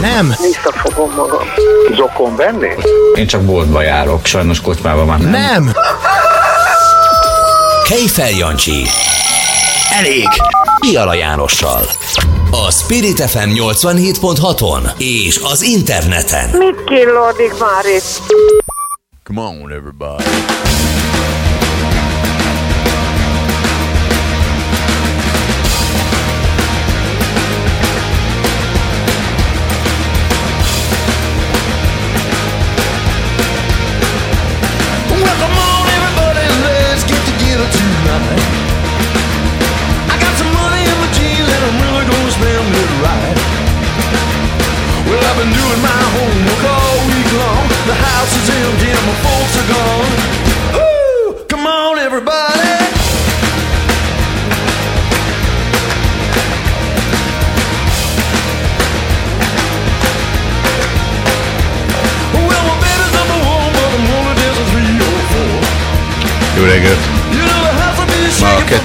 Nem. Visszafogom magam. Zokon venni? Én csak boltba járok, sajnos kocsmában már nem. Nem. Kejfel Jancsi. Elég. Piala Jánossal. A Spirit FM 87.6-on és az interneten. Mit killódik már itt? Come on, everybody.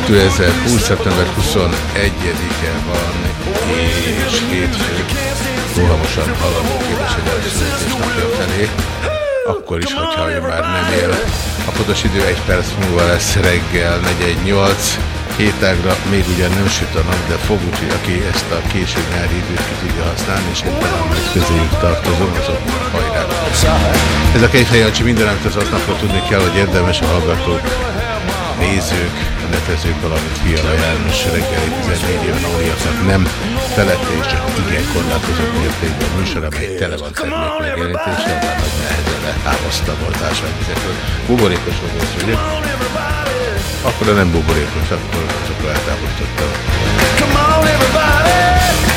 2020. szeptember 21-e van, és hétfő rohamosan haladunk édesanyám születésnapja felé. Akkor is, hogyha ő már nem él. A pontos idő egy perc múlva lesz reggel 418. Hétágra még ugyan nem süt a nap, de fog, úgyhogy aki ezt a késő nyári időt ki tudja használni, és én talán meg közéjük tartozom, azok hajrá. Ez a Kejfej Jancsi minden, amit az aznapról tudni kell, hogy érdemes a hallgatók, nézők, netezők, valamint Fiala János reggeli 14 éven óriaknak nem felette és csak igen korlátozott mértékben műsor, amely tele van termék megjelenítéssel, már nagy nehezen letámaszta volt ásványvizekről. Buborékos volt, ugye? Akkor nem buborékos, akkor azokra eltámasztottam. Come on, everybody.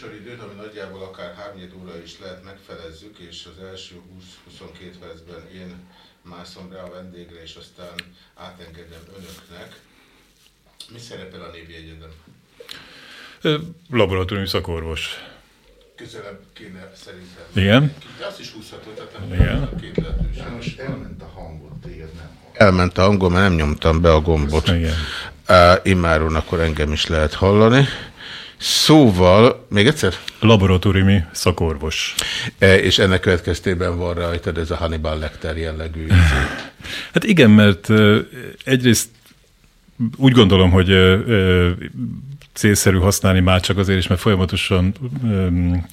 Műsoridőt, ami nagyjából akár 3 óra is lehet, megfelezzük, és az első 20-22 percben én mászom rá a vendégre, és aztán átengedem önöknek. Mi szerepel a névjegyeden? Ö, Laboratóriumi szakorvos. Közelebb kéne szerintem. Igen. De azt is húzható, tehát nem Igen. a két lehetőség. Most elment a hangot, téged nem hall. Elment a hangom, mert nem nyomtam be a gombot. Igen. Uh, immáron akkor engem is lehet hallani. Szóval, még egyszer? Laboratóriumi szakorvos. E, és ennek következtében van rajtad ez a Hannibal Lecter jellegű. izé. Hát igen, mert egyrészt úgy gondolom, hogy célszerű használni már csak azért is, mert folyamatosan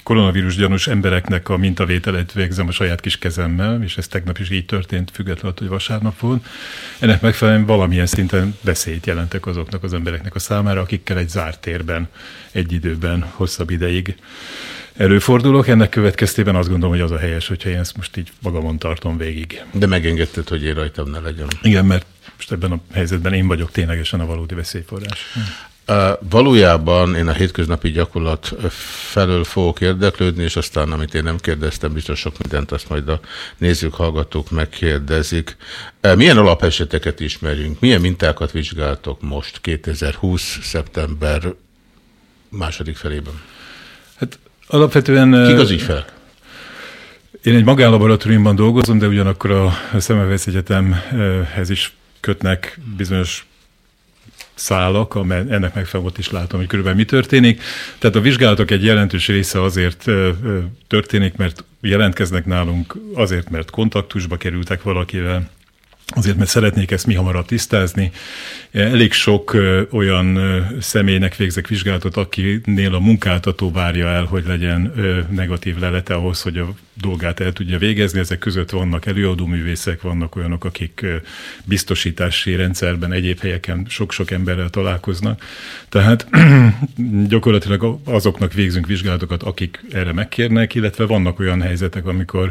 koronavírus gyanús embereknek a mintavételet végzem a saját kis kezemmel, és ez tegnap is így történt, függetlenül, hogy vasárnap volt. Ennek megfelelően valamilyen szinten veszélyt jelentek azoknak az embereknek a számára, akikkel egy zárt térben, egy időben, hosszabb ideig előfordulok. Ennek következtében azt gondolom, hogy az a helyes, hogyha én ezt most így magamon tartom végig. De megengedted, hogy én rajtam ne legyen. Igen, mert most ebben a helyzetben én vagyok ténylegesen a valódi veszélyforrás. Valójában én a hétköznapi gyakorlat felől fogok érdeklődni, és aztán, amit én nem kérdeztem, biztos sok mindent azt majd a nézők, hallgatók megkérdezik. Milyen alapeseteket ismerünk? Milyen mintákat vizsgáltok most 2020. szeptember második felében? Hát alapvetően... Kik az ügyfelek? Én egy magánlaboratóriumban dolgozom, de ugyanakkor a Szemmelweis Egyetemhez is kötnek bizonyos szálak, amely ennek megfelelően ott is látom, hogy körülbelül mi történik. Tehát a vizsgálatok egy jelentős része azért történik, mert jelentkeznek nálunk azért, mert kontaktusba kerültek valakivel, azért, mert szeretnék ezt mi hamarabb tisztázni. Elég sok olyan személynek végzek vizsgálatot, akinél a munkáltató várja el, hogy legyen negatív lelete ahhoz, hogy a dolgát el tudja végezni. Ezek között vannak előadóművészek, vannak olyanok, akik biztosítási rendszerben, egyéb helyeken sok-sok emberrel találkoznak. Tehát gyakorlatilag azoknak végzünk vizsgálatokat, akik erre megkérnek, illetve vannak olyan helyzetek, amikor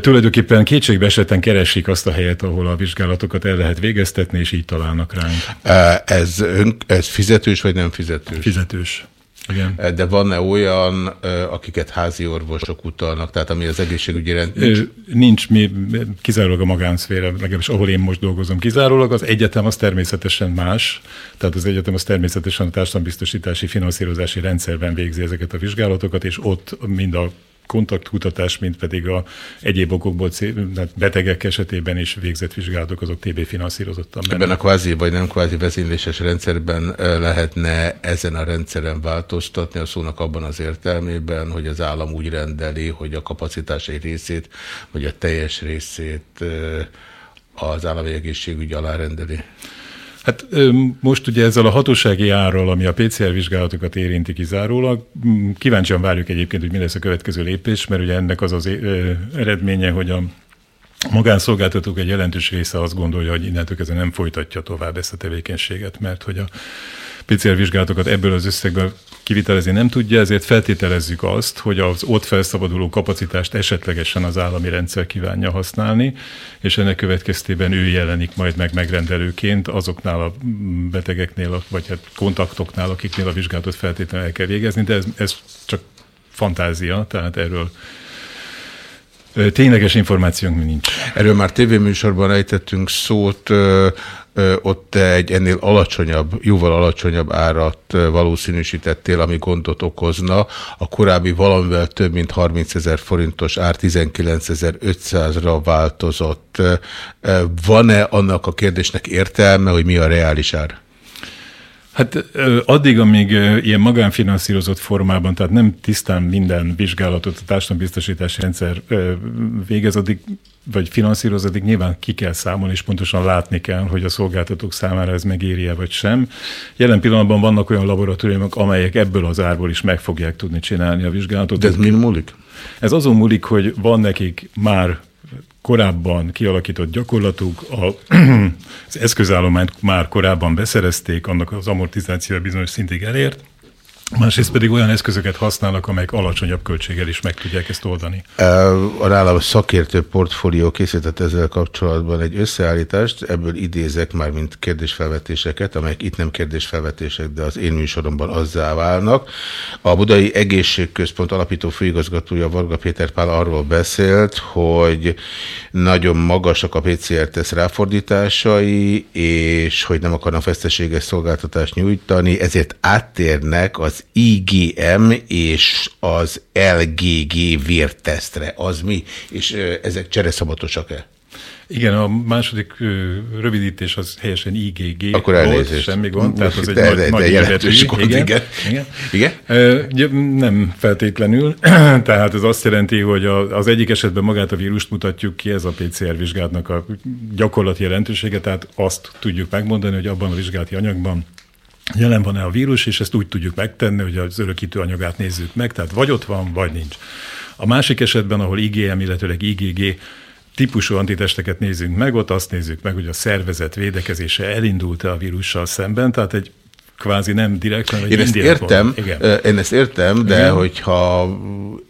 Tulajdonképpen kétségbe esetten keresik azt a helyet, ahol a vizsgálatokat el lehet végeztetni, és így találnak ránk. Ez, ön, ez fizetős vagy nem fizetős? Fizetős. Igen. De van-e olyan, akiket házi orvosok utalnak, tehát ami az egészségügyi rend... Ö, Nincs mi, kizárólag a magánszféra, legalábbis ahol én most dolgozom kizárólag, az egyetem az természetesen más, tehát az egyetem az természetesen a társadalombiztosítási finanszírozási rendszerben végzi ezeket a vizsgálatokat, és ott mind a kontaktkutatás, mint pedig a egyéb okokból hát betegek esetében is végzett vizsgálatok, azok TB finanszírozottan Ebben a kvázi vagy nem kvázi vezényléses rendszerben lehetne ezen a rendszeren változtatni, a szónak abban az értelmében, hogy az állam úgy rendeli, hogy a kapacitás egy részét, vagy a teljes részét az állami egészségügy alá rendeli. Hát most ugye ezzel a hatósági árral, ami a PCR vizsgálatokat érinti kizárólag, kíváncsian várjuk egyébként, hogy mi lesz a következő lépés, mert ugye ennek az az eredménye, hogy a magánszolgáltatók egy jelentős része azt gondolja, hogy innentől kezdve nem folytatja tovább ezt a tevékenységet, mert hogy a PCR vizsgálatokat ebből az összegből kivitelezni nem tudja, ezért feltételezzük azt, hogy az ott felszabaduló kapacitást esetlegesen az állami rendszer kívánja használni, és ennek következtében ő jelenik majd meg megrendelőként azoknál a betegeknél, vagy hát kontaktoknál, akiknél a vizsgálatot feltétlenül el kell végezni, de ez, ez csak fantázia, tehát erről tényleges információnk nincs. Erről már tévéműsorban ejtettünk szót, ott egy ennél alacsonyabb, jóval alacsonyabb árat valószínűsítettél, ami gondot okozna. A korábbi valamivel több mint 30 ezer forintos ár 19.500-ra változott. Van-e annak a kérdésnek értelme, hogy mi a reális ár? Hát addig, amíg ilyen magánfinanszírozott formában, tehát nem tisztán minden vizsgálatot a társadalombiztosítási rendszer végez, addig, vagy finanszíroz, addig nyilván ki kell számolni, és pontosan látni kell, hogy a szolgáltatók számára ez megéri-e vagy sem. Jelen pillanatban vannak olyan laboratóriumok, amelyek ebből az árból is meg fogják tudni csinálni a vizsgálatot. De ez mind múlik? Ez azon múlik, hogy van nekik már korábban kialakított gyakorlatuk, a, az eszközállományt már korábban beszerezték, annak az amortizációja bizonyos szintig elért, másrészt pedig olyan eszközöket használnak, amelyek alacsonyabb költséggel is meg tudják ezt oldani. A nálam szakértő portfólió készített ezzel kapcsolatban egy összeállítást, ebből idézek már, mint kérdésfelvetéseket, amelyek itt nem kérdésfelvetések, de az én műsoromban azzá válnak. A Budai Egészségközpont alapító főigazgatója Varga Péter Pál arról beszélt, hogy nagyon magasak a PCR-teszt ráfordításai, és hogy nem akarnak veszteséges szolgáltatást nyújtani, ezért áttérnek az IgM és az LGG vértesztre. Az mi? És ezek csereszabatosak-e? Igen, a második rövidítés az helyesen IgG Akkor volt, elnézést. semmi gond, tehát az egy De- nagy, de- nagy jelentős gond, igen. igen. Igen? Ö, ugye, Nem feltétlenül, tehát ez azt jelenti, hogy az egyik esetben magát a vírust mutatjuk ki, ez a PCR vizsgálatnak a gyakorlati jelentősége, tehát azt tudjuk megmondani, hogy abban a vizsgálati anyagban jelen van-e a vírus, és ezt úgy tudjuk megtenni, hogy az örökítő anyagát nézzük meg, tehát vagy ott van, vagy nincs. A másik esetben, ahol IgM, illetőleg IgG típusú antitesteket nézzünk meg, ott azt nézzük meg, hogy a szervezet védekezése elindult-e a vírussal szemben, tehát egy kvázi nem direkt, hanem Én ezt értem, én ezt értem, de Igen. hogyha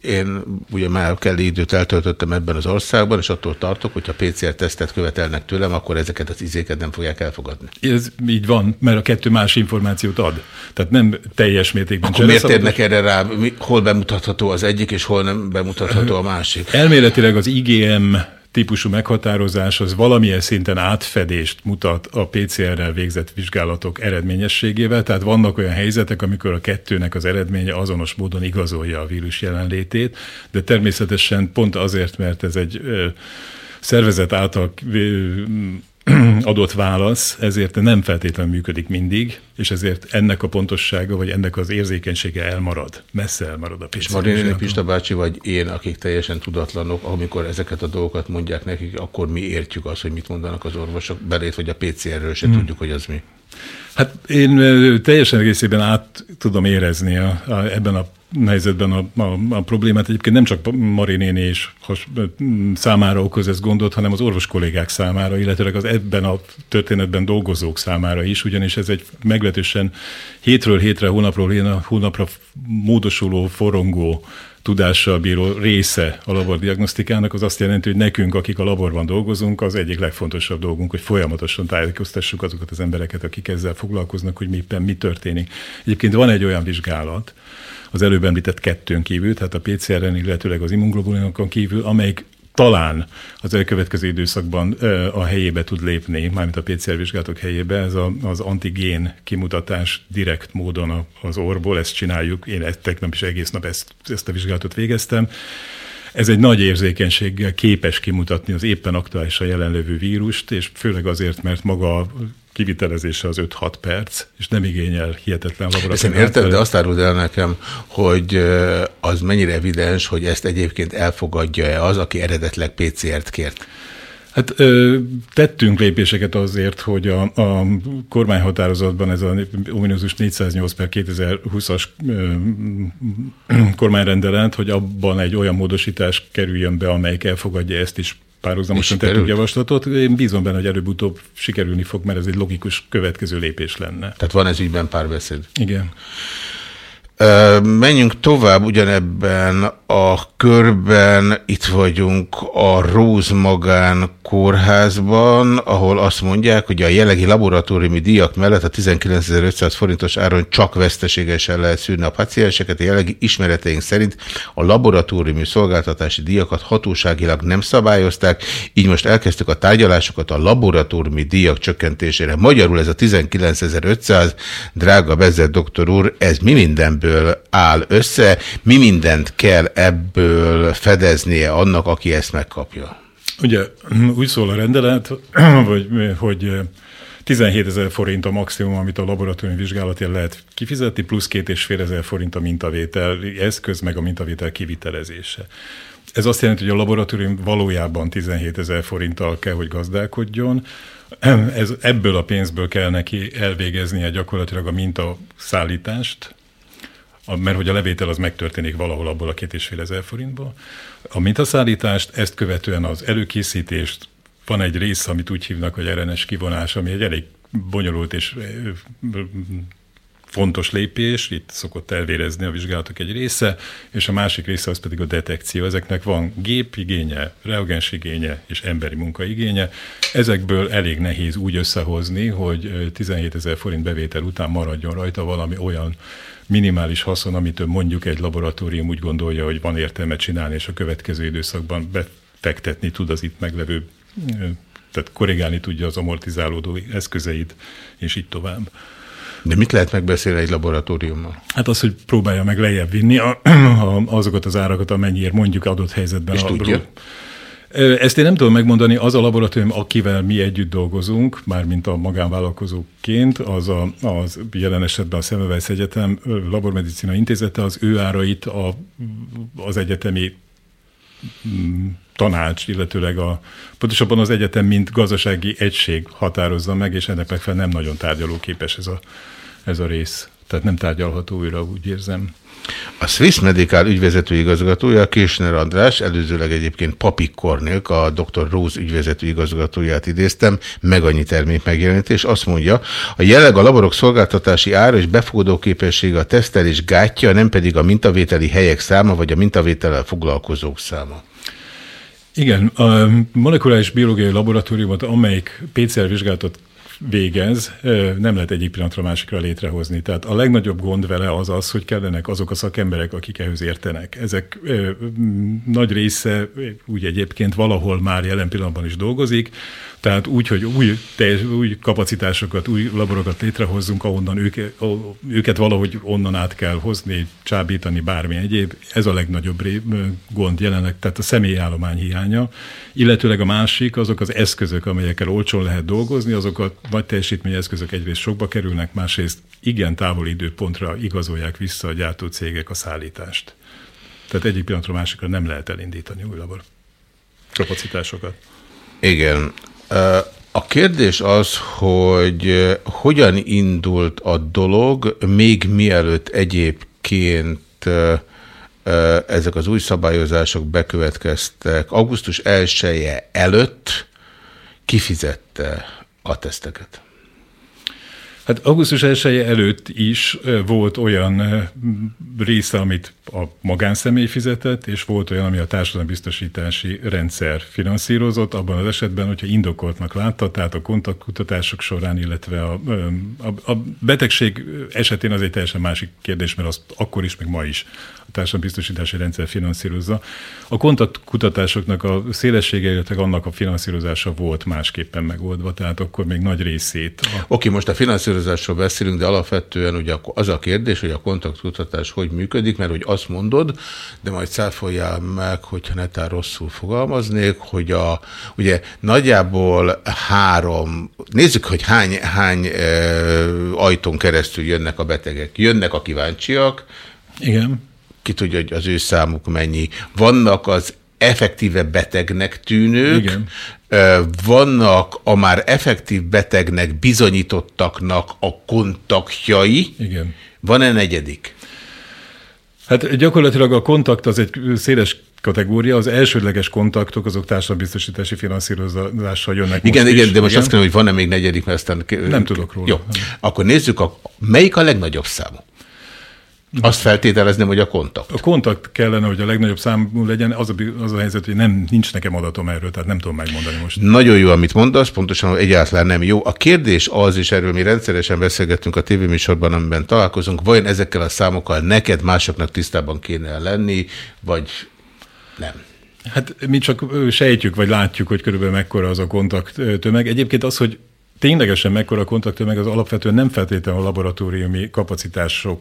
én ugye már kellő időt eltöltöttem ebben az országban, és attól tartok, hogyha PCR-tesztet követelnek tőlem, akkor ezeket az izéket nem fogják elfogadni. Ez így van, mert a kettő más információt ad. Tehát nem teljes mértékben Akkor miért térnek erre rá, hol bemutatható az egyik, és hol nem bemutatható a másik? Elméletileg az IgM típusú meghatározás az valamilyen szinten átfedést mutat a PCR-rel végzett vizsgálatok eredményességével, tehát vannak olyan helyzetek, amikor a kettőnek az eredménye azonos módon igazolja a vírus jelenlétét, de természetesen pont azért, mert ez egy szervezet által adott válasz, ezért nem feltétlenül működik mindig, és ezért ennek a pontossága, vagy ennek az érzékenysége elmarad, messze elmarad a És Mariné Pista bácsi, vagy én, akik teljesen tudatlanok, amikor ezeket a dolgokat mondják nekik, akkor mi értjük azt, hogy mit mondanak az orvosok, belét, vagy a PCR-ről se hmm. tudjuk, hogy az mi. Hát én teljesen egészében át tudom érezni a, a, ebben a helyzetben a, a, a problémát. Egyébként nem csak Mari néni és has, számára okoz ez gondot, hanem az orvos kollégák számára, illetőleg az ebben a történetben dolgozók számára is, ugyanis ez egy meglehetősen hétről hétre, hónapról hónapra módosuló, forongó tudással bíró része a labordiagnosztikának, az azt jelenti, hogy nekünk, akik a laborban dolgozunk, az egyik legfontosabb dolgunk, hogy folyamatosan tájékoztassuk azokat az embereket, akik ezzel foglalkoznak, hogy mi, éppen mi történik. Egyébként van egy olyan vizsgálat, az előbb említett kettőn kívül, tehát a PCR-en, illetőleg az immunglobulinokon kívül, amelyik talán az elkövetkező időszakban a helyébe tud lépni, mármint a PCR vizsgálatok helyébe, ez a, az antigén kimutatás direkt módon az orból, ezt csináljuk, én ezt tegnap is egész nap ezt, ezt a vizsgálatot végeztem. Ez egy nagy érzékenységgel képes kimutatni az éppen aktuálisan jelenlevő vírust, és főleg azért, mert maga kivitelezése az 5-6 perc, és nem igényel hihetetlen laboratórium. Ezt érted, de azt áruld el nekem, hogy az mennyire evidens, hogy ezt egyébként elfogadja-e az, aki eredetleg PCR-t kért? Hát ö, tettünk lépéseket azért, hogy a, a kormányhatározatban ez a ominózus 408 per 2020-as kormányrendelet, hogy abban egy olyan módosítás kerüljön be, amelyik elfogadja ezt is párhuzamosan tettünk javaslatot. Én bízom benne, hogy előbb-utóbb sikerülni fog, mert ez egy logikus következő lépés lenne. Tehát van ez ügyben párbeszéd? Igen. Menjünk tovább ugyanebben a körben, itt vagyunk a Rose Magán kórházban, ahol azt mondják, hogy a jelenlegi laboratóriumi díjak mellett a 19.500 forintos áron csak veszteségesen lehet szűrni a pacienseket. A jelenlegi ismereteink szerint a laboratóriumi szolgáltatási díjakat hatóságilag nem szabályozták, így most elkezdtük a tárgyalásokat a laboratóriumi díjak csökkentésére. Magyarul ez a 19.500, drága vezet doktor úr, ez mi mindenből áll össze, mi mindent kell ebből fedeznie annak, aki ezt megkapja? Ugye úgy szól a rendelet, hogy, hogy 17 ezer forint a maximum, amit a laboratóriumi vizsgálatért lehet kifizetni, plusz két és fél ezer forint a mintavétel eszköz, meg a mintavétel kivitelezése. Ez azt jelenti, hogy a laboratórium valójában 17 ezer forinttal kell, hogy gazdálkodjon. Ez, ebből a pénzből kell neki elvégeznie gyakorlatilag a mintaszállítást, mert hogy a levétel az megtörténik valahol abból a két és fél ezer forintból. A mintaszállítást, ezt követően az előkészítést, van egy rész, amit úgy hívnak, hogy RNS kivonás, ami egy elég bonyolult és fontos lépés, itt szokott elvérezni a vizsgálatok egy része, és a másik része az pedig a detekció. Ezeknek van gépigénye, reagensigénye és emberi munkaigénye. Ezekből elég nehéz úgy összehozni, hogy 17 ezer forint bevétel után maradjon rajta valami olyan minimális haszon, amitől mondjuk egy laboratórium úgy gondolja, hogy van értelme csinálni, és a következő időszakban befektetni tud az itt meglevő, tehát korrigálni tudja az amortizálódó eszközeit, és így tovább. De mit lehet megbeszélni egy laboratóriummal? Hát az, hogy próbálja meg lejjebb vinni a, a, azokat az árakat, amennyiért mondjuk adott helyzetben. És a, tudja? Ezt én nem tudom megmondani, az a laboratórium, akivel mi együtt dolgozunk, mármint a magánvállalkozóként, az, a, az jelen esetben a Szemövesz Egyetem Labormedicina Intézete az ő árait a, az egyetemi mm, tanács, illetőleg a, pontosabban az egyetem, mint gazdasági egység határozza meg, és ennek megfelelően nem nagyon tárgyalóképes ez a, ez a rész. Tehát nem tárgyalható újra, úgy érzem. A Swiss Medical ügyvezető igazgatója Kirchner András, előzőleg egyébként Papik Kornék, a Dr. Rose ügyvezető igazgatóját idéztem, meg annyi termék megjelenítés, azt mondja, a jelenleg a laborok szolgáltatási ára és befogadó képessége a tesztelés gátja, nem pedig a mintavételi helyek száma, vagy a mintavétellel foglalkozók száma. Igen, a molekuláris biológiai laboratóriumot, amelyik PCR vizsgálatot végez, nem lehet egyik pillanatra másikra létrehozni. Tehát a legnagyobb gond vele az az, hogy kellenek azok a szakemberek, akik ehhez értenek. Ezek nagy része úgy egyébként valahol már jelen pillanatban is dolgozik, tehát úgy, hogy új, teljes, új kapacitásokat, új laborokat létrehozzunk, ahonnan őket, őket valahogy onnan át kell hozni, csábítani, bármi egyéb. Ez a legnagyobb gond jelenleg, tehát a személyállomány hiánya. Illetőleg a másik, azok az eszközök, amelyekkel olcsón lehet dolgozni, azok a nagy teljesítmény eszközök egyrészt sokba kerülnek, másrészt igen távoli időpontra igazolják vissza a gyártó cégek a szállítást. Tehát egyik pillanatra másikra nem lehet elindítani új labor kapacitásokat. Igen. A kérdés az, hogy hogyan indult a dolog, még mielőtt egyébként ezek az új szabályozások bekövetkeztek. Augusztus 1 -e előtt kifizette a teszteket? Hát augusztus 1 -e előtt is volt olyan része, amit a magánszemély fizetett, és volt olyan, ami a társadalombiztosítási rendszer finanszírozott, abban az esetben, hogyha indokoltnak látta, tehát a kontaktkutatások során, illetve a, a, a betegség esetén az egy teljesen másik kérdés, mert azt akkor is, meg ma is a társadalombiztosítási rendszer finanszírozza. A kontaktkutatásoknak a szélessége, illetve annak a finanszírozása volt másképpen megoldva, tehát akkor még nagy részét. A... Oké, okay, most a finanszírozásról beszélünk, de alapvetően ugye az a kérdés, hogy a kontaktkutatás hogy működik, mert hogy azt mondod, de majd cáfoljál meg, hogyha netán rosszul fogalmaznék, hogy a, ugye nagyjából három, nézzük, hogy hány, hány e, ajtón keresztül jönnek a betegek. Jönnek a kíváncsiak. Igen. Ki tudja, hogy az ő számuk mennyi. Vannak az effektíve betegnek tűnők, Igen. Vannak a már effektív betegnek bizonyítottaknak a kontaktjai. Igen. Van-e negyedik? Hát gyakorlatilag a kontakt az egy széles kategória. Az elsődleges kontaktok azok társadalombiztosítási finanszírozással jönnek Igen, igen, is. de most igen? azt kérdem, hogy van-e még negyedik, mert aztán... Nem tudok róla. Jó, akkor nézzük, a, melyik a legnagyobb számú? Azt feltételezném, hogy a kontakt. A kontakt kellene, hogy a legnagyobb számú legyen. Az a, az a helyzet, hogy nem, nincs nekem adatom erről, tehát nem tudom megmondani most. Nagyon jó, amit mondasz, pontosan egyáltalán nem jó. A kérdés az, és erről mi rendszeresen beszélgettünk a tévéműsorban, amiben találkozunk, vajon ezekkel a számokkal neked másoknak tisztában kéne lenni, vagy nem? Hát mi csak sejtjük, vagy látjuk, hogy körülbelül mekkora az a kontakt tömeg. Egyébként az, hogy ténylegesen mekkora kontakttömeg, az alapvetően nem feltétlenül a laboratóriumi kapacitások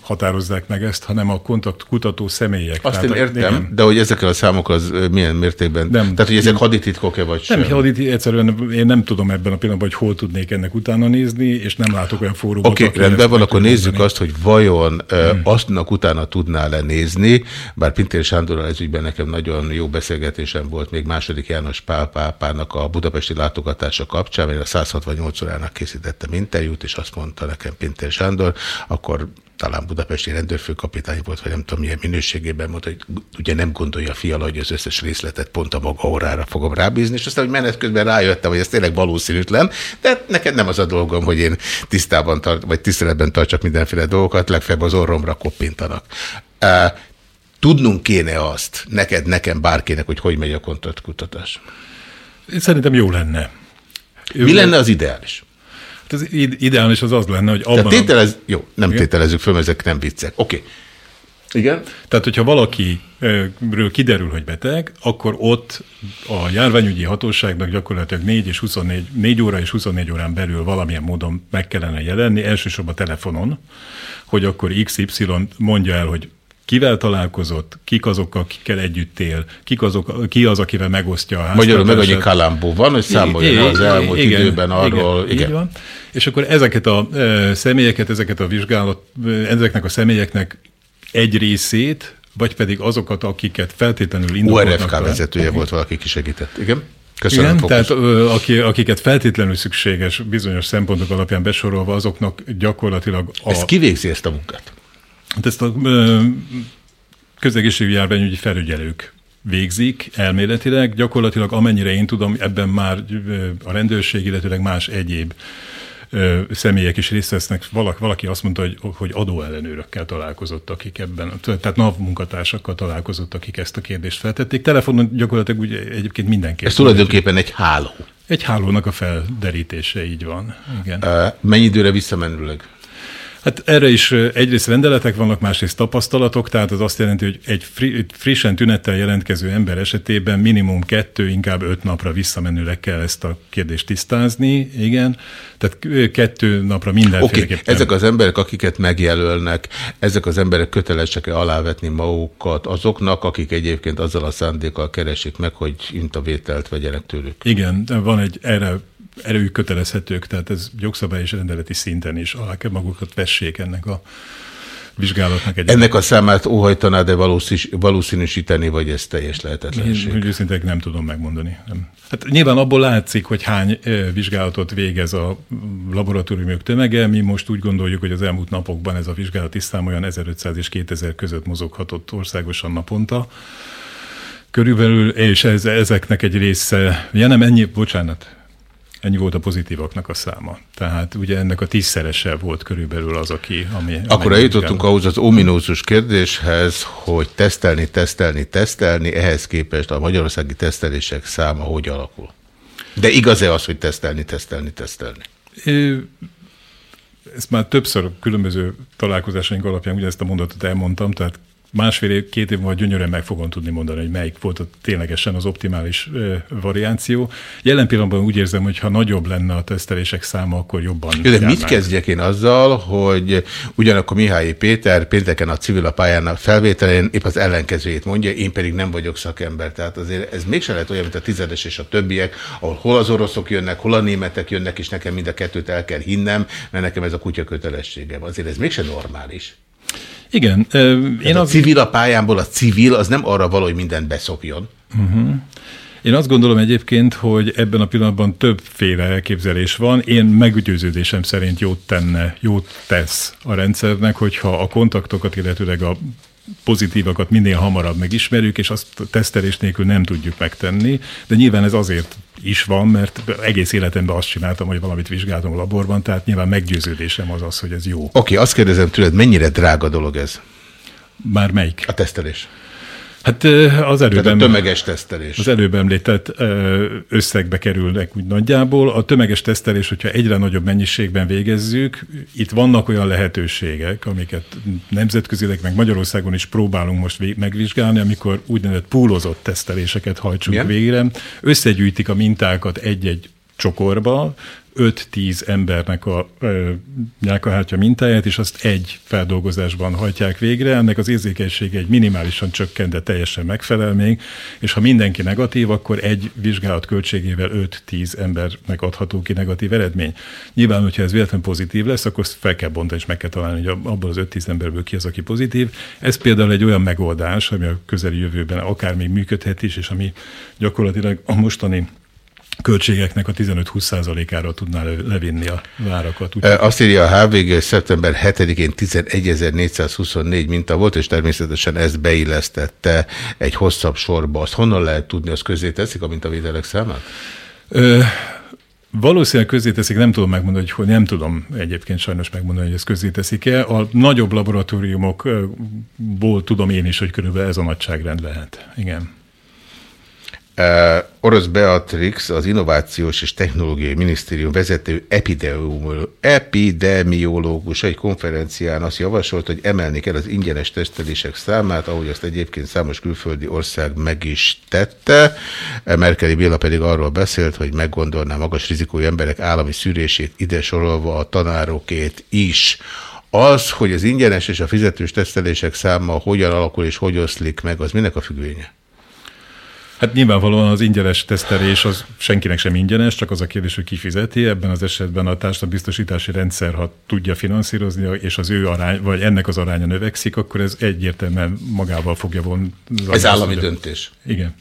határozzák meg ezt, hanem a kontaktkutató személyek. Azt Tehát, én értem, igen. de hogy ezekkel a számok az milyen mértékben? Nem. Tehát, hogy ezek hadititkok-e vagy sem? Nem hadit, egyszerűen én nem tudom ebben a pillanatban, hogy hol tudnék ennek utána nézni, és nem látok olyan fórumot. Oké, okay, rendben van, akkor nézzük mondani. azt, hogy vajon hmm. aztnak utána tudná lenézni, bár Pintér Sándorral ez ügyben nekem nagyon jó beszélgetésem volt még második János Pál pápának a budapesti látogatása kapcsán, kapcsán, én a 168 órának készítettem interjút, és azt mondta nekem Pintér Sándor, akkor talán budapesti rendőrfőkapitány volt, vagy nem tudom milyen minőségében mondta, hogy ugye nem gondolja a fiala, hogy az összes részletet pont a maga órára fogom rábízni, és aztán, hogy menet közben rájöttem, hogy ez tényleg valószínűtlen, de neked nem az a dolgom, hogy én tisztában tart, vagy tiszteletben tartsak mindenféle dolgokat, legfeljebb az orromra koppintanak. Tudnunk kéne azt, neked, nekem, bárkinek, hogy hogy megy a kontaktkutatás. Szerintem jó lenne. Mi lenne az ideális? Hát az ideális az az lenne, hogy abban... Tehát tételez... A... Jó, nem Igen? tételezzük föl, ezek nem viccek. Oké. Okay. Igen? Tehát, hogyha valakiről kiderül, hogy beteg, akkor ott a járványügyi hatóságnak gyakorlatilag 4, és 24, 4 óra és 24 órán belül valamilyen módon meg kellene jelenni, elsősorban telefonon, hogy akkor XY mondja el, hogy kivel találkozott, kik azok, akikkel együtt él, kik azok, ki az, akivel megosztja a háztartását. Magyarul meg annyi kalambó van, hogy számoljon az elmúlt igen, időben arról. Igen, igen. Így van. És akkor ezeket a e, személyeket, ezeket a vizsgálat, e, ezeknek a személyeknek egy részét, vagy pedig azokat, akiket feltétlenül indokolnak. ORFK vezetője volt valaki, ki segített. Igen. Köszönöm, Igen, tehát ö, aki, akiket feltétlenül szükséges bizonyos szempontok alapján besorolva, azoknak gyakorlatilag... A... Ezt kivégzi ezt a munkát? Hát ezt a közegészségügyi járványügyi felügyelők végzik elméletileg. Gyakorlatilag amennyire én tudom, ebben már a rendőrség, illetőleg más egyéb személyek is részt vesznek. Valaki, valaki azt mondta, hogy, hogy adóellenőrökkel találkozott, akik ebben, tehát NAV munkatársakkal találkozott, akik ezt a kérdést feltették. Telefonon gyakorlatilag úgy egyébként mindenki. Ez tulajdonképpen egy háló. Egy hálónak a felderítése, így van. Igen. Mennyi időre visszamenőleg? Hát erre is egyrészt rendeletek vannak, másrészt tapasztalatok, tehát az azt jelenti, hogy egy frissen tünettel jelentkező ember esetében minimum kettő, inkább öt napra visszamenőleg kell ezt a kérdést tisztázni, igen. Tehát kettő napra mindenféleképpen. Okay. Ezek az emberek, akiket megjelölnek, ezek az emberek kötelesek-e alávetni magukat azoknak, akik egyébként azzal a szándékkal keresik meg, hogy intavételt vegyenek tőlük? Igen, van egy erre erőjük kötelezhetők, tehát ez jogszabály és rendeleti szinten is alá kell magukat vessék ennek a vizsgálatnak. Egy Ennek a számát óhajtaná, de valószínűsíteni, vagy ez teljes lehetetlenség? Én őszintén nem tudom megmondani. Nem. Hát nyilván abból látszik, hogy hány vizsgálatot végez a laboratóriumok tömege. Mi most úgy gondoljuk, hogy az elmúlt napokban ez a vizsgálat szám olyan 1500 és 2000 között mozoghatott országosan naponta. Körülbelül, és ez, ezeknek egy része, ja nem ennyi, bocsánat, Ennyi volt a pozitívaknak a száma. Tehát ugye ennek a tízszerese volt körülbelül az, aki... Ami, Akkor eljutottunk ahhoz az ominózus kérdéshez, hogy tesztelni, tesztelni, tesztelni, ehhez képest a magyarországi tesztelések száma hogy alakul? De igaz-e az, hogy tesztelni, tesztelni, tesztelni? É, ezt már többször különböző találkozásaink alapján ugye ezt a mondatot elmondtam, tehát másfél év, két év múlva gyönyörűen meg fogom tudni mondani, hogy melyik volt a, ténylegesen az optimális variáció. Jelen pillanatban úgy érzem, hogy ha nagyobb lenne a tesztelések száma, akkor jobban. Jó, de mit kezdjek én azzal, hogy ugyanakkor Mihály Péter pénteken a civil a pályának felvételén épp az ellenkezőjét mondja, én pedig nem vagyok szakember. Tehát azért ez mégsem lehet olyan, mint a tizedes és a többiek, ahol hol az oroszok jönnek, hol a németek jönnek, és nekem mind a kettőt el kell hinnem, mert nekem ez a kutya kötelességem. Azért ez mégsem normális. Igen. Én a az... civil a pályámból, a civil az nem arra való, hogy mindent beszopjon. Uh-huh. Én azt gondolom egyébként, hogy ebben a pillanatban többféle elképzelés van. Én meggyőződésem szerint jót tenne, jót tesz a rendszernek, hogyha a kontaktokat, illetőleg a pozitívakat minél hamarabb megismerjük, és azt tesztelés nélkül nem tudjuk megtenni, de nyilván ez azért is van, mert egész életemben azt csináltam, hogy valamit vizsgáltam a laborban, tehát nyilván meggyőződésem az az, hogy ez jó. Oké, okay, azt kérdezem tőled, mennyire drága dolog ez? Már melyik? A tesztelés. Hát az előbb, a tömeges tesztelés. Az előbb említett összegbe kerülnek úgy nagyjából. A tömeges tesztelés, hogyha egyre nagyobb mennyiségben végezzük, itt vannak olyan lehetőségek, amiket nemzetközileg, meg Magyarországon is próbálunk most megvizsgálni, amikor úgynevezett púlozott teszteléseket hajtsunk Milyen? végre. Összegyűjtik a mintákat egy-egy csokorba, 5-10 embernek a nyálkahártya mintáját, és azt egy feldolgozásban hajtják végre. Ennek az érzékenysége egy minimálisan csökkent, de teljesen megfelel még, és ha mindenki negatív, akkor egy vizsgálat költségével 5-10 embernek adható ki negatív eredmény. Nyilván, hogyha ez véletlenül pozitív lesz, akkor fel kell bontani, és meg kell találni, hogy abból az 5-10 emberből ki az, aki pozitív. Ez például egy olyan megoldás, ami a közeli jövőben akár még működhet is, és ami gyakorlatilag a mostani költségeknek a 15-20%-ára tudná levinni a várakat. Úgy, Azt írja a HVG, hogy szeptember 7-én 11.424 minta volt, és természetesen ezt beillesztette egy hosszabb sorba. Azt honnan lehet tudni, az közé teszik a mintavételek számát? Ö, Valószínűleg közé teszik, nem tudom megmondani, hogy nem tudom egyébként sajnos megmondani, hogy ezt közé teszik-e. A nagyobb laboratóriumokból tudom én is, hogy körülbelül ez a nagyságrend lehet. Igen. Uh, Orosz Beatrix, az Innovációs és Technológiai Minisztérium vezető epidemiológus egy konferencián azt javasolt, hogy emelni kell az ingyenes tesztelések számát, ahogy azt egyébként számos külföldi ország meg is tette. Merkeli Béla pedig arról beszélt, hogy meggondolná magas rizikói emberek állami szűrését, ide sorolva a tanárokét is. Az, hogy az ingyenes és a fizetős tesztelések száma hogyan alakul és hogy oszlik meg, az minek a függvénye? Hát nyilvánvalóan az ingyenes tesztelés az senkinek sem ingyenes, csak az a kérdés, hogy ki fizeti. Ebben az esetben a társadalombiztosítási rendszer, ha tudja finanszírozni, és az ő arány, vagy ennek az aránya növekszik, akkor ez egyértelműen magával fogja vonni. Ez állami döntés. Igen.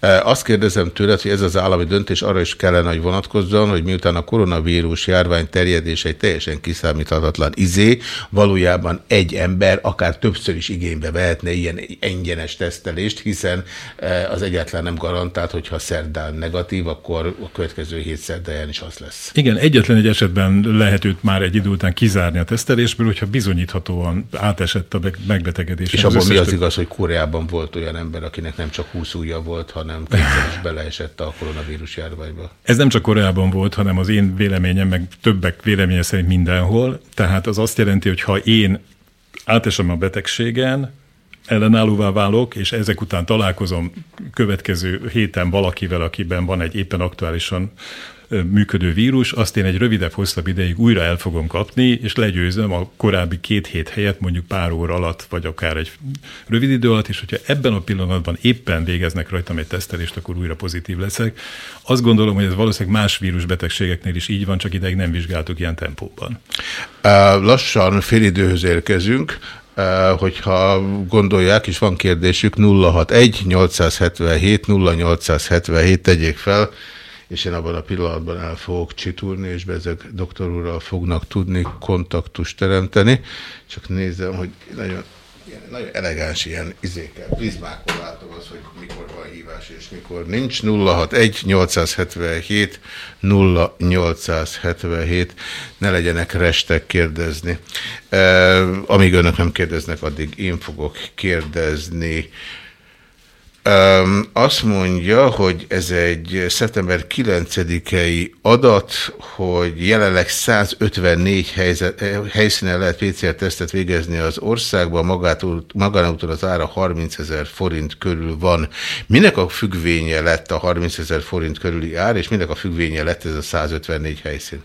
E, azt kérdezem tőled, hogy ez az állami döntés arra is kellene, hogy vonatkozzon, hogy miután a koronavírus járvány terjedése egy teljesen kiszámíthatatlan izé, valójában egy ember akár többször is igénybe vehetne ilyen ingyenes tesztelést, hiszen e, az egyetlen nem garantált, hogyha szerdán negatív, akkor a következő hét szerdáján is az lesz. Igen, egyetlen egy esetben lehet őt már egy idő után kizárni a tesztelésből, hogyha bizonyíthatóan átesett a meg- megbetegedés. És abban mi az igaz, hogy Koreában volt olyan ember, akinek nem csak 20 ujja volt, hanem kétszer is beleesett a koronavírus járványba. Ez nem csak Koreában volt, hanem az én véleményem, meg többek véleménye szerint mindenhol. Tehát az azt jelenti, hogy ha én átesem a betegségen, ellenállóvá válok, és ezek után találkozom következő héten valakivel, akiben van egy éppen aktuálisan működő vírus, azt én egy rövidebb, hosszabb ideig újra el fogom kapni, és legyőzöm a korábbi két hét helyett mondjuk pár óra alatt, vagy akár egy rövid idő alatt, és hogyha ebben a pillanatban éppen végeznek rajtam egy tesztelést, akkor újra pozitív leszek. Azt gondolom, hogy ez valószínűleg más vírusbetegségeknél is így van, csak ideig nem vizsgáltuk ilyen tempóban. Lassan félidőhöz érkezünk, hogyha gondolják, és van kérdésük, 061 877 0877 tegyék fel, és én abban a pillanatban el fogok csitulni, és bezeg doktor úrral fognak tudni kontaktust teremteni. Csak nézem, hogy nagyon, ilyen, nagyon elegáns ilyen izékkel, prizmákon látom az, hogy mikor van hívás és mikor nincs. 061 877 0877 ne legyenek restek kérdezni. E, amíg önök nem kérdeznek, addig én fogok kérdezni. Um, azt mondja, hogy ez egy szeptember 9-i adat, hogy jelenleg 154 helyzet, helyszínen lehet PCR-tesztet végezni az országban, magától, magánúton az ára 30 ezer forint körül van. Minek a függvénye lett a 30 ezer forint körüli ár, és minek a függvénye lett ez a 154 helyszín?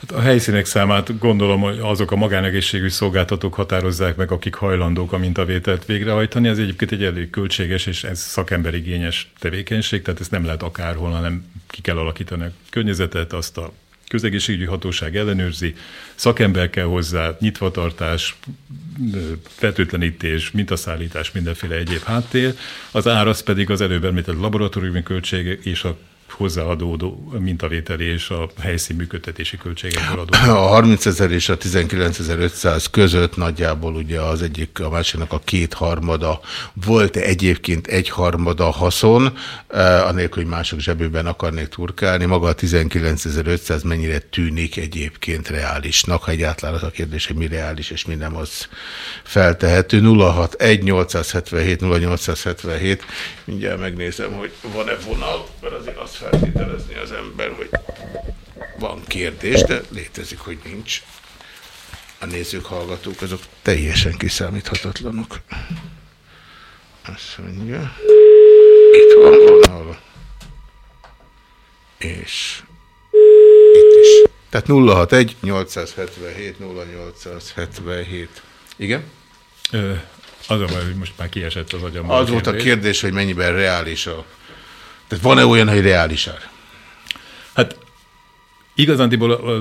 Hát a helyszínek számát gondolom, hogy azok a magánegészségügyi szolgáltatók határozzák meg, akik hajlandók a mintavételt végrehajtani. Ez egyébként egy elég költséges és ez szakemberigényes tevékenység, tehát ezt nem lehet akárhol, hanem ki kell alakítani a környezetet, azt a közegészségügyi hatóság ellenőrzi, szakember kell hozzá, nyitvatartás, fertőtlenítés, mintaszállítás, mindenféle egyéb háttér. Az ár az pedig az előbb említett laboratóriumi költség és a hozzáadódó mintavételi és a helyszín működtetési költségekből adó. A 30 ezer és a 19.500 között nagyjából ugye az egyik, a másiknak a kétharmada volt -e egyébként egyharmada haszon, eh, anélkül, hogy mások zsebében akarnék turkálni. Maga a 19.500 mennyire tűnik egyébként reálisnak, ha egyáltalán az a kérdés, hogy mi reális és mi nem, az feltehető. 061 877 0877 mindjárt megnézem, hogy van-e vonal, mert azért azt feltételezni az ember, hogy van kérdés, de létezik, hogy nincs. A nézők, hallgatók, azok teljesen kiszámíthatatlanok. Azt mondja. Itt van vonal. És itt is. Tehát 061 877 0877. Igen? Ö, az a baj, hogy most már kiesett az agyamból. Az volt a kérdés, hogy mennyiben reális a... Tehát van-e olyan, hogy reális ár? Hát igazándiból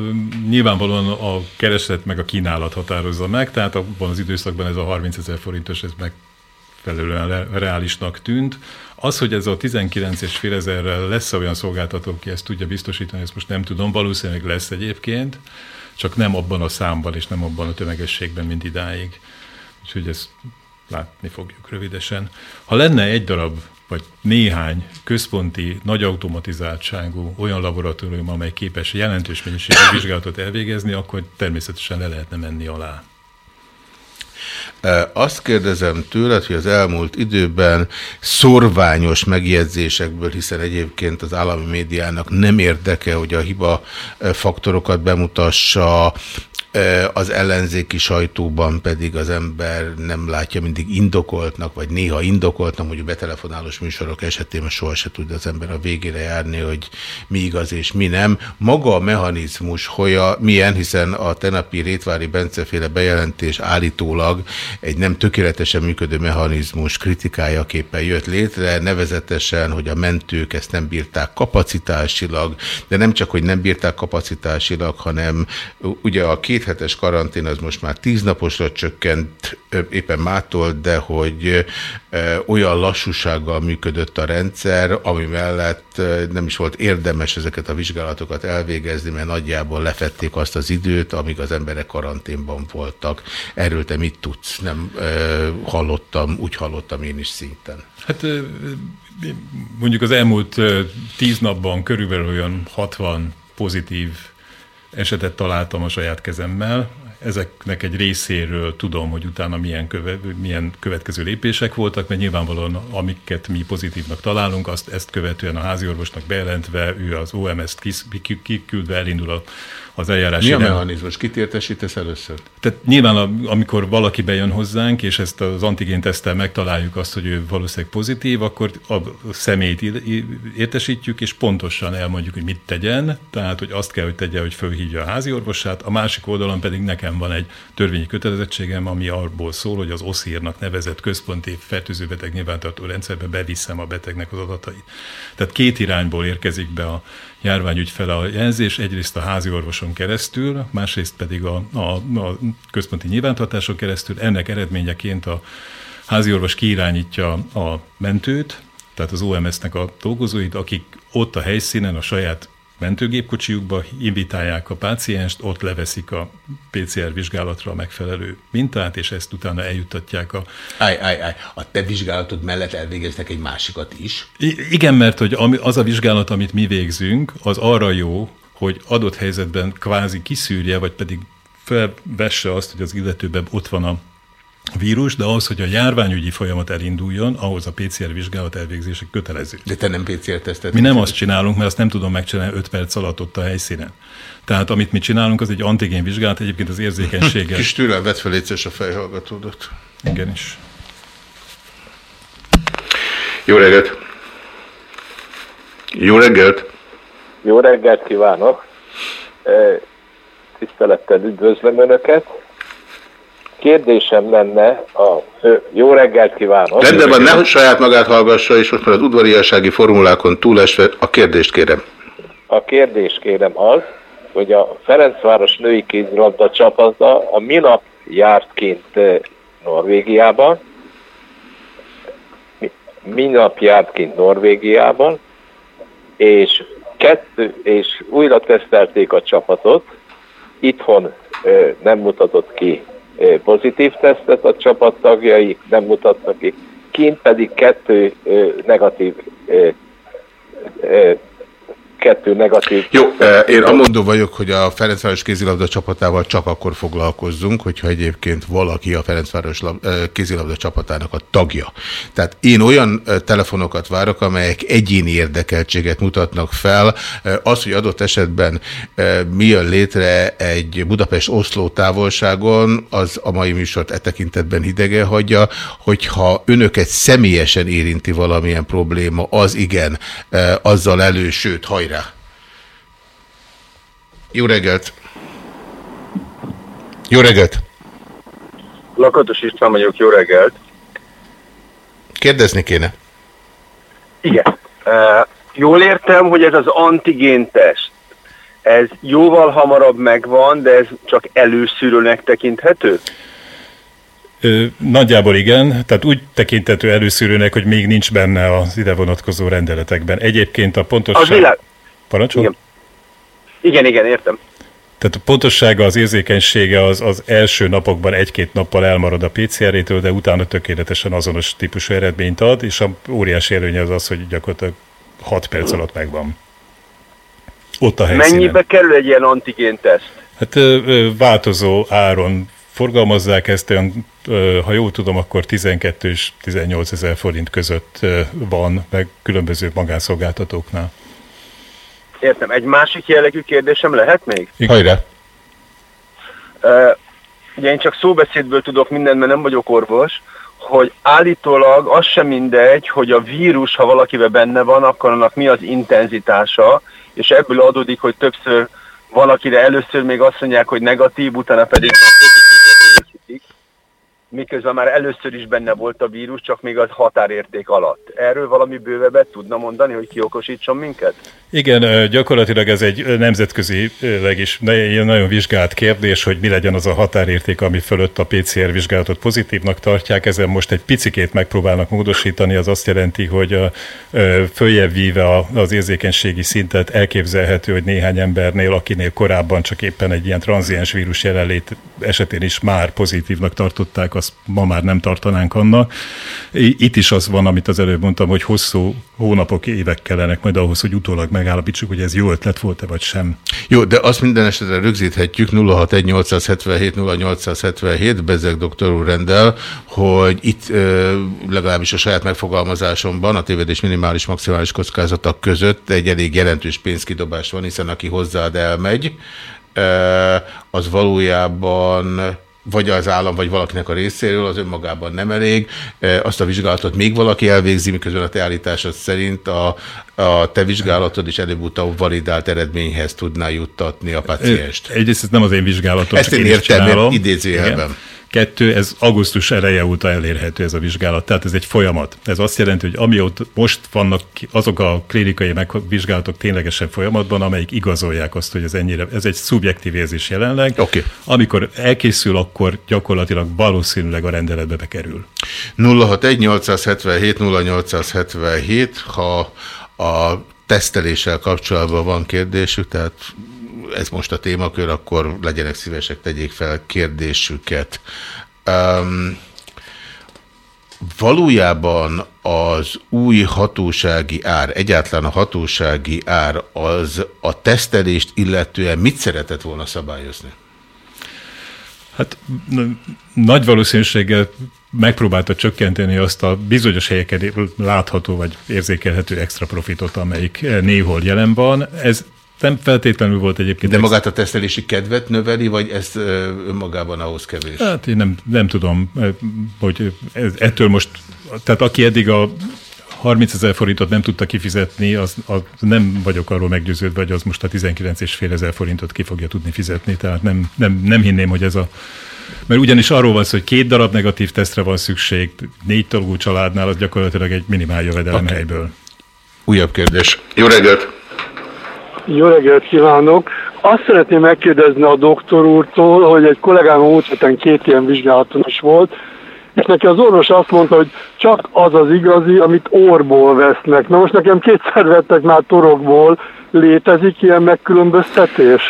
nyilvánvalóan a kereslet meg a kínálat határozza meg, tehát abban az időszakban ez a 30 ezer forintos, ez megfelelően re- reálisnak tűnt. Az, hogy ez a 19 és fél ezerrel lesz olyan szolgáltató, aki ezt tudja biztosítani, ezt most nem tudom, valószínűleg lesz egyébként, csak nem abban a számban és nem abban a tömegességben, mint idáig. Úgyhogy ezt látni fogjuk rövidesen. Ha lenne egy darab, vagy néhány központi, nagy automatizáltságú olyan laboratórium, amely képes jelentős mennyiségű vizsgálatot elvégezni, akkor természetesen le lehetne menni alá. Azt kérdezem tőled, hogy az elmúlt időben szorványos megjegyzésekből, hiszen egyébként az állami médiának nem érdeke, hogy a hiba faktorokat bemutassa, az ellenzéki sajtóban pedig az ember nem látja mindig indokoltnak, vagy néha indokoltnak, hogy a betelefonálós műsorok esetében soha se tudja az ember a végére járni, hogy mi igaz és mi nem. Maga a mechanizmus hoja milyen, hiszen a tenapi Rétvári Benceféle bejelentés állítólag egy nem tökéletesen működő mechanizmus kritikájaképpen jött létre, nevezetesen, hogy a mentők ezt nem bírták kapacitásilag, de nem csak, hogy nem bírták kapacitásilag, hanem ugye a két hetes karantén az most már tíz naposra csökkent éppen mától, de hogy olyan lassúsággal működött a rendszer, ami mellett nem is volt érdemes ezeket a vizsgálatokat elvégezni, mert nagyjából lefették azt az időt, amíg az emberek karanténban voltak. Erről te mit tudsz? Nem hallottam, úgy hallottam én is szinten. Hát mondjuk az elmúlt tíz napban körülbelül olyan 60 pozitív esetet találtam a saját kezemmel. Ezeknek egy részéről tudom, hogy utána milyen, köve, milyen következő lépések voltak, mert nyilvánvalóan amiket mi pozitívnak találunk, azt ezt követően a háziorvosnak bejelentve, ő az OMS-t kiküldve elindul a, az eljárás. Mi a mechanizmus? Kit értesítesz először? tehát nyilván, a- amikor valaki bejön hozzánk, és ezt az antigén tesztel megtaláljuk azt, hogy ő valószínűleg pozitív, akkor a személyt értesítjük, és pontosan elmondjuk, hogy mit tegyen, tehát, hogy azt kell, hogy tegye, hogy fölhívja a házi orvosát, a másik oldalon pedig nekem van egy törvényi kötelezettségem, ami arról szól, hogy az OSZIR-nak nevezett központi fertőzőbeteg nyilvántartó rendszerbe beviszem a betegnek az adatait. Tehát két irányból érkezik be a járványügyfele a jelzés, egyrészt a házi orvoson keresztül, másrészt pedig a, a, a központi nyilvántartáson keresztül. Ennek eredményeként a házi orvos kiirányítja a mentőt, tehát az OMS-nek a dolgozóit, akik ott a helyszínen a saját mentőgépkocsiukba invitálják a pácienst, ott leveszik a PCR vizsgálatra a megfelelő mintát, és ezt utána eljuttatják a Állj, állj, állj. A te vizsgálatod mellett elvégeznek egy másikat is. I- Igen, mert hogy az a vizsgálat, amit mi végzünk, az arra jó, hogy adott helyzetben kvázi kiszűrje, vagy pedig felvesse azt, hogy az illetőben ott van a vírus, de ahhoz, hogy a járványügyi folyamat elinduljon, ahhoz a PCR vizsgálat elvégzése kötelező. De te nem PCR-tesztet? Mi nem azt csinálunk, mert azt nem tudom megcsinálni 5 perc alatt ott a helyszínen. Tehát amit mi csinálunk, az egy antigén vizsgálat, egyébként az érzékenységgel. Kis türel, vedd fel a fejhallgatódot. Igen is. Jó reggelt! Jó reggelt! Jó reggelt kívánok! Eh, Tisztelettel üdvözlöm Önöket! Kérdésem lenne a fő... Jó reggelt kívánok! Rendben van, nehogy saját magát hallgassa, és most már az udvariassági formulákon túlesve a kérdést kérem. A kérdés kérem az, hogy a Ferencváros női kézilabda csapata a minap járt kint Norvégiában, Mi- minap járt kint Norvégiában, és kettő, és újra tesztelték a csapatot, itthon ö, nem mutatott ki pozitív tesztet a csapat tagjai, nem mutattak ki, kint pedig kettő negatív kettő negatív. Jó, eh, én amondó vagyok, hogy a Ferencváros kézilabda csapatával csak akkor foglalkozzunk, hogyha egyébként valaki a Ferencváros eh, kézilabda csapatának a tagja. Tehát én olyan eh, telefonokat várok, amelyek egyéni érdekeltséget mutatnak fel. Az, hogy adott esetben mi jön létre egy Budapest-Oszló távolságon, az a mai műsort e tekintetben hidegen hagyja, hogyha önöket személyesen érinti valamilyen probléma, az igen, azzal elő, sőt, hajrá! Jó reggelt! Jó reggelt! Lakatos István vagyok, jó reggelt. Kérdezni kéne. Igen. Uh, jól értem, hogy ez az antigén teszt, ez jóval hamarabb megvan, de ez csak előszűrőnek tekinthető? Ö, nagyjából igen, tehát úgy tekintető előszűrőnek, hogy még nincs benne az ide vonatkozó rendeletekben. Egyébként a pontosság... Az világ... Parancsol? Igen. Igen, igen, értem. Tehát a pontossága, az érzékenysége az, az első napokban egy-két nappal elmarad a PCR-től, de utána tökéletesen azonos típusú eredményt ad, és a óriási előnye az az, hogy gyakorlatilag 6 perc alatt megvan. Ott a helyszínen. Mennyibe kerül egy ilyen antigén teszt? Hát változó áron forgalmazzák ezt, olyan, ha jól tudom, akkor 12 és 18 ezer forint között van, meg különböző magánszolgáltatóknál. Értem. Egy másik jellegű kérdésem lehet még? Hajrá! Uh, ugye én csak szóbeszédből tudok mindent, mert nem vagyok orvos, hogy állítólag az sem mindegy, hogy a vírus, ha valakiben benne van, akkor annak mi az intenzitása, és ebből adódik, hogy többször valakire először még azt mondják, hogy negatív, utána pedig miközben már először is benne volt a vírus, csak még az határérték alatt. Erről valami bővebbet tudna mondani, hogy kiokosítson minket? Igen, gyakorlatilag ez egy nemzetközileg is nagyon vizsgált kérdés, hogy mi legyen az a határérték, ami fölött a PCR vizsgálatot pozitívnak tartják. Ezen most egy picikét megpróbálnak módosítani, az azt jelenti, hogy a, följebb víve az érzékenységi szintet elképzelhető, hogy néhány embernél, akinél korábban csak éppen egy ilyen tranziens vírus jelenlét esetén is már pozitívnak tartották, azt ma már nem tartanánk annak. Itt is az van, amit az előbb mondtam, hogy hosszú hónapok, évek kellenek majd ahhoz, hogy utólag megállapítsuk, hogy ez jó ötlet volt-e vagy sem. Jó, de azt minden esetre rögzíthetjük 061-877-0877, Bezek doktor úr rendel, hogy itt legalábbis a saját megfogalmazásomban a tévedés minimális maximális kockázatok között egy elég jelentős pénzkidobás van, hiszen aki hozzáad elmegy, az valójában vagy az állam, vagy valakinek a részéről, az önmagában nem elég. Azt a vizsgálatot még valaki elvégzi, miközben a te állításod szerint a, a te vizsgálatod is előbb-utóbb validált eredményhez tudná juttatni a pacienst. Egyrészt ez nem az én vizsgálatom, Ezt én is értem, idézőjelben. Igen. Kettő, ez augusztus eleje óta elérhető ez a vizsgálat, tehát ez egy folyamat. Ez azt jelenti, hogy amióta most vannak azok a klinikai megvizsgálatok ténylegesen folyamatban, amelyik igazolják azt, hogy ez ennyire, ez egy szubjektív érzés jelenleg. Oké. Amikor elkészül, akkor gyakorlatilag valószínűleg a rendeletbe bekerül. 061-877-0877, ha a teszteléssel kapcsolatban van kérdésük, tehát ez most a témakör, akkor legyenek szívesek, tegyék fel kérdésüket. Um, valójában az új hatósági ár, egyáltalán a hatósági ár az a tesztelést illetően mit szeretett volna szabályozni? Hát nagy valószínűséggel megpróbálta csökkenteni azt a bizonyos helyeken látható vagy érzékelhető extra profitot, amelyik eh, néhol jelen van. Ez nem feltétlenül volt egyébként. De ex- magát a tesztelési kedvet növeli, vagy ez önmagában ahhoz kevés? Hát én nem, nem tudom, hogy ettől most, tehát aki eddig a 30 ezer forintot nem tudta kifizetni, az, az nem vagyok arról meggyőződve, hogy az most a 19,5 ezer forintot ki fogja tudni fizetni, tehát nem, nem, nem hinném, hogy ez a mert ugyanis arról van szó, hogy két darab negatív tesztre van szükség, négy tagú családnál, az gyakorlatilag egy minimál jövedelem Oké. helyből. Újabb kérdés. Jó reggelt! Jó reggelt kívánok! Azt szeretném megkérdezni a doktor úrtól, hogy egy kollégám múlt héten két ilyen vizsgálaton is volt, és neki az orvos azt mondta, hogy csak az az igazi, amit orból vesznek. Na most nekem kétszer vettek már torokból, létezik ilyen megkülönböztetés?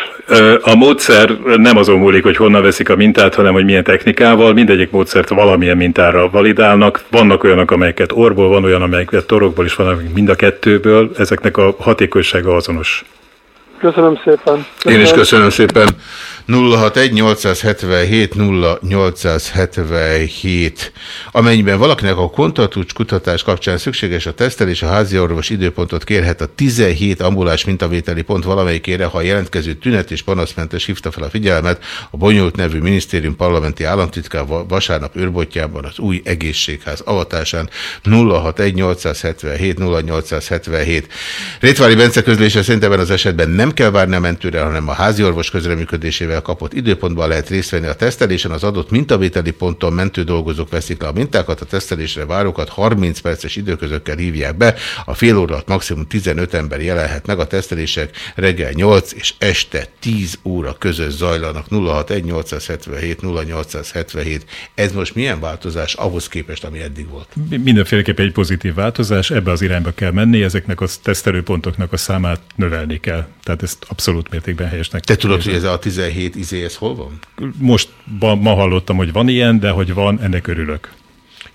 A módszer nem azon múlik, hogy honnan veszik a mintát, hanem hogy milyen technikával. Mindegyik módszert valamilyen mintára validálnak. Vannak olyanok, amelyeket orból, van olyan, amelyeket torokból is, van, amelyek mind a kettőből. Ezeknek a hatékonysága azonos. Köszönöm szépen. Én is köszönöm szépen. 061-877-0877. Amennyiben valakinek a kontaktúcs kutatás kapcsán szükséges a tesztelés, a házi orvos időpontot kérhet a 17 ambulás mintavételi pont valamelyikére, ha a jelentkező tünet és panaszmentes hívta fel a figyelmet a bonyolult nevű minisztérium parlamenti államtitkár va- vasárnap őrbotjában az új egészségház avatásán 061-877-0877. Rétvári Bence közlése szerint ebben az esetben nem kell várni a mentőre, hanem a házi orvos közreműködésével kapott időpontban lehet részt venni a tesztelésen. Az adott mintavételi ponton mentő dolgozók veszik le a mintákat, a tesztelésre várókat 30 perces időközökkel hívják be. A fél óra alatt maximum 15 ember jelenhet meg a tesztelések reggel 8 és este 10 óra között zajlanak 061-877 0877. Ez most milyen változás ahhoz képest, ami eddig volt? Mindenféleképpen egy pozitív változás, ebbe az irányba kell menni, ezeknek a tesztelőpontoknak a számát növelni kell. Tehát ezt abszolút mértékben helyesnek. Te tudod, hogy ez a 17 izé, ez hol van? Most ma, ma hallottam, hogy van ilyen, de hogy van, ennek örülök.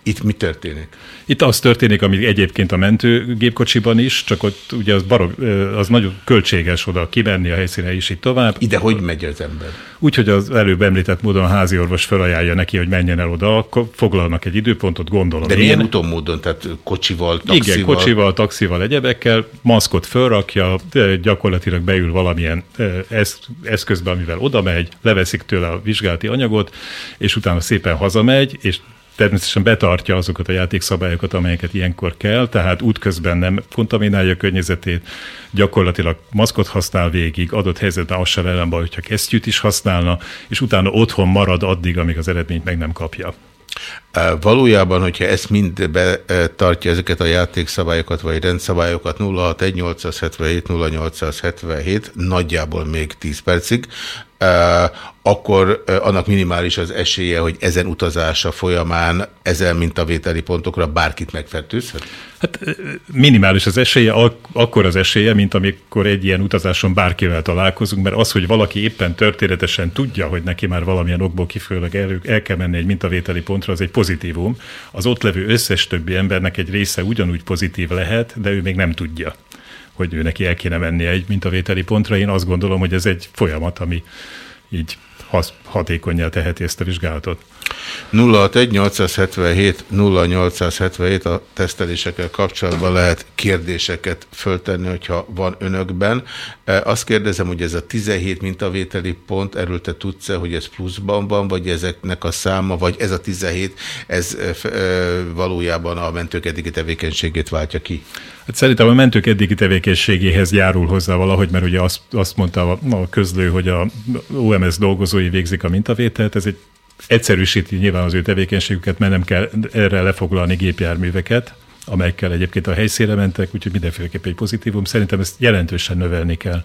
Itt mi történik? Itt az történik, ami egyébként a mentőgépkocsiban is, csak ott ugye az, barog, az nagyon költséges oda kimenni a helyszíne is így tovább. Ide hogy megy az ember? Úgyhogy az előbb említett módon a házi orvos felajánlja neki, hogy menjen el oda, akkor foglalnak egy időpontot, gondolom. De milyen úton módon? Tehát kocsival, taxival? Igen, kocsival, taxival, egyebekkel, maszkot fölrakja, gyakorlatilag beül valamilyen esz- eszközbe, amivel oda megy, leveszik tőle a vizsgálati anyagot, és utána szépen hazamegy, és természetesen betartja azokat a játékszabályokat, amelyeket ilyenkor kell, tehát útközben nem kontaminálja a környezetét, gyakorlatilag maszkot használ végig, adott helyzetben az sem ellenben, hogyha kesztyűt is használna, és utána otthon marad addig, amíg az eredményt meg nem kapja. Valójában, hogyha ezt mind betartja ezeket a játékszabályokat, vagy rendszabályokat 061877 0877, nagyjából még 10 percig, akkor annak minimális az esélye, hogy ezen utazása folyamán ezen mintavételi pontokra bárkit megfertőzhet? Hát minimális az esélye, ak- akkor az esélye, mint amikor egy ilyen utazáson bárkivel találkozunk, mert az, hogy valaki éppen történetesen tudja, hogy neki már valamilyen okból kifőleg el, el kell menni egy mintavételi pontra, az egy pozitívum. Az ott levő összes többi embernek egy része ugyanúgy pozitív lehet, de ő még nem tudja hogy ő neki el kéne mennie egy mintavételi pontra. Én azt gondolom, hogy ez egy folyamat, ami így hatékonyá teheti ezt a vizsgálatot. 061-877 0877 a tesztelésekkel kapcsolatban lehet kérdéseket föltenni, hogyha van önökben. E, azt kérdezem, hogy ez a 17 mintavételi pont, erről te tudsz -e, hogy ez pluszban van, vagy ezeknek a száma, vagy ez a 17, ez e, e, valójában a mentők eddigi tevékenységét váltja ki? Hát szerintem a mentők eddigi tevékenységéhez járul hozzá valahogy, mert ugye azt, azt mondta a közlő, hogy a OMS dolgozói végzik a mintavételt, ez egy egyszerűsíti nyilván az ő tevékenységüket, mert nem kell erre lefoglalni gépjárműveket, amelyekkel egyébként a helyszínre mentek, úgyhogy mindenféleképpen egy pozitívum. Szerintem ezt jelentősen növelni kell.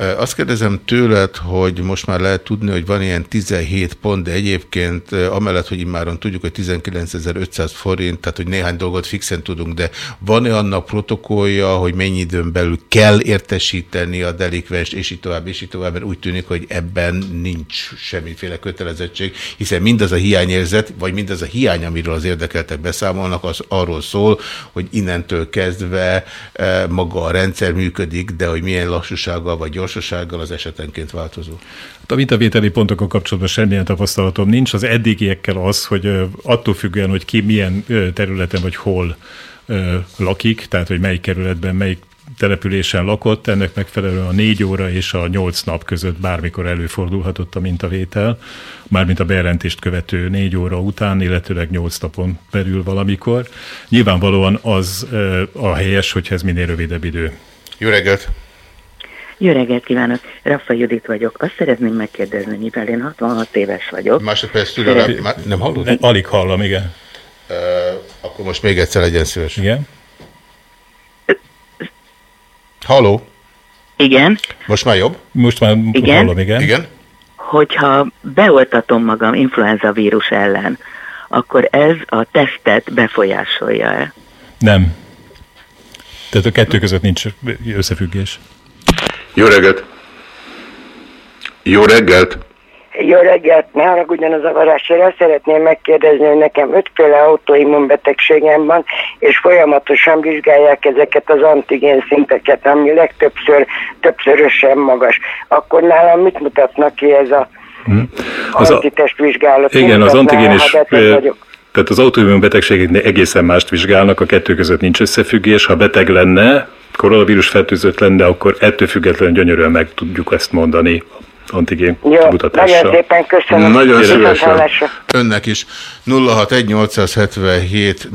Azt kérdezem tőled, hogy most már lehet tudni, hogy van ilyen 17 pont, de egyébként amellett, hogy immáron tudjuk, hogy 19.500 forint, tehát hogy néhány dolgot fixen tudunk, de van-e annak protokollja, hogy mennyi időn belül kell értesíteni a delikvest, és így tovább, és így tovább, mert úgy tűnik, hogy ebben nincs semmiféle kötelezettség, hiszen mindaz a hiányérzet, vagy mindaz a hiány, amiről az érdekeltek beszámolnak, az arról szól, hogy innentől kezdve maga a rendszer működik, de hogy milyen lassúsággal vagy gyors gyorsasággal az esetenként változó. A mintavételi pontokkal kapcsolatban semmilyen tapasztalatom nincs. Az eddigiekkel az, hogy attól függően, hogy ki milyen területen vagy hol lakik, tehát hogy melyik kerületben, melyik településen lakott, ennek megfelelően a négy óra és a nyolc nap között bármikor előfordulhatott a mintavétel, mármint a bejelentést követő négy óra után, illetőleg nyolc napon belül valamikor. Nyilvánvalóan az a helyes, hogyha ez minél rövidebb idő. Jó reggelt! Jó reggelt kívánok, Raffa Judit vagyok. Azt szeretném megkérdezni, mivel én 66 éves vagyok. Másodperc Szeret... nem hallod? Alig hallom, igen. Uh, akkor most még egyszer legyen szíves. Igen. Halló? Igen. Most már jobb? Most már igen? hallom, igen. Igen. Hogyha beoltatom magam influenza vírus ellen, akkor ez a tesztet befolyásolja-e? Nem. Tehát a kettő között nincs összefüggés. Jó reggelt! Jó reggelt! Jó reggelt, ne haragudjon a zavarásra. Azt szeretném megkérdezni, hogy nekem ötféle autoimmunbetegségem van, és folyamatosan vizsgálják ezeket az antigén szinteket, ami legtöbbször többszörösen magas. Akkor nálam mit mutatnak ki ez a hmm. az antitestvizsgálat? Igen, az antigén is... Tehát az autoimmun betegségeknél egészen mást vizsgálnak, a kettő között nincs összefüggés. Ha beteg lenne, koronavírus fertőzött lenne, akkor ettől függetlenül gyönyörűen meg tudjuk ezt mondani antigén Jó, Nagyon szépen köszönöm. Nagyon szívesen. Önnek is. 061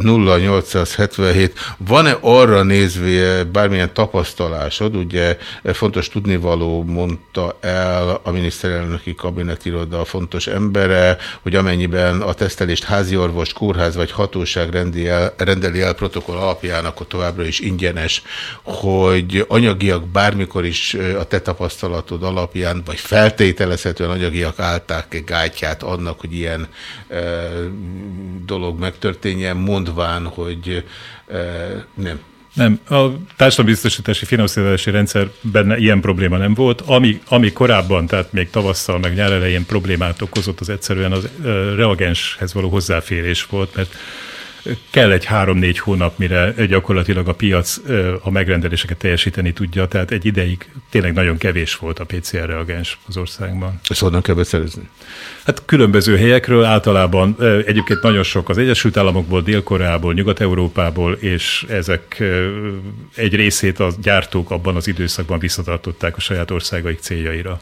0877 Van-e arra nézve bármilyen tapasztalásod? Ugye fontos tudnivaló mondta el a miniszterelnöki kabinetiroda fontos embere, hogy amennyiben a tesztelést háziorvos, kórház vagy hatóság rendi el, rendeli el protokoll alapján, akkor továbbra is ingyenes, hogy anyagiak bármikor is a te tapasztalatod alapján, vagy feltételezhetően anyagiak állták gátyát annak, hogy ilyen e, dolog megtörténjen, mondván, hogy e, nem. Nem, a társadalombiztosítási finanszírozási rendszerben ilyen probléma nem volt. Ami, ami korábban, tehát még tavasszal, meg nyár elején problémát okozott, az egyszerűen az reagenshez való hozzáférés volt, mert kell egy három-négy hónap, mire gyakorlatilag a piac a megrendeléseket teljesíteni tudja, tehát egy ideig tényleg nagyon kevés volt a PCR reagens az országban. Ezt honnan kell beszerezni? Hát különböző helyekről, általában egyébként nagyon sok az Egyesült Államokból, Dél-Koreából, Nyugat-Európából, és ezek egy részét a gyártók abban az időszakban visszatartották a saját országaik céljaira.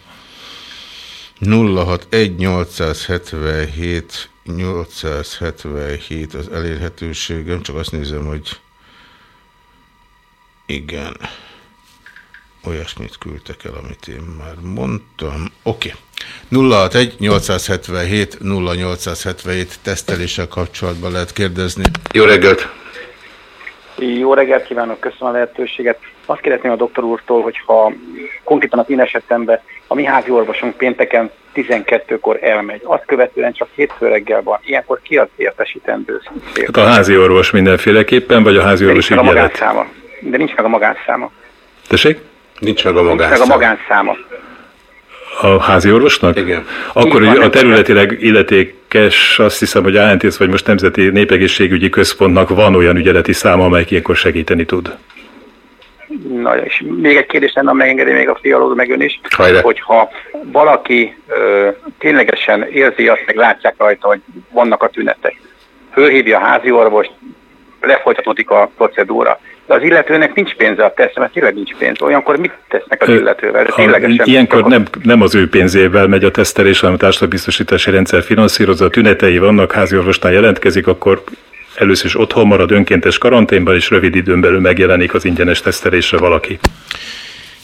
061877 877 az elérhetőségem, csak azt nézem, hogy igen. Olyasmit küldtek el, amit én már mondtam. Oké. Okay. 061 877 0877 teszteléssel kapcsolatban lehet kérdezni. Jó reggelt! Jó reggelt kívánok, köszönöm a lehetőséget. Azt kérdezném a doktor úrtól, hogy ha konkrétan az én esetemben a mi házi orvosunk pénteken 12-kor elmegy, azt követően csak hétfő reggel van. Ilyenkor ki az értesítendő? Hát a házi orvos mindenféleképpen, vagy a házi orvos De nincs meg a magánszáma. De nincs meg a magánszáma. Tessék? Nincs meg a Nincs meg a magánszáma. A házi orvosnak? Igen. Akkor ugye a területileg illetékes, azt hiszem, hogy ANTS vagy most Nemzeti Népegészségügyi Központnak van olyan ügyeleti száma, amely ilyenkor segíteni tud. Na, és még egy kérdés lenne, megengedi még a fialóg, meg ön is, Hajrá. hogyha valaki ö, ténylegesen érzi azt, meg látják rajta, hogy vannak a tünetek, fölhívja a házi orvost, lefolytatódik a procedúra, de az illetőnek nincs pénze a tesztre, mert tényleg nincs pénz. Olyankor mit tesznek az illetővel? Ténylegesen ilyenkor nem, nem az ő pénzével megy a tesztelés, hanem a társadalombiztosítási rendszer finanszírozza, a tünetei vannak, házi orvosnál jelentkezik, akkor először is otthon marad önkéntes karanténban, és rövid időn belül megjelenik az ingyenes tesztelésre valaki.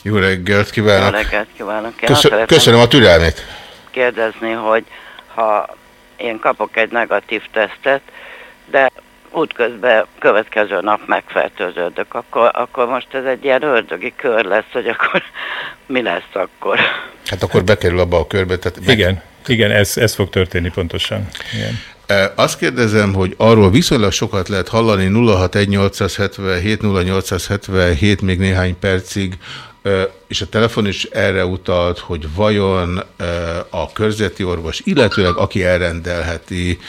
Jó reggelt Jó kívánok! reggelt kívánok! Én köszönöm a türelmét! kérdezni, hogy ha én kapok egy negatív tesztet, de útközben következő nap megfertőződök, akkor, akkor most ez egy ilyen ördögi kör lesz, hogy akkor mi lesz akkor? Hát akkor bekerül abba a körbe. Tehát meg- Igen, igen, ez, ez fog történni pontosan. Igen. Azt kérdezem, hogy arról viszonylag sokat lehet hallani 061 0877 még néhány percig, és a telefon is erre utalt, hogy vajon a körzeti orvos, illetőleg aki elrendelheti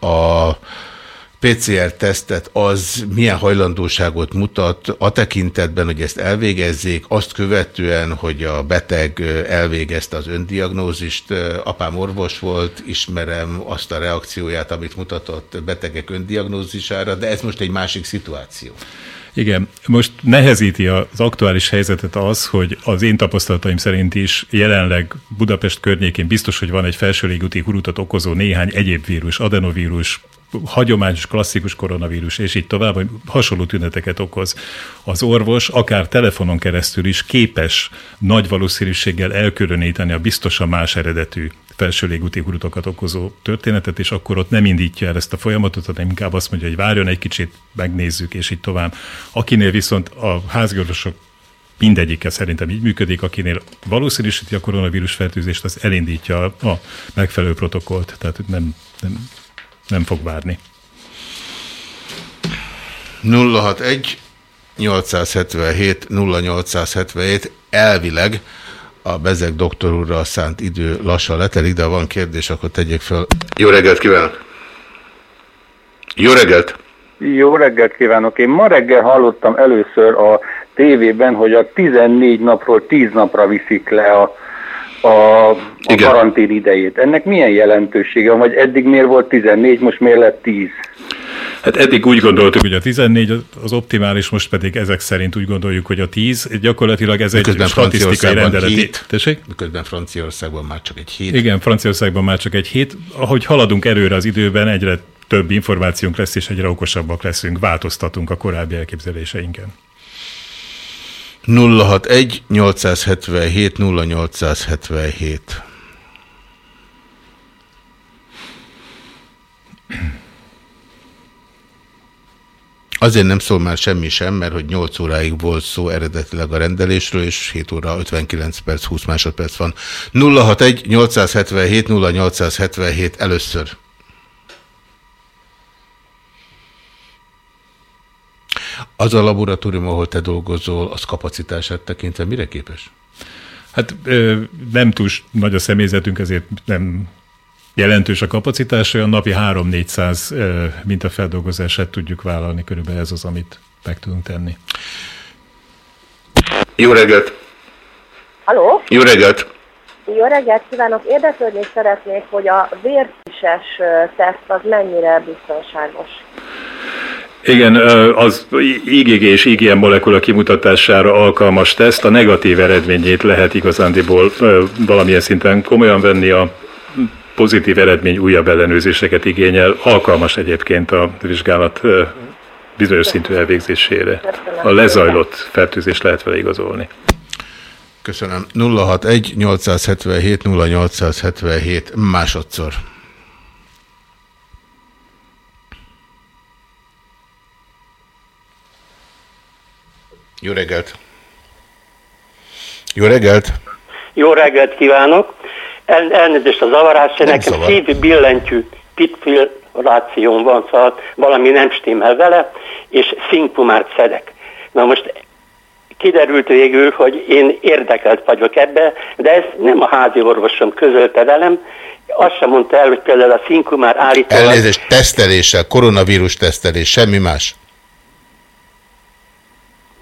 a PCR-tesztet, az milyen hajlandóságot mutat a tekintetben, hogy ezt elvégezzék, azt követően, hogy a beteg elvégezte az öndiagnózist, apám orvos volt, ismerem azt a reakcióját, amit mutatott betegek öndiagnózisára, de ez most egy másik szituáció. Igen, most nehezíti az aktuális helyzetet az, hogy az én tapasztalataim szerint is jelenleg Budapest környékén biztos, hogy van egy felső légúti hurutat okozó néhány egyéb vírus, adenovírus, hagyományos, klasszikus koronavírus, és így tovább, hogy hasonló tüneteket okoz. Az orvos akár telefonon keresztül is képes nagy valószínűséggel elkülöníteni a biztosan más eredetű felső légúti hurutokat okozó történetet, és akkor ott nem indítja el ezt a folyamatot, hanem inkább azt mondja, hogy várjon egy kicsit, megnézzük, és így tovább. Akinél viszont a háziorvosok mindegyike szerintem így működik, akinél valószínűsíti a koronavírus fertőzést, az elindítja a megfelelő protokollt, tehát nem, nem, nem fog várni. 061 877 0877 elvileg a bezeg doktor úrra szánt idő lassan letelik, de ha van kérdés, akkor tegyék fel. Jó reggelt kívánok! Jó reggelt! Jó reggelt kívánok! Én ma reggel hallottam először a tévében, hogy a 14 napról 10 napra viszik le a, a, a karantén idejét. Ennek milyen jelentősége van, vagy eddig miért volt 14, most miért lett 10? Hát eddig úgy gondoltuk, hogy a 14 az- optimális, most pedig ezek szerint úgy gondoljuk, hogy a 10. Gyakorlatilag ez egy Miközben statisztikai Franciaországban rendeleti. hét. Tessék? Miközben Franciaországban már csak egy hét. Igen, Franciaországban már csak egy hét. Ahogy haladunk előre az időben, egyre több információnk lesz, és egyre okosabbak leszünk, változtatunk a korábbi elképzeléseinken. 061 877 0877 Azért nem szól már semmi sem, mert hogy 8 óráig volt szó eredetileg a rendelésről, és 7 óra 59 perc, 20 másodperc van. 061 877 0877 először. Az a laboratórium, ahol te dolgozol, az kapacitását tekintve mire képes? Hát nem túl nagy a személyzetünk, ezért nem jelentős a kapacitás, olyan napi 3-400 mintafeldolgozását tudjuk vállalni, körülbelül ez az, amit meg tudunk tenni. Jó reggelt! Halló? Jó reggelt! Jó reggelt kívánok! Érdeklődni szeretnék, hogy a vértises ö, teszt az mennyire biztonságos. Igen, az IgG és IgM molekula kimutatására alkalmas teszt a negatív eredményét lehet igazándiból valamilyen szinten komolyan venni, a pozitív eredmény újabb ellenőrzéseket igényel, alkalmas egyébként a vizsgálat bizonyos szintű elvégzésére. A lezajlott fertőzést lehet vele igazolni. Köszönöm. 061 877 0877 másodszor. Jó reggelt! Jó reggelt! Jó reggelt kívánok! El, elnézést a zavarás, nekem zavar. szív billentyű pitfiláción van, szóval valami nem stimmel vele, és szinkpumát szedek. Na most kiderült végül, hogy én érdekelt vagyok ebbe, de ezt nem a házi orvosom közölte velem, azt sem mondta el, hogy például a szinkumár állítólag Elnézést, teszteléssel, koronavírus tesztelés, semmi más.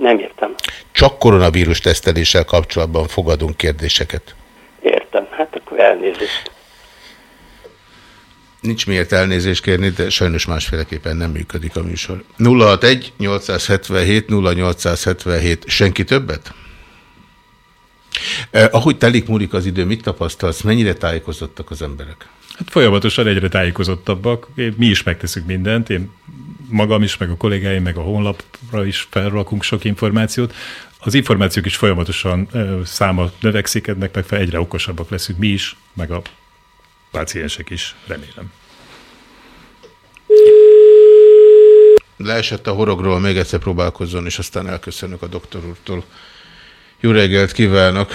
Nem értem. Csak koronavírus teszteléssel kapcsolatban fogadunk kérdéseket. Értem, hát akkor elnézést. Nincs miért elnézést kérni, de sajnos másféleképpen nem működik a műsor. 061 877 0877. Senki többet? Eh, ahogy telik múlik az idő, mit tapasztalsz? Mennyire tájékozottak az emberek? Hát folyamatosan egyre tájékozottabbak. Mi is megteszünk mindent, én magam is, meg a kollégáim, meg a honlapra is felrakunk sok információt. Az információk is folyamatosan száma növekszik, ennek megfelelően egyre okosabbak leszünk mi is, meg a páciensek is, remélem. Leesett a horogról, még egyszer próbálkozzon, és aztán elköszönök a doktor úrtól. Jó reggelt kívánok!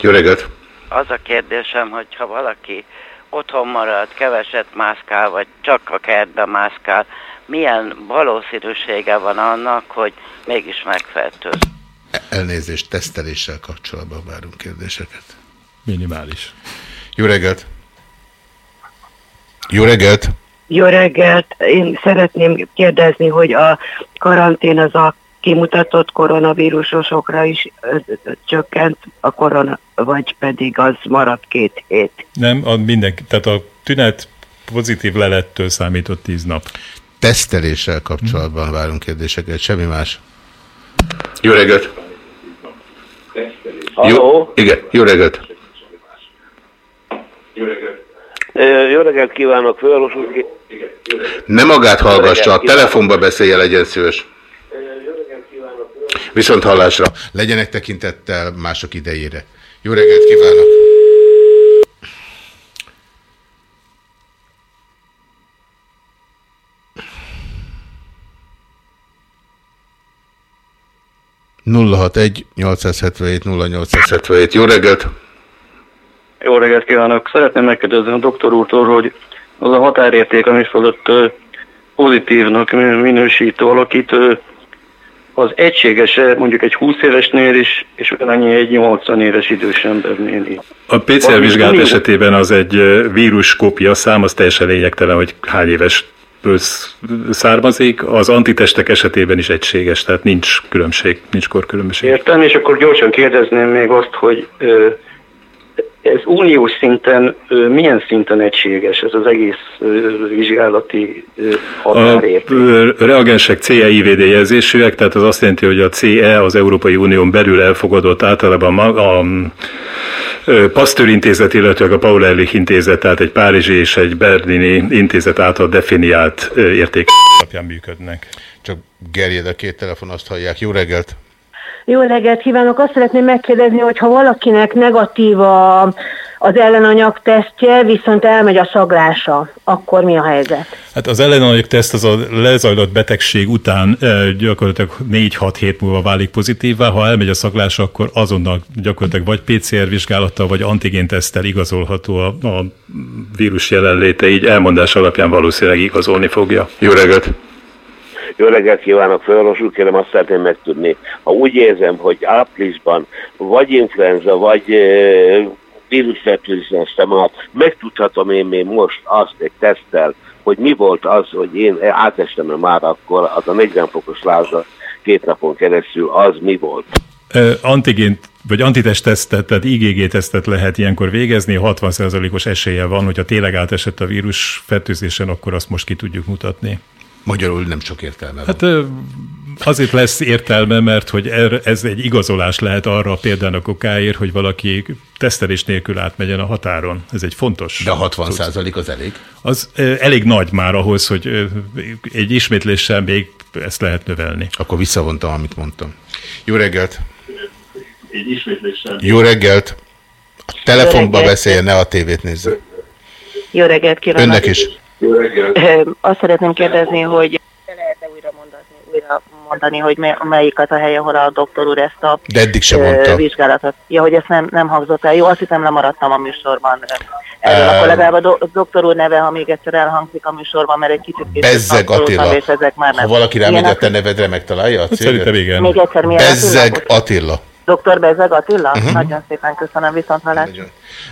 Jó reggelt! Az a kérdésem, hogy ha valaki otthon marad, keveset mászkál, vagy csak a kertben mászkál, milyen valószínűsége van annak, hogy mégis megfertőz? Elnézést, teszteléssel kapcsolatban várunk kérdéseket. Minimális. Jó reggelt! Jó reggelt! Jó reggelt! Én szeretném kérdezni, hogy a karantén az a kimutatott koronavírusosokra is csökkent a korona, vagy pedig az maradt két hét. Nem, a mindenki, tehát a tünet pozitív lelettől számított tíz nap. Teszteléssel kapcsolatban várunk kérdéseket, semmi más. Jó reggelt! Jó, igen, jó reggelt! Jó reggelt kívánok, főorvos úr. Ne magát hallgassa, a telefonba beszélje, legyen szíves. Viszont hallásra. Legyenek tekintettel mások idejére. Jó reggelt kívánok! Nulla hat egy 877 0877. Jó reggelt! Jó reggelt kívánok! Szeretném megkérdezni a doktor úrtól, hogy az a határérték, ami fölött pozitívnak mi- minősítő alakít, ö, az egységes mondjuk egy 20 évesnél is, és ugyanannyi egy 80 éves idős embernél is. A PCR vizsgálat esetében az egy víruskópia szám, az teljesen lényegtelen, hogy hány éves származik, az antitestek esetében is egységes, tehát nincs különbség, nincs korkülönbség. Értem, és akkor gyorsan kérdezném még azt, hogy ez uniós szinten milyen szinten egységes ez az egész vizsgálati ö, A reagensek CE-IVD jelzésűek, tehát az azt jelenti, hogy a CE az Európai Unión belül elfogadott általában a Pasteur intézet, illetve a Paul Ehrlich intézet, tehát egy párizsi és egy berlini intézet által definiált érték alapján működnek. Csak gerjed a két telefon, azt hallják. Jó reggelt! Jó reggelt kívánok! Azt szeretném megkérdezni, hogy ha valakinek negatív a, az ellenanyag tesztje, viszont elmegy a szaglása, akkor mi a helyzet? Hát az ellenanyag teszt az a lezajlott betegség után eh, gyakorlatilag 4-6 hét múlva válik pozitívvá. Ha elmegy a szaglásra, akkor azonnal gyakorlatilag vagy PCR vizsgálattal, vagy antigénteszttel igazolható a, a vírus jelenléte, így elmondás alapján valószínűleg igazolni fogja. Jó reggelt! Jó reggelt kívánok, főorvos úr, kérem azt szeretném megtudni. Ha úgy érzem, hogy áprilisban vagy influenza, vagy e, vírusfertőzésem át, megtudhatom én még most azt egy teszttel, hogy mi volt az, hogy én átestem már akkor, az a 40 fokos lázat két napon keresztül, az mi volt? Antigént vagy antitest tesztet, tehát IgG tesztet lehet ilyenkor végezni, 60%-os esélye van, hogyha tényleg átesett a vírus fertőzésen, akkor azt most ki tudjuk mutatni. Magyarul nem sok értelme Hát ö, azért lesz értelme, mert hogy er- ez egy igazolás lehet arra példának okáért, hogy valaki tesztelés nélkül átmegyen a határon. Ez egy fontos. De a 60 az elég? Az elég nagy már ahhoz, hogy egy ismétléssel még ezt lehet növelni. Akkor visszavontam, amit mondtam. Jó reggelt! Egy ismétléssel. Jó reggelt! A telefonba reggelt. beszéljen, ne a tévét nézze. Jó reggelt kívánok! Önnek is. Ö, Azt szeretném kérdezni, hogy mondani, hogy me- melyik az a hely, ahol a doktor úr ezt a De eddig sem mondta. vizsgálatot. Ja, hogy ezt nem, nem hangzott el. Jó, azt hiszem lemaradtam a műsorban. Erről Ö, akkor legalább a do- doktor úr neve, ha még egyszer elhangzik a műsorban, mert egy kicsit később Bezzeg Attila. és ezek már nem. Ha valaki rámegy a nevedre, megtalálja a céget? Szerintem igen. Még egyszer milyen Bezzeg Attila? Attila. Dr. Bezzeg Attila? Mhm. Nagyon szépen köszönöm, viszont hallás.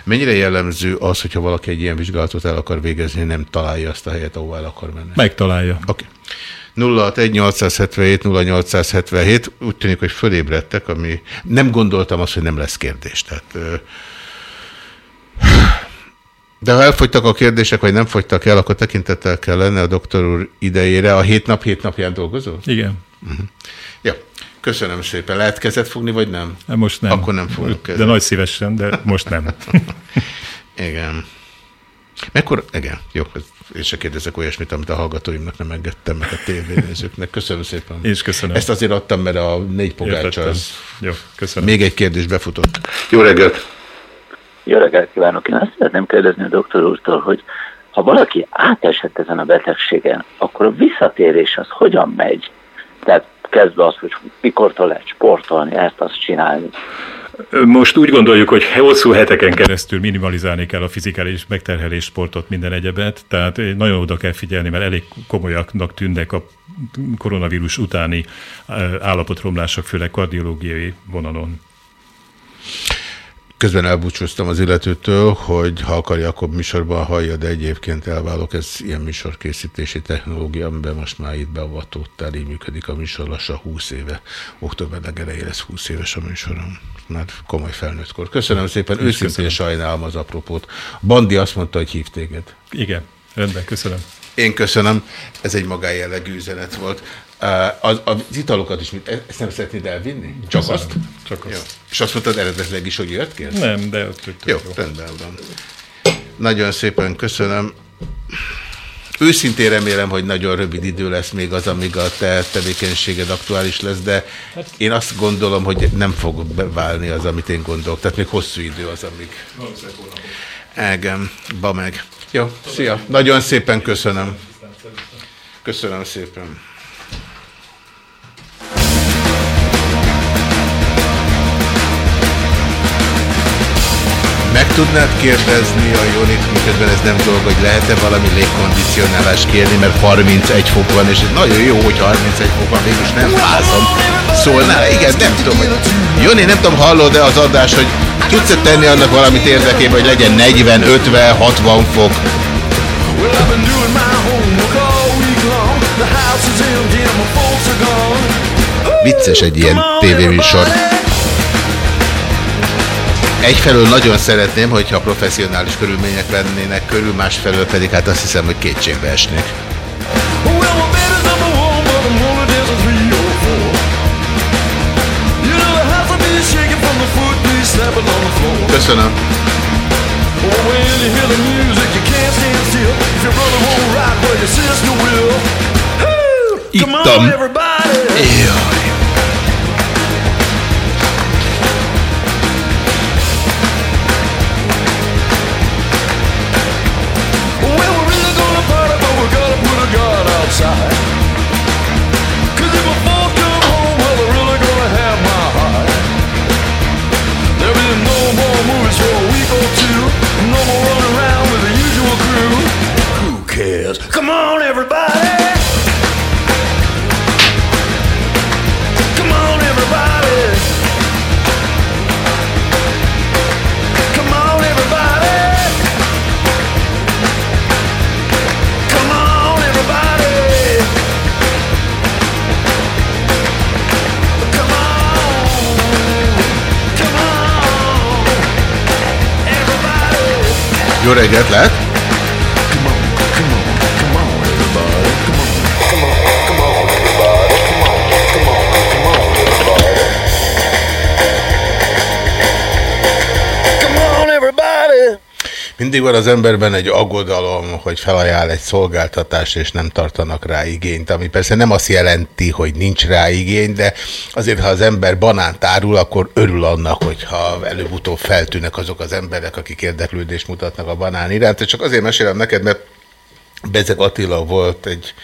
Mennyire jellemző az, hogyha valaki egy ilyen vizsgálatot el akar végezni, nem találja azt a helyet, ahová el akar menni? Megtalálja. Oké. 061 877 0877, úgy tűnik, hogy fölébredtek, ami nem gondoltam azt, hogy nem lesz kérdés. Tehát, de ha elfogytak a kérdések, vagy nem fogytak el, akkor tekintettel kell lenni a doktor úr idejére. A hét nap, hét napján dolgozol? Igen. Uh-huh. Ja, köszönöm szépen. Lehet kezet fogni, vagy nem? Most nem. Akkor nem fogok kezet. De nagy szívesen, de most nem. Igen. Mekkor, igen, jó, én se kérdezek olyasmit, amit a hallgatóimnak nem engedtem, meg a tévénézőknek. Köszönöm szépen. És köszönöm. Ezt azért adtam, mert a négy pogácsa az... Jó, köszönöm. Még egy kérdés befutott. Jó reggelt! Jó reggelt kívánok! Én azt szeretném kérdezni a doktor úrtól, hogy ha valaki átesett ezen a betegségen, akkor a visszatérés az hogyan megy? Tehát kezdve az, hogy mikortól lehet sportolni, ezt azt csinálni. Most úgy gondoljuk, hogy hosszú heteken keresztül minimalizálni kell a fizikális megterhelés sportot, minden egyebet, tehát nagyon oda kell figyelni, mert elég komolyaknak tűnnek a koronavírus utáni eh, állapotromlások, főleg kardiológiai vonalon. Közben elbúcsúztam az illetőtől, hogy ha akarja, akkor műsorban hallja, de egyébként elválok. Ez ilyen műsorkészítési technológia, amiben most már itt beavatódtál, így működik a műsor lassan 20 éve. Október legelején lesz 20 éves a műsorom. Már komoly felnőttkor. Köszönöm szépen, őszintén köszönöm. sajnálom az apropót. Bandi azt mondta, hogy hív téged. Igen, rendben, köszönöm. Én köszönöm, ez egy magájellegű üzenet volt. Az, az italokat is, mit- ezt nem szeretnéd elvinni? Csak Köszönöm. azt? Csak azt. Jó. És azt mondtad eredetileg is, hogy jöttél? Nem, de ott tök Jó, jó. rendben van. Nagyon szépen köszönöm. Őszintén remélem, hogy nagyon rövid idő lesz még az, amíg a te tevékenységed aktuális lesz, de én azt gondolom, hogy nem fog beválni az, amit én gondolok. Tehát még hosszú idő az, amíg... Igen, ba meg. Jó, szia. Nagyon szépen köszönöm. Köszönöm szépen. Meg tudnád kérdezni a Jonit, miközben ez nem dolog, hogy lehet-e valami légkondicionálást kérni, mert 31 fok van, és ez nagyon jó, hogy 31 fok van, mégis nem fázom. Szólnál? Igen, nem tudom, hogy... Joni, nem tudom, hallod-e az adás, hogy tudsz -e tenni annak valamit érdekében, hogy legyen 40, 50, 60 fok? Well, I've been doing Egyfelől nagyon szeretném, hogyha professzionális körülmények lennének körül, másfelől pedig hát azt hiszem, hogy kétségbe esnék. Well, my bed Come on, everybody. Come on, everybody. Come on, everybody. Come on, everybody. Come on. Come on. Everybody. Jó reggelt, lehet? Mindig van az emberben egy aggodalom, hogy felajánl egy szolgáltatást, és nem tartanak rá igényt, ami persze nem azt jelenti, hogy nincs rá igény, de azért, ha az ember banánt árul, akkor örül annak, hogyha előbb-utóbb feltűnnek azok az emberek, akik érdeklődést mutatnak a banán iránt. Csak azért mesélem neked, mert Bezek Attila volt egy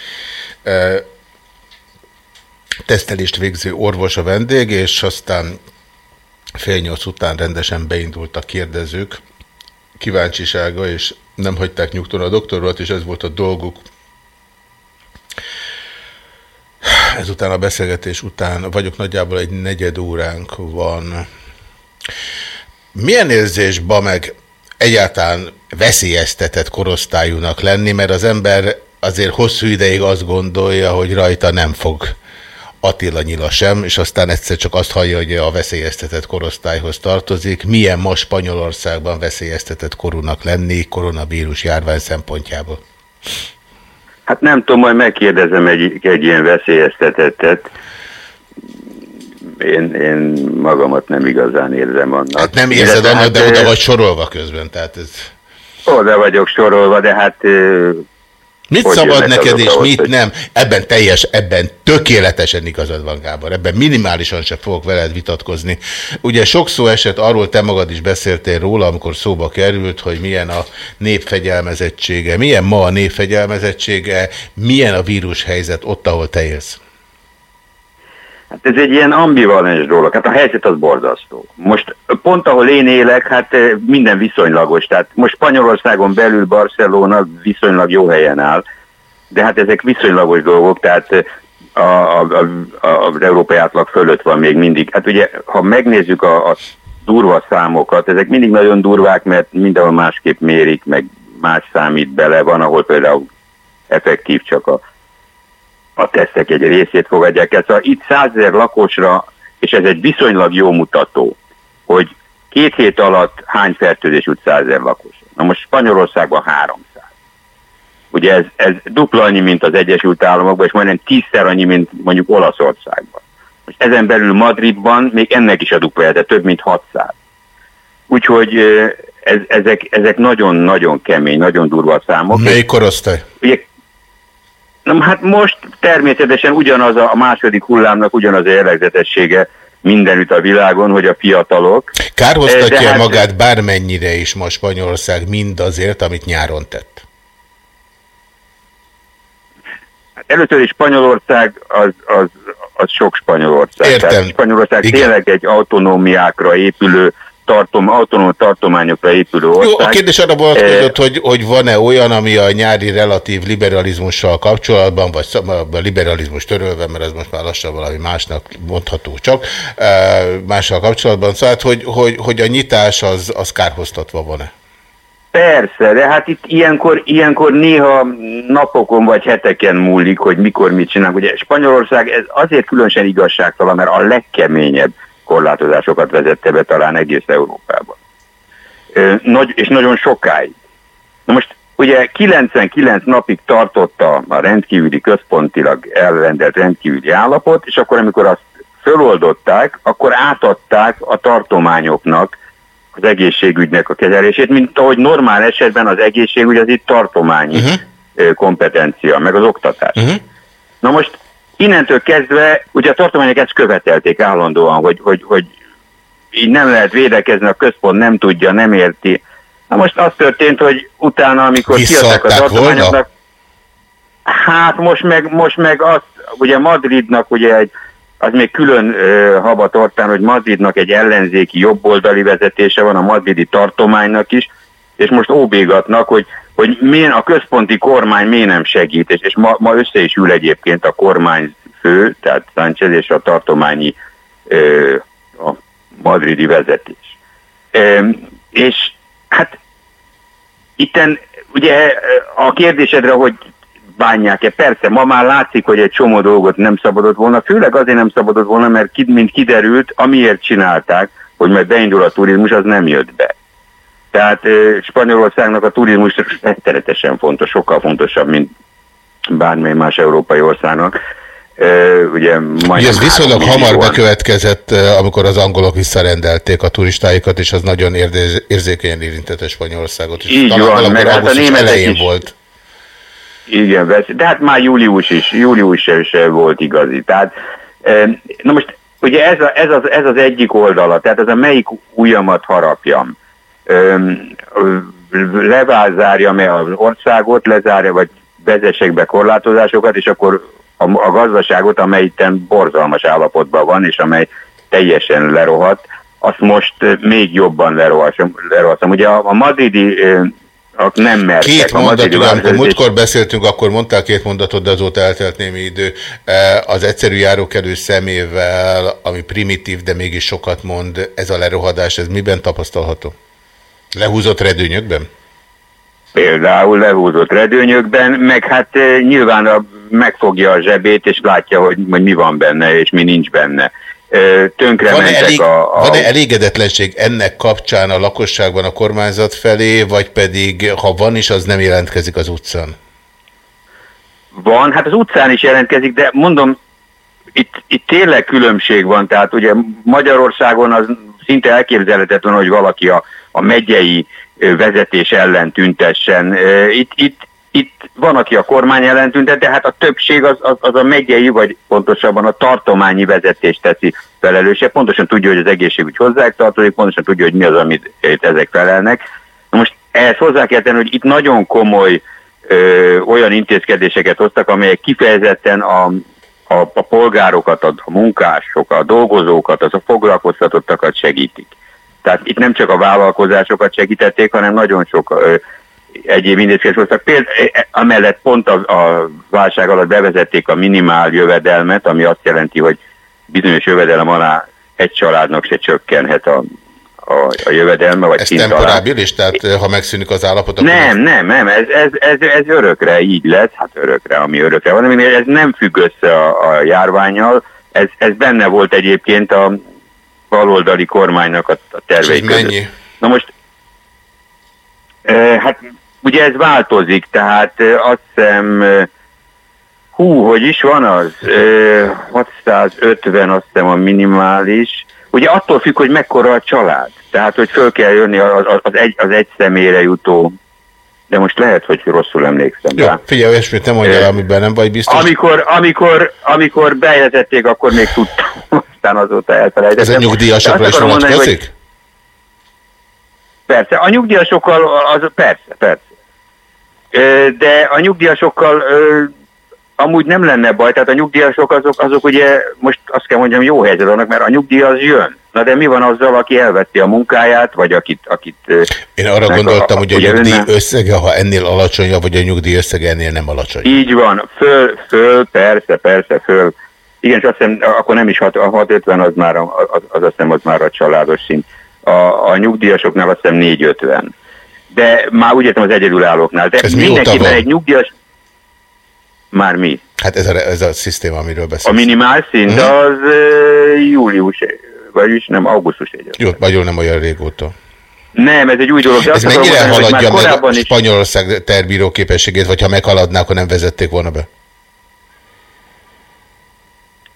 e, tesztelést végző orvos a vendég, és aztán fél nyolc után rendesen beindult a kérdezők kíváncsisága, és nem hagyták nyugton a doktorot, és ez volt a dolguk. Ezután a beszélgetés után vagyok nagyjából egy negyed óránk van. Milyen érzésba meg egyáltalán veszélyeztetett korosztályúnak lenni, mert az ember azért hosszú ideig azt gondolja, hogy rajta nem fog Attila nyila sem, és aztán egyszer csak azt hallja, hogy a veszélyeztetett korosztályhoz tartozik. Milyen ma Spanyolországban veszélyeztetett korúnak lenni koronavírus járvány szempontjából? Hát nem tudom, majd megkérdezem egy, egy ilyen veszélyeztetettet. Én, én magamat nem igazán érzem annak. Hát nem érzed annak, de oda vagy sorolva közben, tehát ez... Oda vagyok sorolva, de hát Mit hogy szabad neked, és ahhoz, mit hogy- nem? Ebben teljes, ebben tökéletesen igazad van, Gábor. Ebben minimálisan sem fogok veled vitatkozni. Ugye sok szó esett arról, te magad is beszéltél róla, amikor szóba került, hogy milyen a népfegyelmezettsége, milyen ma a népfegyelmezettsége, milyen a vírushelyzet ott, ahol te élsz. Hát ez egy ilyen ambivalens dolog. Hát a helyzet az borzasztó. Most pont ahol én élek, hát eh, minden viszonylagos. Tehát most Spanyolországon belül Barcelona viszonylag jó helyen áll, de hát ezek viszonylagos dolgok, tehát eh, a, a, a, a, az európai átlag fölött van még mindig. Hát ugye, ha megnézzük a, a durva számokat, ezek mindig nagyon durvák, mert mindenhol másképp mérik, meg más számít bele. Van, ahol például effektív csak a a tesztek egy részét fogadják el. Szóval itt 100 ezer lakosra, és ez egy viszonylag jó mutató, hogy két hét alatt hány fertőzés jut 100 ezer lakosra. Na most Spanyolországban 300. Ugye ez, ez dupla annyi, mint az Egyesült Államokban, és majdnem tízszer annyi, mint mondjuk Olaszországban. Most ezen belül Madridban még ennek is a dupla, de több mint 600. Úgyhogy ez, ezek, ezek nagyon-nagyon kemény, nagyon durva számok. Melyik korosztály? Ugye, na, hát most természetesen ugyanaz a, a második hullámnak ugyanaz a jellegzetessége mindenütt a világon, hogy a fiatalok. Kárhoztatja De hát- magát bármennyire is ma Spanyolország mindazért, amit nyáron tett. Először is Spanyolország az, az, az sok Spanyolország. Értem. Tehát Spanyolország Igen. tényleg egy autonómiákra épülő, tartom, autonóm tartományokra épülő ország. Jó, a kérdés arra vonatkozott, hogy, hogy van-e olyan, ami a nyári relatív liberalizmussal kapcsolatban, vagy a liberalizmus törölve, mert ez most már lassan valami másnak mondható csak, eh, mással kapcsolatban, szóval, hát, hogy, hogy, hogy a nyitás az, az kárhoztatva van-e? Persze, de hát itt ilyenkor, ilyenkor néha napokon vagy heteken múlik, hogy mikor mit csinálunk. Ugye Spanyolország ez azért különösen igazságtalan, mert a legkeményebb korlátozásokat vezette be talán egész Európában. Nagy, és nagyon sokáig. Na most ugye 99 napig tartotta a rendkívüli központilag elrendelt rendkívüli állapot, és akkor amikor azt föloldották, akkor átadták a tartományoknak az egészségügynek a kezelését, mint ahogy normál esetben az egészségügy az itt tartományi uh-huh. kompetencia, meg az oktatás. Uh-huh. Na most innentől kezdve, ugye a tartományok ezt követelték állandóan, hogy, hogy, hogy így nem lehet védekezni, a központ nem tudja, nem érti. Na most az történt, hogy utána, amikor kiadták a tartományoknak, volna? hát most meg, most meg azt, ugye Madridnak ugye egy, az még külön ö, habatortán, hogy Madridnak egy ellenzéki jobboldali vezetése van, a madridi tartománynak is, és most óbégatnak, hogy, hogy miért a központi kormány miért nem segít, és, és ma, ma össze is ül egyébként a kormányfő, tehát Sánchez és a tartományi ö, a madridi vezetés. Ö, és hát itten ugye a kérdésedre, hogy bánják-e, persze, ma már látszik, hogy egy csomó dolgot nem szabadott volna, főleg azért nem szabadott volna, mert mint kiderült, amiért csinálták, hogy majd beindul a turizmus, az nem jött be. Tehát Spanyolországnak a turizmus rettenetesen fontos, sokkal fontosabb, mint bármely más európai országnak. Ugye Ugye ez viszonylag hamar millióan. bekövetkezett, amikor az angolok visszarendelték a turistáikat, és az nagyon érdez- érzékenyen érintette Spanyolországot. És Így van, meg hát a németek is. volt. Igen, vesz- de hát már július is, július is volt igazi. Tehát, eh, na most ugye ez, a, ez, az, ez az egyik oldala, tehát ez a melyik ujjamat harapjam. Öm, ö, Levázárjam-e az országot, lezárja, vagy vezessek be korlátozásokat, és akkor a, a gazdaságot, amely itten borzalmas állapotban van, és amely teljesen lerohadt, azt most még jobban lerohatom. Ugye a, a madridi nem mertek. Két mondat, ugye, amikor múltkor beszéltünk, akkor mondtál két mondatot, de azóta eltelt némi idő. Az egyszerű járókelő szemével, ami primitív, de mégis sokat mond, ez a lerohadás, ez miben tapasztalható? Lehúzott redőnyökben? Például lehúzott redőnyökben, meg hát eh, nyilván a, megfogja a zsebét, és látja, hogy, hogy mi van benne, és mi nincs benne. Eh, Tönkre Van-e mentek elég, a, a... van-e elégedetlenség ennek kapcsán a lakosságban a kormányzat felé, vagy pedig, ha van is, az nem jelentkezik az utcán? Van, hát az utcán is jelentkezik, de mondom, itt, itt tényleg különbség van, tehát ugye Magyarországon az szinte elképzelhetetlen, hogy valaki a, a megyei vezetés ellen tüntessen. Itt, itt, itt van, aki a kormány ellen tüntet, de hát a többség az, az, az a megyei, vagy pontosabban a tartományi vezetés teszi felelőse. Pontosan tudja, hogy az egészségügy hozzá tartozik, pontosan tudja, hogy mi az, amit ezek felelnek. Most ehhez hozzá kell tenni, hogy itt nagyon komoly ö, olyan intézkedéseket hoztak, amelyek kifejezetten a, a, a polgárokat, a munkásokat, a dolgozókat, az a foglalkoztatottakat segítik. Tehát itt nem csak a vállalkozásokat segítették, hanem nagyon sok egyéb intézkedést hoztak. Például amellett pont a, a válság alatt bevezették a minimál jövedelmet, ami azt jelenti, hogy bizonyos jövedelem alá egy családnak se csökkenhet a, a, a jövedelme, vagy Ez temporábilis, tehát eh, ha megszűnik az állapot, akkor... Nem, nem, nem, ez, ez, ez, ez örökre így lesz, hát örökre, ami örökre van, ez nem függ össze a, a járványjal, ez, ez benne volt egyébként a baloldali kormánynak a, a tervei között. mennyi? Na most, e, hát ugye ez változik, tehát e, azt hiszem, e, hú, hogy is van az, e, 650 azt hiszem a minimális, ugye attól függ, hogy mekkora a család, tehát hogy föl kell jönni az, az, az, egy, az egy személyre jutó, de most lehet, hogy rosszul emlékszem Jó, rá. figyelj, olyasmit nem mondja, Eh, amiben nem vagy biztos. Amikor, amikor, amikor bejelentették, akkor még tudtam, aztán azóta elfelejtettem. Ez a nyugdíjasokra is mondani, hogy- vonatkozik? Persze, a nyugdíjasokkal, az, persze, persze. De a nyugdíjasokkal amúgy nem lenne baj, tehát a nyugdíjasok azok, azok ugye most azt kell mondjam jó helyzet vannak, mert a nyugdíj az jön. Na de mi van azzal, aki elveszti a munkáját, vagy akit... akit Én arra gondoltam, hogy a nyugdíj önne- összege, ha ennél alacsonyabb, vagy a nyugdíj összege ennél nem alacsony. Így van, föl, föl, persze, persze, föl. Igen, és azt hiszem, akkor nem is hat, a 650 az már, a- az, az azt hiszem, az már a családos szint. A, a nyugdíjasoknál azt hiszem 450. De már úgy értem az egyedülállóknál. De Ez van? egy nyugdíjas... Már mi? Hát ez a, ez a szisztéma, amiről A beszélsz. minimál szint Mhm. az ö, július, vagyis nem, augusztus egy. Jó, nagyon nem olyan régóta. Nem, ez egy új dolog. De Ez mennyire mondani, haladja meg a is Spanyolország terbíró képességét, vagy ha meghaladná, akkor nem vezették volna be?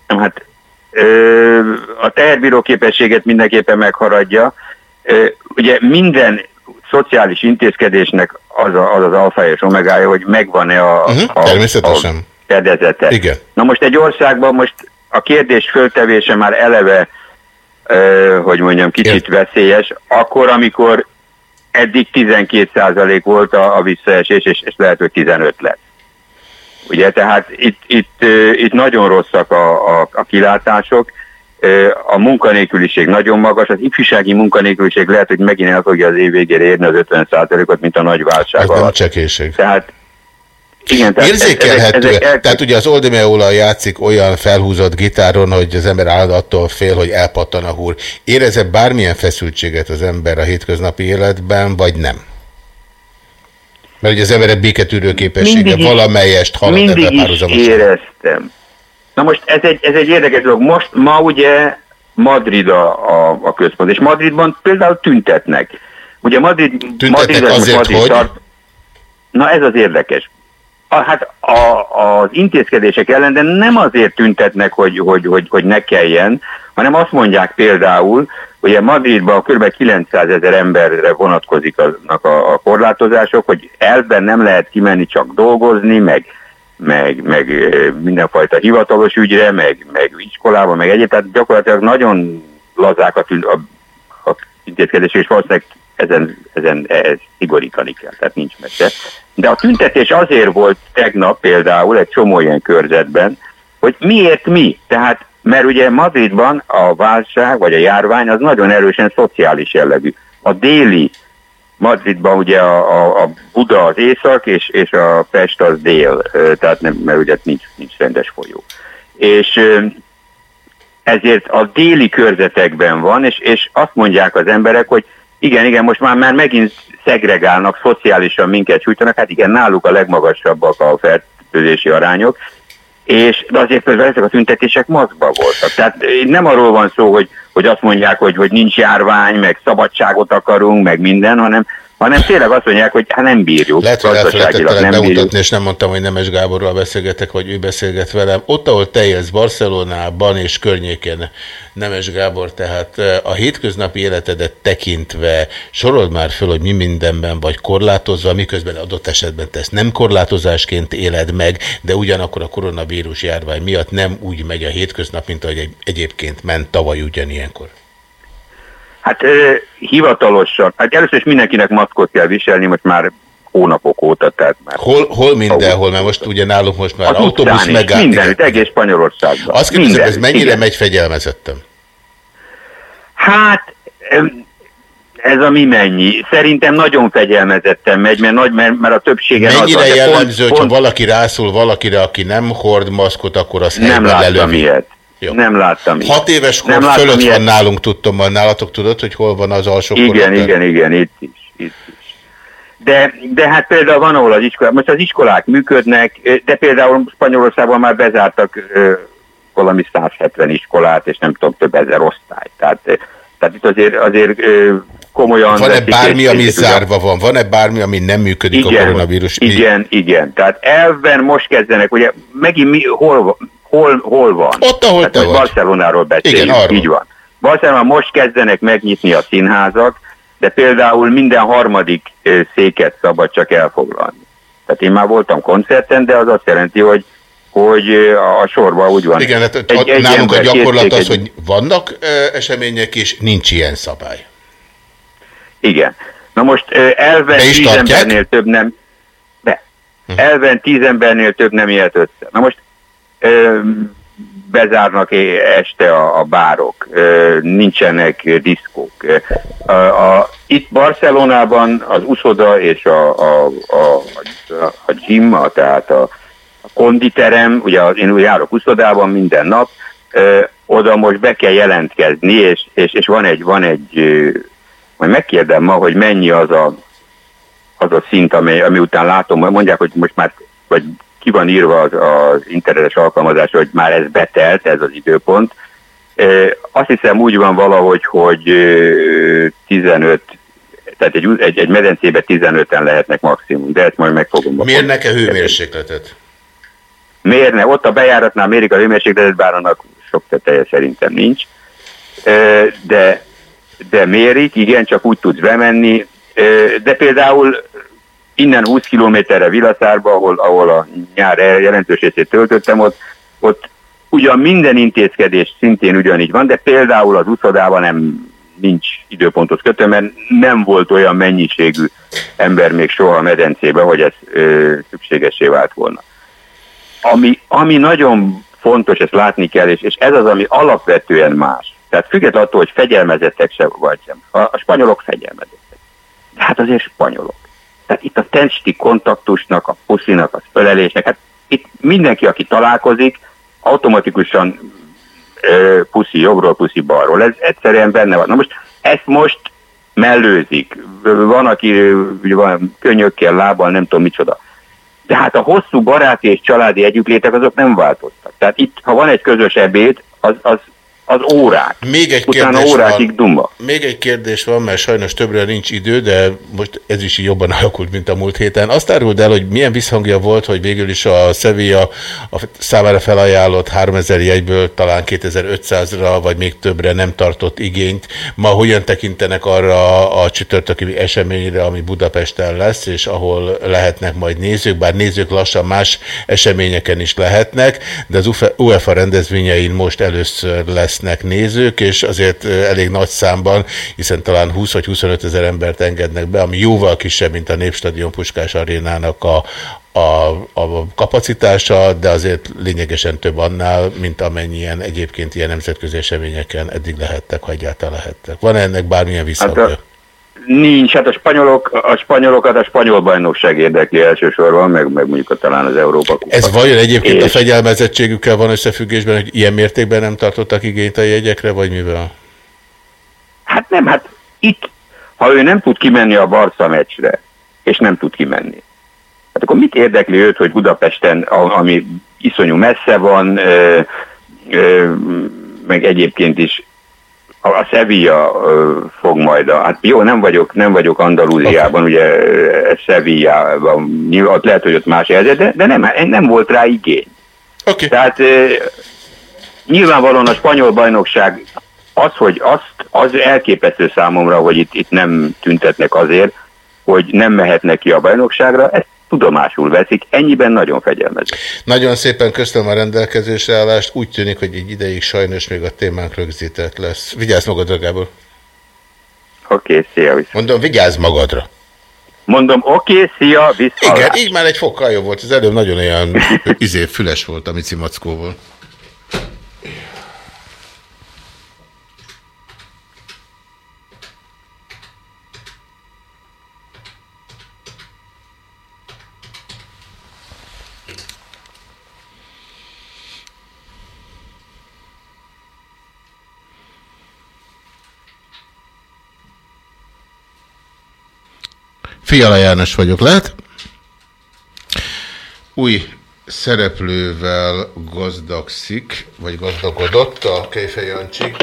Hát ö, a teherbíró képességet mindenképpen megharadja. Ö, ugye minden szociális intézkedésnek az a, az, az alfa és omegája, hogy megvan-e a, Uh-huh, a, természetesen. a fedezete. Igen. Na most egy országban most a kérdés föltevése már eleve, ö, hogy mondjam, kicsit veszélyes, akkor, amikor eddig 12% volt a, a visszaesés, és, és lehet, hogy 15 lett. Ugye, tehát itt, itt, itt nagyon rosszak a, a, a kilátások, a munkanélküliség nagyon magas, az ifjúsági munkanélküliség lehet, hogy megint el fogja az év végére érni az 50%-ot, mint a nagy válság Ez nem alatt. csekéség. Tehát igen, tehát Érzékelhető. ezek- ezek el- Tehát ugye az Oldimeola játszik olyan felhúzott gitáron, hogy az ember áll attól fél, hogy elpattan a húr. Éreze bármilyen feszültséget az ember a hétköznapi életben, vagy nem? Mert ugye az emberek béketűrő képessége Mindig valamelyest halad mindig ebben párhuzamosan. éreztem. Na most ez egy, ez egy érdekes dolog. Most ma ugye Madrid a, a, a központ, és Madridban például tüntetnek. Ugye Madrid, Tüntetnek Madrid, azért, Madrid hogy? Tart, na ez az érdekes. a, hát a, az intézkedések ellen, de nem azért tüntetnek, hogy, hogy, hogy, hogy ne kelljen, hanem azt mondják például, hogy Madridban kb. 900 ezer emberre vonatkozik aznak a, a korlátozások, hogy elben nem lehet kimenni csak dolgozni, meg, meg, meg mindenfajta hivatalos ügyre, meg, meg iskolába, meg egyéb, tehát gyakorlatilag nagyon lazák a, a, a intézkedések, és valószínűleg ezen, ezen ez szigorítani kell, tehát nincs mese. De a tüntetés azért volt tegnap például egy csomó ilyen körzetben, hogy miért mi? Tehát, mert ugye Madridban a válság vagy a járvány az nagyon erősen szociális jellegű. A déli Madridban ugye a, a, a Buda az észak, és, és a Pest az dél, tehát nem, mert ugye nincs, nincs rendes folyó. És ezért a déli körzetekben van, és, és azt mondják az emberek, hogy igen, igen, most már, már megint szegregálnak, szociálisan minket sújtanak, hát igen, náluk a legmagasabbak a fertőzési arányok, és de azért közben ezek a tüntetések maszkba voltak. Tehát nem arról van szó, hogy, hogy azt mondják, hogy, hogy nincs járvány, meg szabadságot akarunk, meg minden, hanem, hanem tényleg azt mondják, hogy hát nem bírjuk. Lehet, hogy elfelejtettelek nem bemutatni, bírjuk. és nem mondtam, hogy Nemes Gáborral beszélgetek, vagy ő beszélget velem. Ott, ahol te élsz, Barcelonában és környéken, Nemes Gábor, tehát eh, a hétköznapi életedet tekintve sorold már föl, hogy mi mindenben vagy korlátozva, miközben adott esetben te ezt nem korlátozásként éled meg, de ugyanakkor a koronavírus járvány miatt nem úgy megy a hétköznap, mint ahogy egy- egyébként ment tavaly ugyanilyenkor. Hát ö, hivatalosan, hát először is mindenkinek maszkot kell viselni, most már hónapok óta, tehát már Hol, hol mindenhol, mert most ugye nálunk most már az autóbusz utcán is, megáll. mindenütt, egész Spanyolországban. Azt kérdezem, ez mennyire igen. megy fegyelmezettem? Hát ez a mi mennyi. Szerintem nagyon fegyelmezetten megy, mert, nagy, mert, mert a többségen az Mennyire de jellemző, pont, hogyha pont valaki rászól valakire, aki nem hord maszkot, akkor az nem láttam lelövi? ilyet. Jó. Nem láttam. Hat éves kor Nem láttam fölött ilyet. van nálunk, tudtam, van nálatok, tudod, hogy hol van az alsó Igen, korhatár? igen, igen, itt is, itt is. De, de hát például van, ahol az iskolák, most az iskolák működnek, de például Spanyolországban már bezártak ö, valami 170 iskolát, és nem tudom, több ezer osztályt. Tehát, tehát itt azért, azért ö, komolyan... Van-e bármi, és- ami és zárva van? Van-e bármi, ami nem működik a igen, koronavírus? Igen, igen. Tehát elven most kezdenek, ugye megint mi, hol, hol, hol van? Ott, ahol hát te vagy. Barcelonáról beszélünk, Igen, arról. így van. Barcelonában most kezdenek megnyitni a színházak, de például minden harmadik széket szabad csak elfoglalni. Tehát én már voltam koncerten, de az azt jelenti, hogy hogy a sorban úgy van. Igen, hát Egy- egy, nálunk a gyakorlat az, egy- hogy vannak események, és nincs ilyen szabály. Igen. Na most ö, elven Be tíz tartják? embernél több nem... Hm. Elven tíz embernél több nem élt össze. Na most bezárnak este a, a bárok, nincsenek diszkók. A, a, itt Barcelonában az uszoda és a, a, a, a, gym, a, tehát a, a konditerem, ugye én úgy járok uszodában minden nap, oda most be kell jelentkezni, és, és, és van egy, van egy ö, majd megkérdem ma, hogy mennyi az a, az a szint, ami, ami után látom, mondják, hogy most már, vagy ki van írva az, az internetes alkalmazás, hogy már ez betelt, ez az időpont. Azt hiszem úgy van valahogy, hogy ö, 15, tehát egy, egy, egy medencébe 15-en lehetnek maximum, de ezt majd meg fogom. Mérnek-e hőmérsékletet? Mérne, ott a bejáratnál mérik a hőmérsékletet, bár annak sok teteje szerintem nincs. De, de mérik, igen, csak úgy tudsz bemenni. De például innen 20 kilométerre Vilaszárba, ahol, ahol a nyár jelentős részét töltöttem, ott, ott ugyan minden intézkedés szintén ugyanígy van, de például az uszodában nem nincs időpontot kötő, mert nem volt olyan mennyiségű ember még soha a medencébe, hogy ez ö, szükségesé vált volna. Ami, ami nagyon fontos, ezt látni kell, és, és ez az, ami alapvetően más. Tehát függetlenül attól, hogy fegyelmezettek se vagy sem. A, a spanyolok fegyelmezettek. Hát azért spanyolok. Tehát itt a testi kontaktusnak, a puszinak, az ölelésnek, hát itt mindenki, aki találkozik, automatikusan ö, puszi jobbról, puszi balról. Ez egyszerűen benne van. Na most ezt most mellőzik. Van, aki van könyökkel, lábbal, nem tudom micsoda. De hát a hosszú baráti és családi együttlétek azok nem változtak. Tehát itt, ha van egy közös ebéd, az, az az órák. Még egy Utána kérdés órákig van. duma. Még egy kérdés van, mert sajnos többre nincs idő, de most ez is így jobban alakult, mint a múlt héten. Azt áruld el, hogy milyen visszhangja volt, hogy végül is a Sevilla a számára felajánlott 3000 jegyből talán 2500-ra, vagy még többre nem tartott igényt. Ma hogyan tekintenek arra a csütörtöki eseményre, ami Budapesten lesz, és ahol lehetnek majd nézők, bár nézők lassan más eseményeken is lehetnek, de az UEFA rendezvényein most először lesznek nézők, és azért elég nagy számban, hiszen talán 20 vagy 25 ezer embert engednek be, ami jóval kisebb, mint a Népstadion Puskás Arénának a, a, a kapacitása, de azért lényegesen több annál, mint amennyien egyébként ilyen nemzetközi eseményeken eddig lehettek, ha egyáltalán lehettek. Van -e ennek bármilyen visszhangja? Hát a- Nincs, hát a spanyolok, a spanyolokat a spanyol bajnokság érdekli elsősorban, meg, meg mondjuk a, talán az Európa Kupa. Ez vajon egyébként a És- fegyelmezettségükkel van összefüggésben, hogy ilyen mértékben nem tartottak igényt a jegyekre, vagy mivel? Hát nem, hát itt, ha ő nem tud kimenni a Barca meccsre, és nem tud kimenni, hát akkor mit érdekli őt, hogy Budapesten, a- ami iszonyú messze van, ö, ö, meg egyébként is a, Sevilla fog majd, a, hát jó, nem vagyok, nem vagyok Andalúziában, okay. ugye Sevillában, ott lehet, hogy ott más helyzet, de, de nem, nem volt rá igény. Okay. Tehát nyilvánvalóan a spanyol bajnokság az, hogy azt, az elképesztő számomra, hogy itt, itt nem tüntetnek azért, hogy nem mehetnek ki a bajnokságra, ezt tudomásul veszik, ennyiben nagyon fegyelmező. Nagyon szépen köszönöm a rendelkezésre állást. Úgy tűnik, hogy egy ideig sajnos még a témánk rögzített lesz. Vigyázz magadra, Gábor. Oké, okay, szia, viszont. Mondom, vigyázz magadra. Mondom, oké, okay, szia, viszont. Igen, így már egy fokkal jobb volt. Az előbb nagyon olyan izé, füles volt a Mici Mackóból. Fiala János vagyok, lehet? Új szereplővel gazdagszik, vagy gazdagodott a Kejfej Jancsi.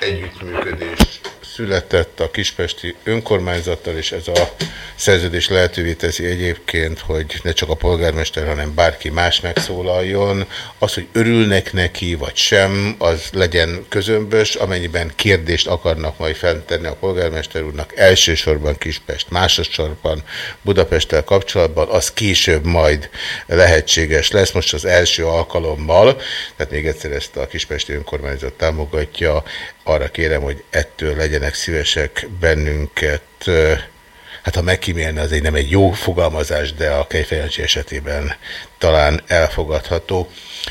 Együttműködés született a Kispesti önkormányzattal, és ez a szerződés lehetővé teszi egyébként, hogy ne csak a polgármester, hanem bárki más megszólaljon. Az, hogy örülnek neki, vagy sem, az legyen közömbös, amennyiben kérdést akarnak majd fenntenni a polgármester úrnak, elsősorban Kispest, másodszorban Budapesttel kapcsolatban, az később majd lehetséges lesz. Most az első alkalommal, tehát még egyszer ezt a Kispesti önkormányzat támogatja, arra kérem, hogy ettől legyenek szívesek bennünket hát ha megkímélni, az egy nem egy jó fogalmazás, de a Kejfejancsi esetében talán elfogadható.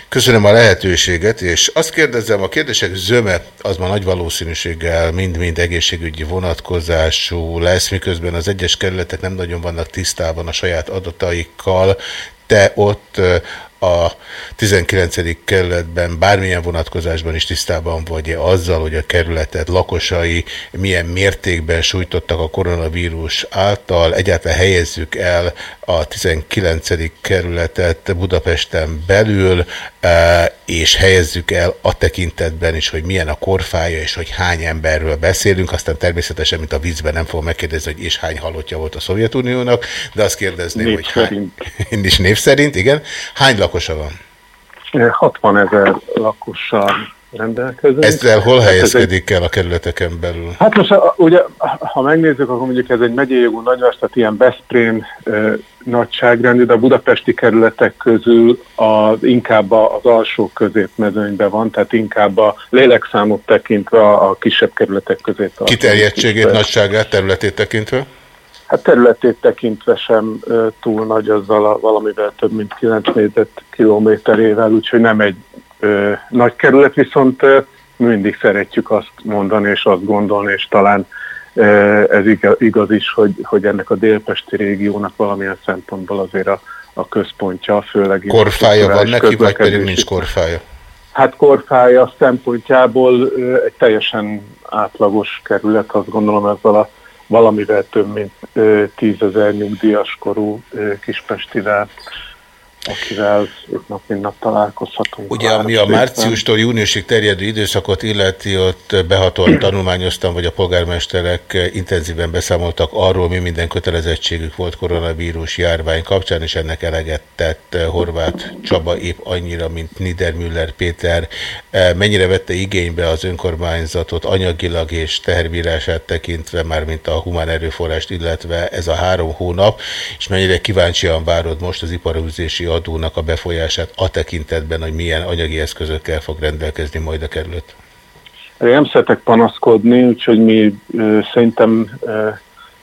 Köszönöm a lehetőséget, és azt kérdezem, a kérdések zöme az ma nagy valószínűséggel mind-mind egészségügyi vonatkozású lesz, miközben az egyes kerületek nem nagyon vannak tisztában a saját adataikkal. Te ott a 19. kerületben bármilyen vonatkozásban is tisztában vagy -e azzal, hogy a kerületet lakosai milyen mértékben sújtottak a koronavírus által, egyáltalán helyezzük el a 19. kerületet Budapesten belül, és helyezzük el a tekintetben is, hogy milyen a korfája, és hogy hány emberről beszélünk, aztán természetesen, mint a vízben nem fogom megkérdezni, hogy és hány halottja volt a Szovjetuniónak, de azt kérdezném, Név hogy hány, én is név szerint, igen, hány lakosa van? 60 ezer lakossal rendelkezünk. Ezzel hol Hát helyezkedik el a kerületeken belül? Hát most ugye, ha megnézzük, akkor mondjuk ez egy megyei jogú nagyváros, tehát ilyen Veszprém nagyságrendű, de a budapesti kerületek közül az inkább az alsó középmezőnyben van, tehát inkább a lélekszámot tekintve a, a kisebb kerületek közé tartozik. Kiterjedtségét, nagyságát, területét tekintve? Hát területét tekintve sem túl nagy azzal a valamivel több mint 9 kilométerével, úgyhogy nem egy ö, nagy kerület, viszont ö, mindig szeretjük azt mondani és azt gondolni, és talán ö, ez igaz, igaz is, hogy, hogy ennek a délpesti régiónak valamilyen szempontból azért a, a központja, főleg... Korfája van neki, vagy pedig nincs korfája? Hát korfája szempontjából egy teljesen átlagos kerület, azt gondolom ezzel a valamivel több mint tízezer nyugdíjas korú ö, kispestivel. Akivel itt nap mint nap találkozhatunk. Ugye, ami a márciustól júniusig terjedő időszakot illeti, ott behatóan tanulmányoztam, vagy a polgármesterek intenzíven beszámoltak arról, mi minden kötelezettségük volt koronavírus járvány kapcsán, és ennek eleget tett Horváth Csaba épp annyira, mint Niedermüller Péter. Mennyire vette igénybe az önkormányzatot anyagilag és teherbírását tekintve, már mint a humán erőforrást, illetve ez a három hónap, és mennyire kíváncsian várod most az iparűzési adónak a befolyását a tekintetben, hogy milyen anyagi eszközökkel fog rendelkezni majd a kerület? Én nem szeretek panaszkodni, úgyhogy mi ö, szerintem ö,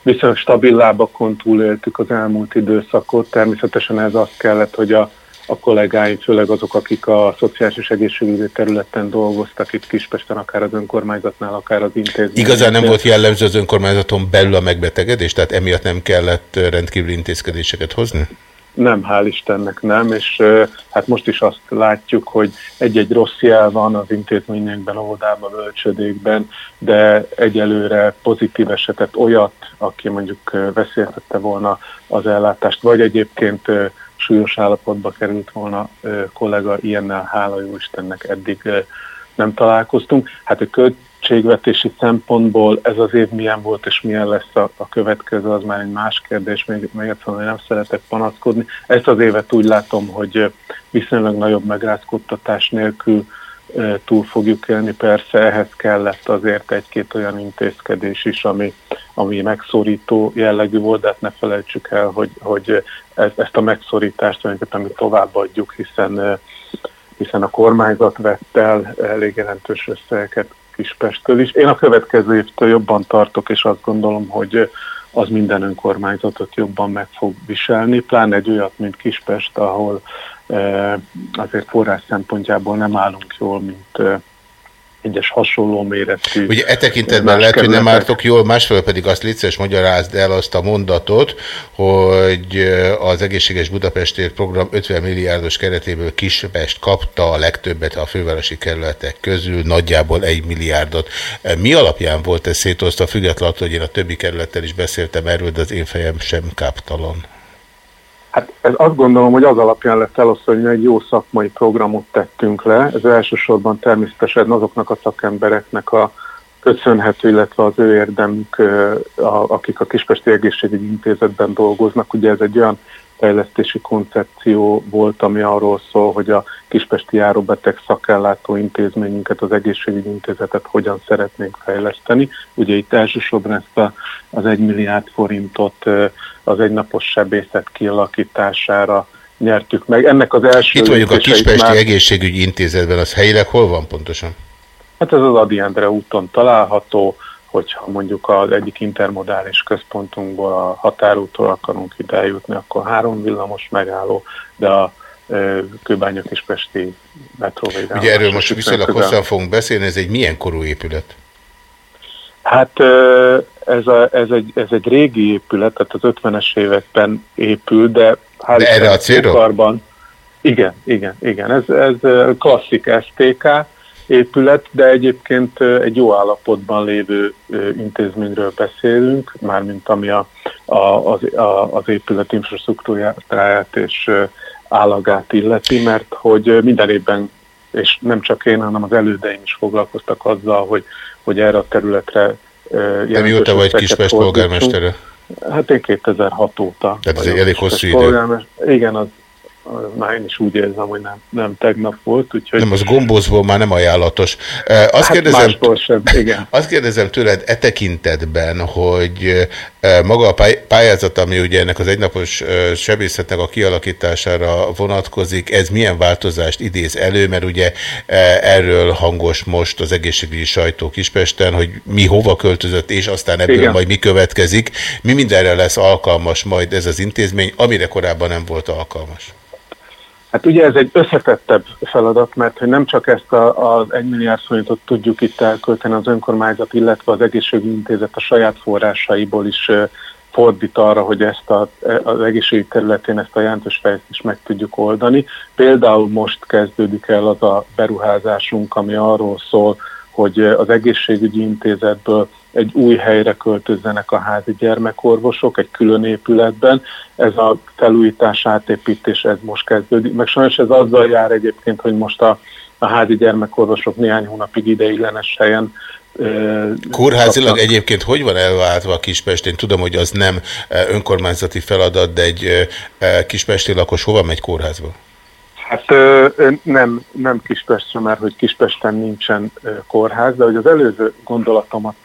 viszonylag stabil lábakon túléltük az elmúlt időszakot. Természetesen ez azt kellett, hogy a, a kollégáim, főleg azok, akik a szociális és egészségügyi területen dolgoztak itt Kispesten, akár az önkormányzatnál, akár az intézményeknél. Igazán nem volt jellemző az önkormányzaton belül a megbetegedés, tehát emiatt nem kellett rendkívüli intézkedéseket hozni? Nem, hál' Istennek nem, és hát most is azt látjuk, hogy egy-egy rossz jel van az intézményekben, óvodában, bölcsödékben, de egyelőre pozitív esetet olyat, aki mondjuk veszélyeztette volna az ellátást, vagy egyébként súlyos állapotba került volna kollega, ilyennel hála jó Istennek eddig nem találkoztunk. Hát a költségvetési szempontból ez az év milyen volt és milyen lesz a, a következő, az már egy más kérdés, még, még egyszerűen nem szeretek panaszkodni. Ezt az évet úgy látom, hogy viszonylag nagyobb megrázkodtatás nélkül túl fogjuk élni. Persze ehhez kellett azért egy-két olyan intézkedés is, ami, ami megszorító jellegű volt, de hát ne felejtsük el, hogy, hogy ezt a megszorítást tulajdonképpen mi továbbadjuk, hiszen hiszen a kormányzat vett el elég jelentős összegeket Kispestől is. Én a következő évtől jobban tartok, és azt gondolom, hogy az minden önkormányzatot jobban meg fog viselni, pláne egy olyat, mint Kispest, ahol azért forrás szempontjából nem állunk jól, mint egyes hasonló méretű. Ugye e tekintetben lehet, hogy nem ártok jól, másfelől pedig azt létszeres magyarázd el azt a mondatot, hogy az Egészséges Budapestért program 50 milliárdos keretéből Kispest kapta a legtöbbet a fővárosi kerületek közül, nagyjából 1 milliárdot. Mi alapján volt ez szétosztva, függetlenül, hogy én a többi kerülettel is beszéltem erről, de az én fejem sem káptalan. Hát ez azt gondolom, hogy az alapján lett elosztva, hogy egy jó szakmai programot tettünk le. Ez elsősorban természetesen azoknak a szakembereknek a köszönhető, illetve az ő érdemük, akik a Kispesti Egészségügyi Intézetben dolgoznak. Ugye ez egy olyan fejlesztési koncepció volt, ami arról szól, hogy a Kispesti Járóbeteg szakellátó intézményünket, az egészségügyi intézetet hogyan szeretnénk fejleszteni. Ugye itt elsősorban ezt a, az egy milliárd forintot az egynapos sebészet kialakítására nyertük meg. Ennek az első... Itt vagyunk a Kispesti már... Egészségügyi Intézetben, az helyileg hol van pontosan? Hát ez az Adi Endre úton található, hogyha mondjuk az egyik intermodális központunkból a határútól akarunk ide eljutni, akkor három villamos megálló, de a Kőbánya Kispesti metróvédelme. Ugye erről most viszonylag hosszan fogunk beszélni, ez egy milyen korú épület? Hát ez, a, ez, egy, ez egy régi épület, tehát az 50-es években épül, de, de erre a célra? Igen, igen, igen. Ez, ez klasszik STK épület, de egyébként egy jó állapotban lévő intézményről beszélünk, mármint ami a, a, az, a, az épület infrastruktúráját és állagát illeti, mert hogy minden évben, és nem csak én, hanem az elődeim is foglalkoztak azzal, hogy, hogy erre a területre de mióta vagy Kispest polgármestere? Hát én 2006 óta. Tehát ez egy elég hosszú idő. Igen, az, már én is úgy érzem, hogy nem, nem tegnap volt. Úgyhogy... Nem, az gombózból már nem ajánlatos. Azt, hát kérdezem, sem, igen. azt kérdezem tőled e tekintetben, hogy maga a pályázat, ami ugye ennek az egynapos sebészetnek a kialakítására vonatkozik, ez milyen változást idéz elő, mert ugye erről hangos most az egészségügyi sajtó Kispesten, hogy mi hova költözött, és aztán ebből igen. majd mi következik. Mi mindenre lesz alkalmas majd ez az intézmény, amire korábban nem volt alkalmas? Hát ugye ez egy összetettebb feladat, mert hogy nem csak ezt a, az 1 milliárd forintot tudjuk itt elkölteni az önkormányzat, illetve az egészségügyi intézet a saját forrásaiból is fordít arra, hogy ezt a, az egészségügyi területén ezt a jelentős fejlesztést meg tudjuk oldani. Például most kezdődik el az a beruházásunk, ami arról szól, hogy az egészségügyi intézetből egy új helyre költözzenek a házi gyermekorvosok, egy külön épületben. Ez a felújítás, átépítés, ez most kezdődik. Meg sajnos ez azzal jár egyébként, hogy most a, a házi gyermekorvosok néhány hónapig ideiglenes helyen Kórházilag egyébként hogy van elváltva a Kispest? Én tudom, hogy az nem önkormányzati feladat, de egy kispesti lakos hova megy kórházba? Hát nem, nem Kispestre, mert hogy Kispesten nincsen kórház, de hogy az előző gondolatomat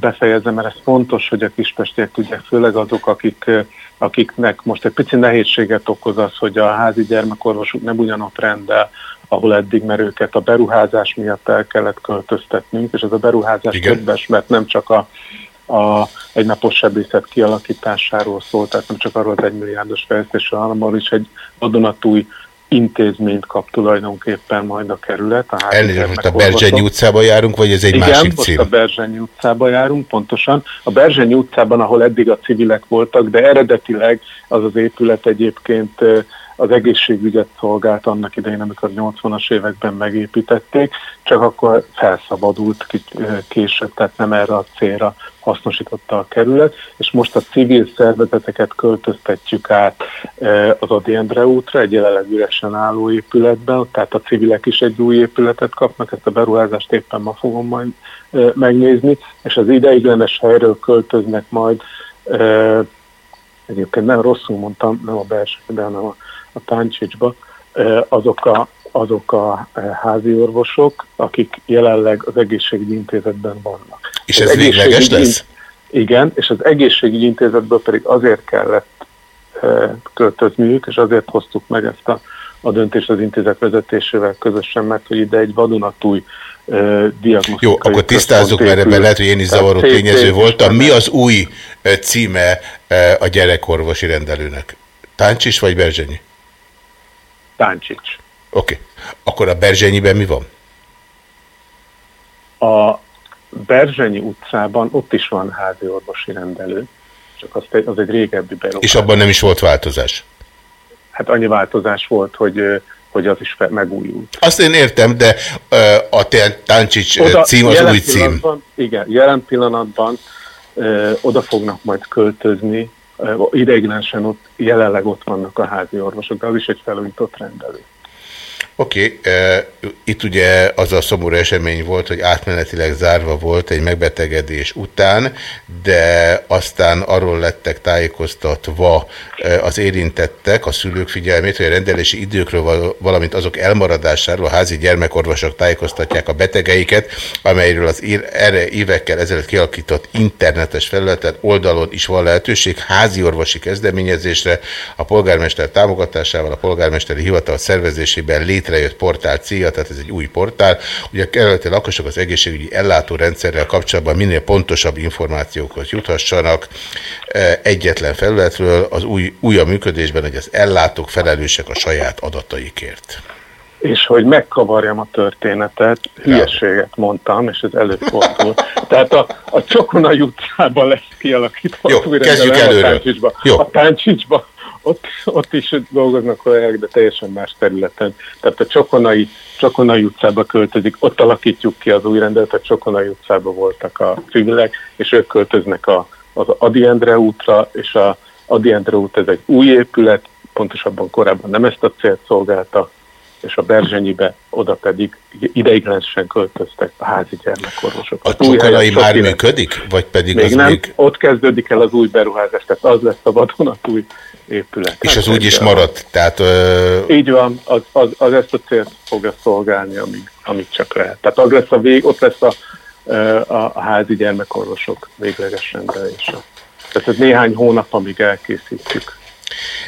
befejezem, mert ez fontos, hogy a kispestiek tudják, főleg azok, akik, akiknek most egy pici nehézséget okoz az, hogy a házi gyermekorvosuk nem ugyanott rendel, ahol eddig, mert őket a beruházás miatt el kellett költöztetnünk, és ez a beruházás Igen. többes, mert nem csak a, a egynapos sebészet kialakításáról szól, tehát nem csak arról az egymilliárdos fejlesztésről, hanem arról is egy vadonatúj intézményt kap tulajdonképpen majd a kerület. A Elnézést, most a Berzsenyi utcába járunk, vagy ez egy Igen, másik cím? a Berzsenyi utcába járunk, pontosan. A Berzsenyi utcában, ahol eddig a civilek voltak, de eredetileg az az épület egyébként az egészségügyet szolgált annak idején, amikor 80-as években megépítették, csak akkor felszabadult később, tehát nem erre a célra hasznosította a kerület, és most a civil szervezeteket költöztetjük át az Adi Endre útra, egy jelenleg üresen álló épületben, tehát a civilek is egy új épületet kapnak, ezt a beruházást éppen ma fogom majd megnézni, és az ideiglenes helyről költöznek majd egyébként nem rosszul mondtam, nem a belsőben, hanem a a Táncsicsba, azok a, azok a házi orvosok, akik jelenleg az egészségügyi intézetben vannak. És ez végleges lesz? Igen, és az egészségügyi intézetből pedig azért kellett költözniük, és azért hoztuk meg ezt a, a döntést az intézet vezetésével közösen, mert hogy ide egy vadonatúj diagnosztikai Jó, akkor tisztázzuk, mert ebben lehet, hogy én is zavaró tényező voltam. Mi az új címe a gyerekorvosi rendelőnek? Táncsis vagy Berzsenyi? Táncsics. Oké. Okay. Akkor a Berzsenyiben mi van? A Berzsenyi utcában ott is van házi orvosi rendelő, csak az, az egy régebbi beruházás. És abban nem is volt változás? Hát annyi változás volt, hogy hogy az is megújult. Azt én értem, de a Táncsics oda, cím az új cím. Igen, jelen pillanatban ö, oda fognak majd költözni ideiglenesen ott, jelenleg ott vannak a házi orvosok, de az is egy felújított rendelő. Oké, okay. itt ugye az a szomorú esemény volt, hogy átmenetileg zárva volt egy megbetegedés után, de aztán arról lettek tájékoztatva az érintettek, a szülők figyelmét, hogy a rendelési időkről, valamint azok elmaradásáról a házi gyermekorvosok tájékoztatják a betegeiket, amelyről az erre évekkel ezelőtt kialakított internetes felületen oldalon is van lehetőség házi orvosi kezdeményezésre, a polgármester támogatásával, a polgármesteri hivatal szervezésében létre létrejött portál célja, tehát ez egy új portál. Ugye a kerületi lakosok az egészségügyi ellátórendszerrel kapcsolatban minél pontosabb információkhoz juthassanak e, egyetlen felületről, az új, újabb működésben, hogy az ellátók felelősek a saját adataikért. És hogy megkavarjam a történetet, hülyeséget mondtam, és ez előfordul. Tehát a, a Csokonai utcában lesz kialakítva. Jó, kezdjük előről. A Táncsicsba. Jó. A Táncsicsba ott, ott is dolgoznak kollégák, de teljesen más területen. Tehát a Csokonai, Csokonai utcába költözik, ott alakítjuk ki az új rendet, a Csokonai utcába voltak a civilek, és ők költöznek a, az Adi Endre útra, és a Adi Endre út ez egy új épület, pontosabban korábban nem ezt a célt szolgálta, és a Berzsenyibe oda pedig ideiglenesen költöztek a házi gyermekorvosok. A csokonai már működik? Vagy pedig még az nem, még... ott kezdődik el az új beruházás, tehát az lesz a vadonatúj épület. És az úgy is maradt? Tehát, ö... Így van, az, az, az ezt a célt fogja szolgálni, amíg, amíg csak lehet. Tehát az lesz a vég, ott lesz a, a, a házi gyermekorvosok végleges rendelése. Tehát ez néhány hónap, amíg elkészítjük.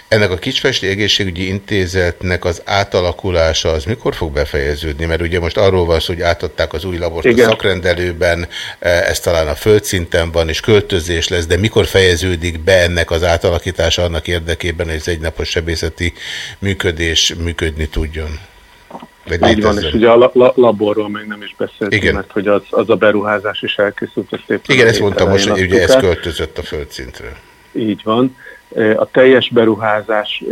Ennek a Kicsfesti Egészségügyi Intézetnek az átalakulása az mikor fog befejeződni? Mert ugye most arról van szó, hogy átadták az új labort Igen. a szakrendelőben, e, ez talán a földszinten van, és költözés lesz, de mikor fejeződik be ennek az átalakítása annak érdekében, hogy ez egynapos sebészeti működés működni tudjon? Vagy Így van, és ugye a la laborról még nem is beszéltünk, Igen. mert hogy az, az a beruházás is elkészült. Ezt Igen, ezt mondtam most, hogy ugye ez költözött a földszintre. Így van. A teljes beruházás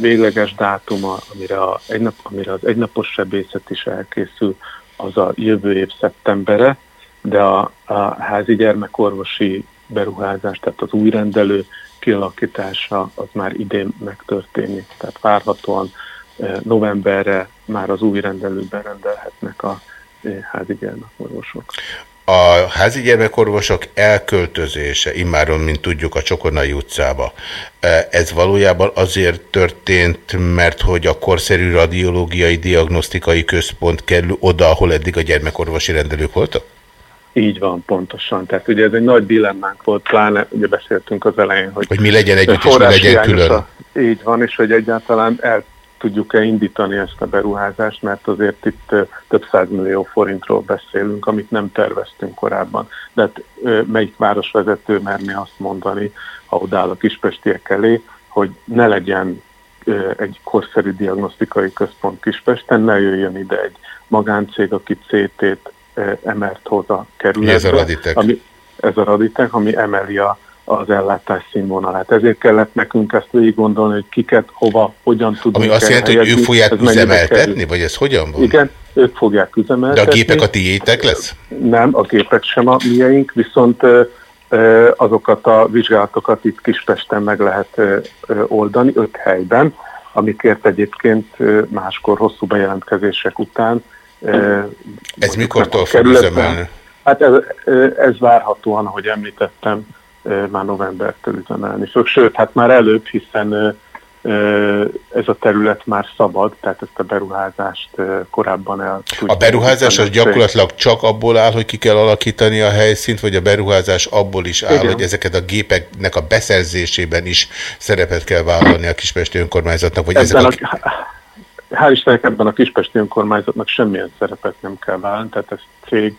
végleges dátuma, amire, a, egynap, amire az egynapos sebészet is elkészül, az a jövő év szeptembere, de a, a házi gyermekorvosi beruházás, tehát az új rendelő kialakítása az már idén megtörténik. Tehát várhatóan eh, novemberre már az új rendelőben rendelhetnek a eh, házi gyermekorvosok. A házi gyermekorvosok elköltözése, immáron, mint tudjuk, a Csokonai utcába, e, ez valójában azért történt, mert hogy a korszerű radiológiai diagnosztikai központ kerül oda, ahol eddig a gyermekorvosi rendelők voltak? Így van, pontosan. Tehát ugye ez egy nagy dilemmánk volt, pláne ugye beszéltünk az elején, hogy... Hogy mi legyen együtt, és mi legyen külön. Így van, és hogy egyáltalán el tudjuk-e indítani ezt a beruházást, mert azért itt több millió forintról beszélünk, amit nem terveztünk korábban. De hát melyik városvezető merni azt mondani, ha odáll a kispestiek elé, hogy ne legyen egy korszerű diagnosztikai központ Kispesten, ne jöjjön ide egy magáncég, aki CT-t emelt hozzá kerületbe. Ez a Raditek. Ami, ez a Raditek, ami emeli a az ellátás színvonalát. Ezért kellett nekünk ezt végig gondolni, hogy kiket, hova, hogyan tudunk Ami azt jelenti, hogy ők fogják üzemeltetni, vagy ez hogyan van? Igen, ők fogják üzemeltetni. De a gépek a tiétek lesz? Nem, a gépek sem a mieink, viszont azokat a vizsgálatokat itt Kispesten meg lehet oldani, öt helyben, amikért egyébként máskor hosszú bejelentkezések után ez mikortól fog üzemelni? Hát ez, ez várhatóan, ahogy említettem, már novembertől üzemelni fog. Sőt, hát már előbb, hiszen ez a terület már szabad, tehát ezt a beruházást korábban el A beruházás az gyakorlatilag csak abból áll, hogy ki kell alakítani a helyszínt, vagy a beruházás abból is áll, Igen. hogy ezeket a gépeknek a beszerzésében is szerepet kell vállalni a Kispesti önkormányzatnak, vagy ezek a... a... Hál' Istennek ebben a Kispesti önkormányzatnak semmilyen szerepet nem kell vállalni, tehát ez cég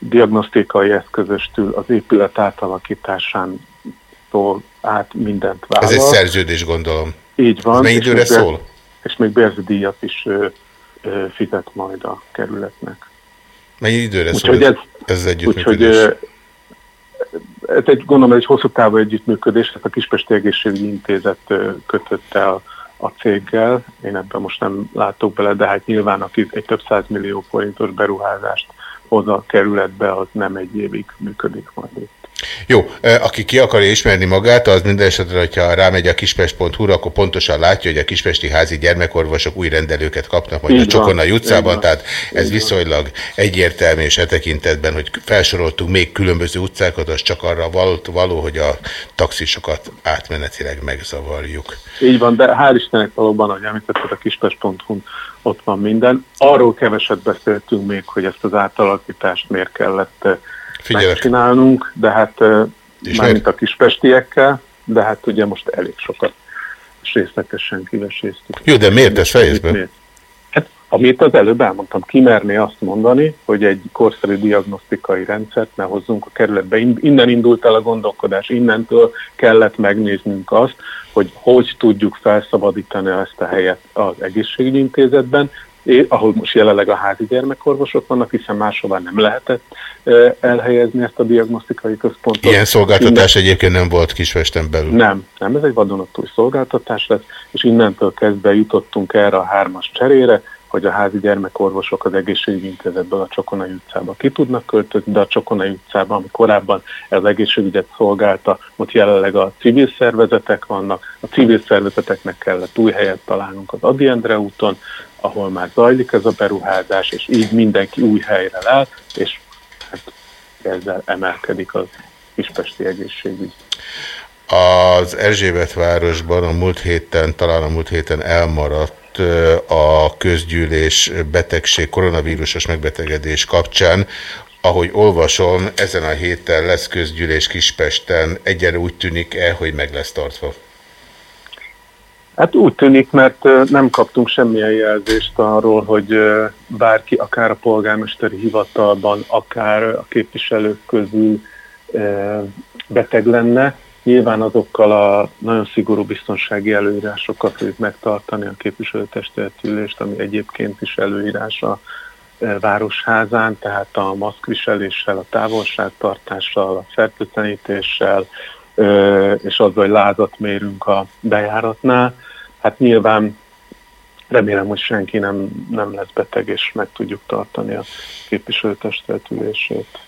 diagnosztikai eszközöstől az épület átalakításától át mindent vállal. Ez egy szerződés, gondolom. Így van. Ez mennyi időre szól? És még díjat is ö, ö, fizet majd a kerületnek. Mennyi időre szól ez, ez, ez együttműködés? Úgyhogy, ez egy, gondolom, egy hosszú távú együttműködés, tehát a Kispesti Egészségügyi Intézet kötött el a céggel. Én ebben most nem látok bele, de hát nyilván aki egy több száz millió forintos beruházást hoz a kerületbe, az nem egy évig működik majd. Jó, aki ki akarja ismerni magát, az minden esetre, hogyha rámegy a kispest.hu, akkor pontosan látja, hogy a kispesti házi gyermekorvosok új rendelőket kapnak majd Így a Csokonai utcában, tehát ez Így viszonylag van. egyértelmű és e tekintetben, hogy felsoroltunk még különböző utcákat, az csak arra való, való hogy a taxisokat átmenetileg megzavarjuk. Így van, de hál' Istennek valóban, ahogy említetted, a kispest.hu ott van minden. Arról keveset beszéltünk még, hogy ezt az átalakítást miért kellett Figyelek. megcsinálnunk, de hát mármint a kispestiekkel, de hát ugye most elég sokat és részletesen kiveséztük. Jó, de miért ez fejezbe? Hát, amit az előbb elmondtam, kimerni azt mondani, hogy egy korszerű diagnosztikai rendszert ne hozzunk a kerületbe. Innen indult el a gondolkodás, innentől kellett megnéznünk azt, hogy hogy tudjuk felszabadítani ezt a helyet az egészségügyi intézetben, ahol most jelenleg a házi gyermekorvosok vannak, hiszen máshova nem lehetett elhelyezni ezt a diagnosztikai központot. Ilyen szolgáltatás innen... egyébként nem volt Kispesten belül? Nem, nem, ez egy vadonatúj szolgáltatás lesz, és innentől kezdve jutottunk erre a hármas cserére, hogy a házi gyermekorvosok az egészségügyi intézetből a Csokonai utcába ki tudnak költözni, de a Csokonai utcában, ami korábban az egészségügyet szolgálta, ott jelenleg a civil szervezetek vannak, a civil szervezeteknek kellett új helyet találnunk az Adi Endre úton, ahol már zajlik ez a beruházás, és így mindenki új helyre lát, és hát ezzel emelkedik az Kispesti egészségügy. Az Erzsébet városban a múlt héten, talán a múlt héten elmaradt a közgyűlés betegség, koronavírusos megbetegedés kapcsán. Ahogy olvasom, ezen a héten lesz közgyűlés Kispesten. Egyenlő úgy tűnik-e, hogy meg lesz tartva? Hát úgy tűnik, mert nem kaptunk semmilyen jelzést arról, hogy bárki, akár a polgármesteri hivatalban, akár a képviselők közül beteg lenne. Nyilván azokkal a nagyon szigorú biztonsági előírásokat fogjuk megtartani a képviselőtestületülést, ami egyébként is előírás a városházán, tehát a maszkviseléssel, a távolságtartással, a fertőtlenítéssel, és azzal, hogy lázat mérünk a bejáratnál. Hát nyilván remélem, hogy senki nem, nem lesz beteg, és meg tudjuk tartani a képviselőtestület ülését.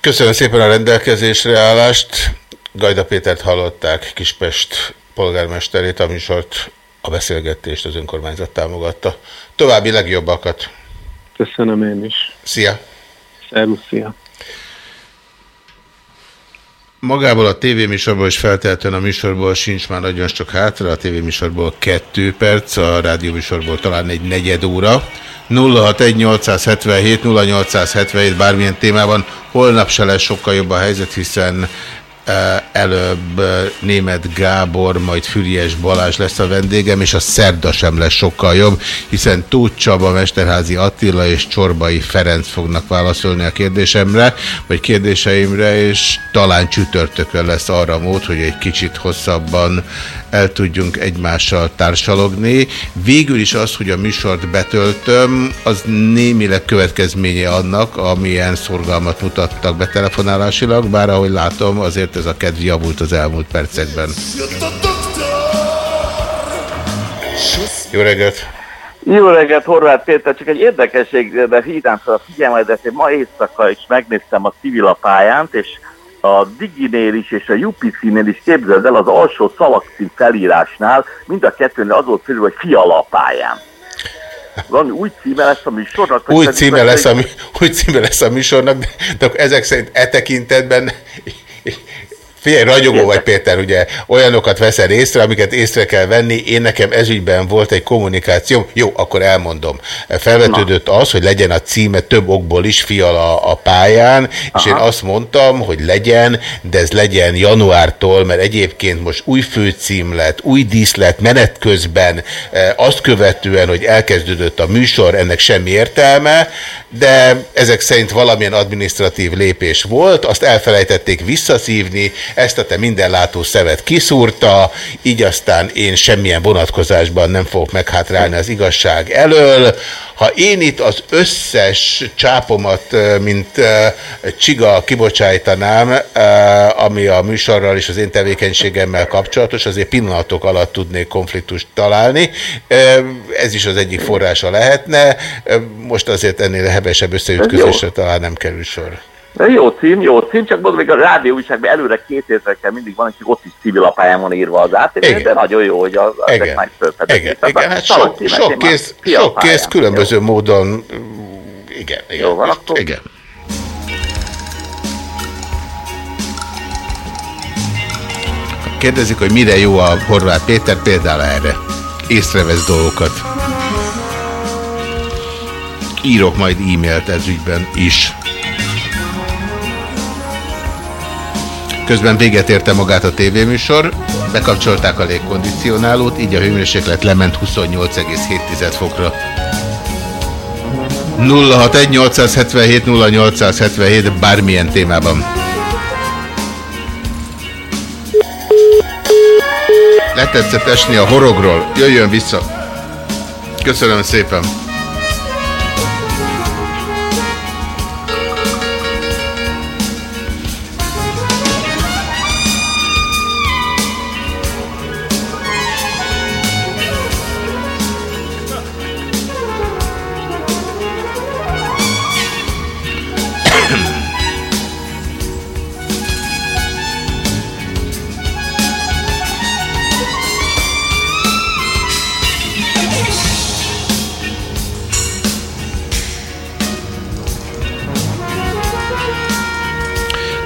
Köszönöm szépen a rendelkezésre állást. Gajda Pétert hallották, Kispest polgármesterét, a műsort, a beszélgetést az önkormányzat támogatta. További legjobbakat! Köszönöm én is. Szia! Szervusz, szia! Magából a tévéműsorból és feltehetően a műsorból sincs már nagyon sok hátra, a tévéműsorból kettő perc, a rádióműsorból talán egy negyed óra. 061 0877 bármilyen témában. Holnap se lesz sokkal jobb a helyzet, hiszen előbb német Gábor, majd Füriás Balázs lesz a vendégem, és a szerda sem lesz sokkal jobb, hiszen Tóth Csaba, Mesterházi Attila és Csorbai Ferenc fognak válaszolni a kérdésemre, vagy kérdéseimre, és talán csütörtökön lesz arra mód, hogy egy kicsit hosszabban el tudjunk egymással társalogni. Végül is az, hogy a műsort betöltöm, az némileg következménye annak, amilyen szorgalmat mutattak betelefonálásilag, bár ahogy látom, azért ez a kedv javult az elmúlt percekben. Jó reggelt! Jó reggelt, Horváth Péter, csak egy érdekességre hívnám fel a figyelmedet, én ma éjszaka is megnéztem a civilapályánt, és a Diginél is és a UPC-nél is képzeld el az alsó szalagcím felírásnál, mind a kettőnél az volt fölül, hogy fialapályán. Valami új címe lesz a műsornak? Új címe lesz, a, új címe lesz a műsornak, de, de ezek szerint e tekintetben Figyelj, ragyogó vagy Péter, ugye olyanokat veszel észre, amiket észre kell venni. Én nekem ezügyben volt egy kommunikáció. Jó, akkor elmondom. Felvetődött Na. az, hogy legyen a címe több okból is fiala a pályán, Aha. és én azt mondtam, hogy legyen, de ez legyen januártól, mert egyébként most új főcím lett, új díszlet, menet közben, azt követően, hogy elkezdődött a műsor, ennek semmi értelme, de ezek szerint valamilyen administratív lépés volt, azt elfelejtették visszaszívni, ezt a te mindenlátó szemet kiszúrta, így aztán én semmilyen vonatkozásban nem fogok meghátrálni az igazság elől. Ha én itt az összes csápomat, mint csiga kibocsájtanám, ami a műsorral és az én tevékenységemmel kapcsolatos, azért pillanatok alatt tudnék konfliktust találni. Ez is az egyik forrása lehetne. Most azért ennél hebesebb összeütközésre talán nem kerül sor. Jó cím, jó cím, csak mondom, még a rádió újságban előre két évre kell mindig van, hogy ott is civil apályán van írva az átérő, de nagyon jó, hogy az, az igen. Igen, igen, hát sok, sok kész, sok kész különböző jó. módon, igen, igen. Jó van, akkor... Igen. Kérdezik, hogy mire jó a Horváth Péter, például erre. Észrevesz dolgokat. Írok majd e-mailt ez ügyben is. Közben véget érte magát a tévéműsor, bekapcsolták a légkondicionálót, így a hőmérséklet lement 28,7 fokra. 061 877 0877 bármilyen témában. Letetszett esni a horogról. Jöjjön vissza. Köszönöm szépen.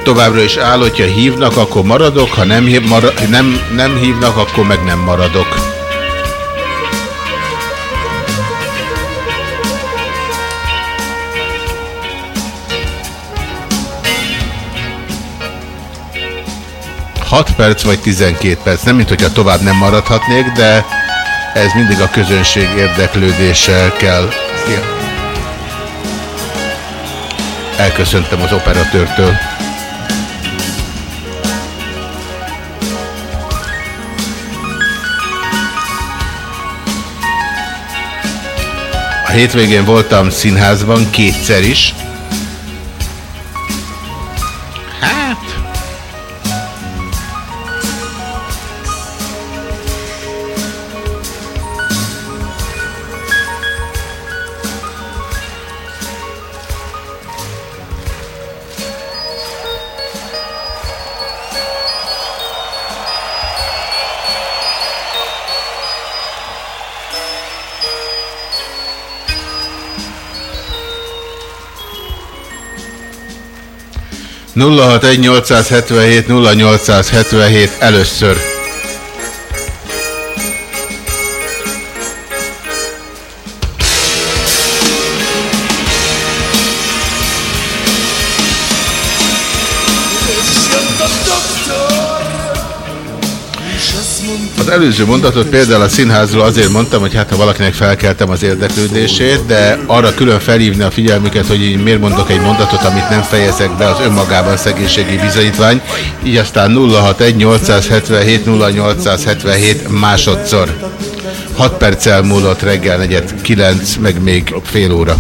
Továbbra is áll, hogyha hívnak, akkor maradok, ha nem, hív, mara, nem, nem hívnak, akkor meg nem maradok. Hat perc vagy 12 perc, nem mint hogyha tovább nem maradhatnék, de ez mindig a közönség érdeklődése kell. Elköszöntem az operatőrtől. Hétvégén voltam színházban kétszer is. 061 877 0877 először. Előző mondatot például a színházról azért mondtam, hogy hát ha valakinek felkeltem az érdeklődését, de arra külön felhívni a figyelmüket, hogy én miért mondok egy mondatot, amit nem fejezek be, az önmagában szegénységi bizonyítvány. Így aztán 061 877 0877 másodszor. 6 perccel múlott reggel negyed 9, meg még fél óra.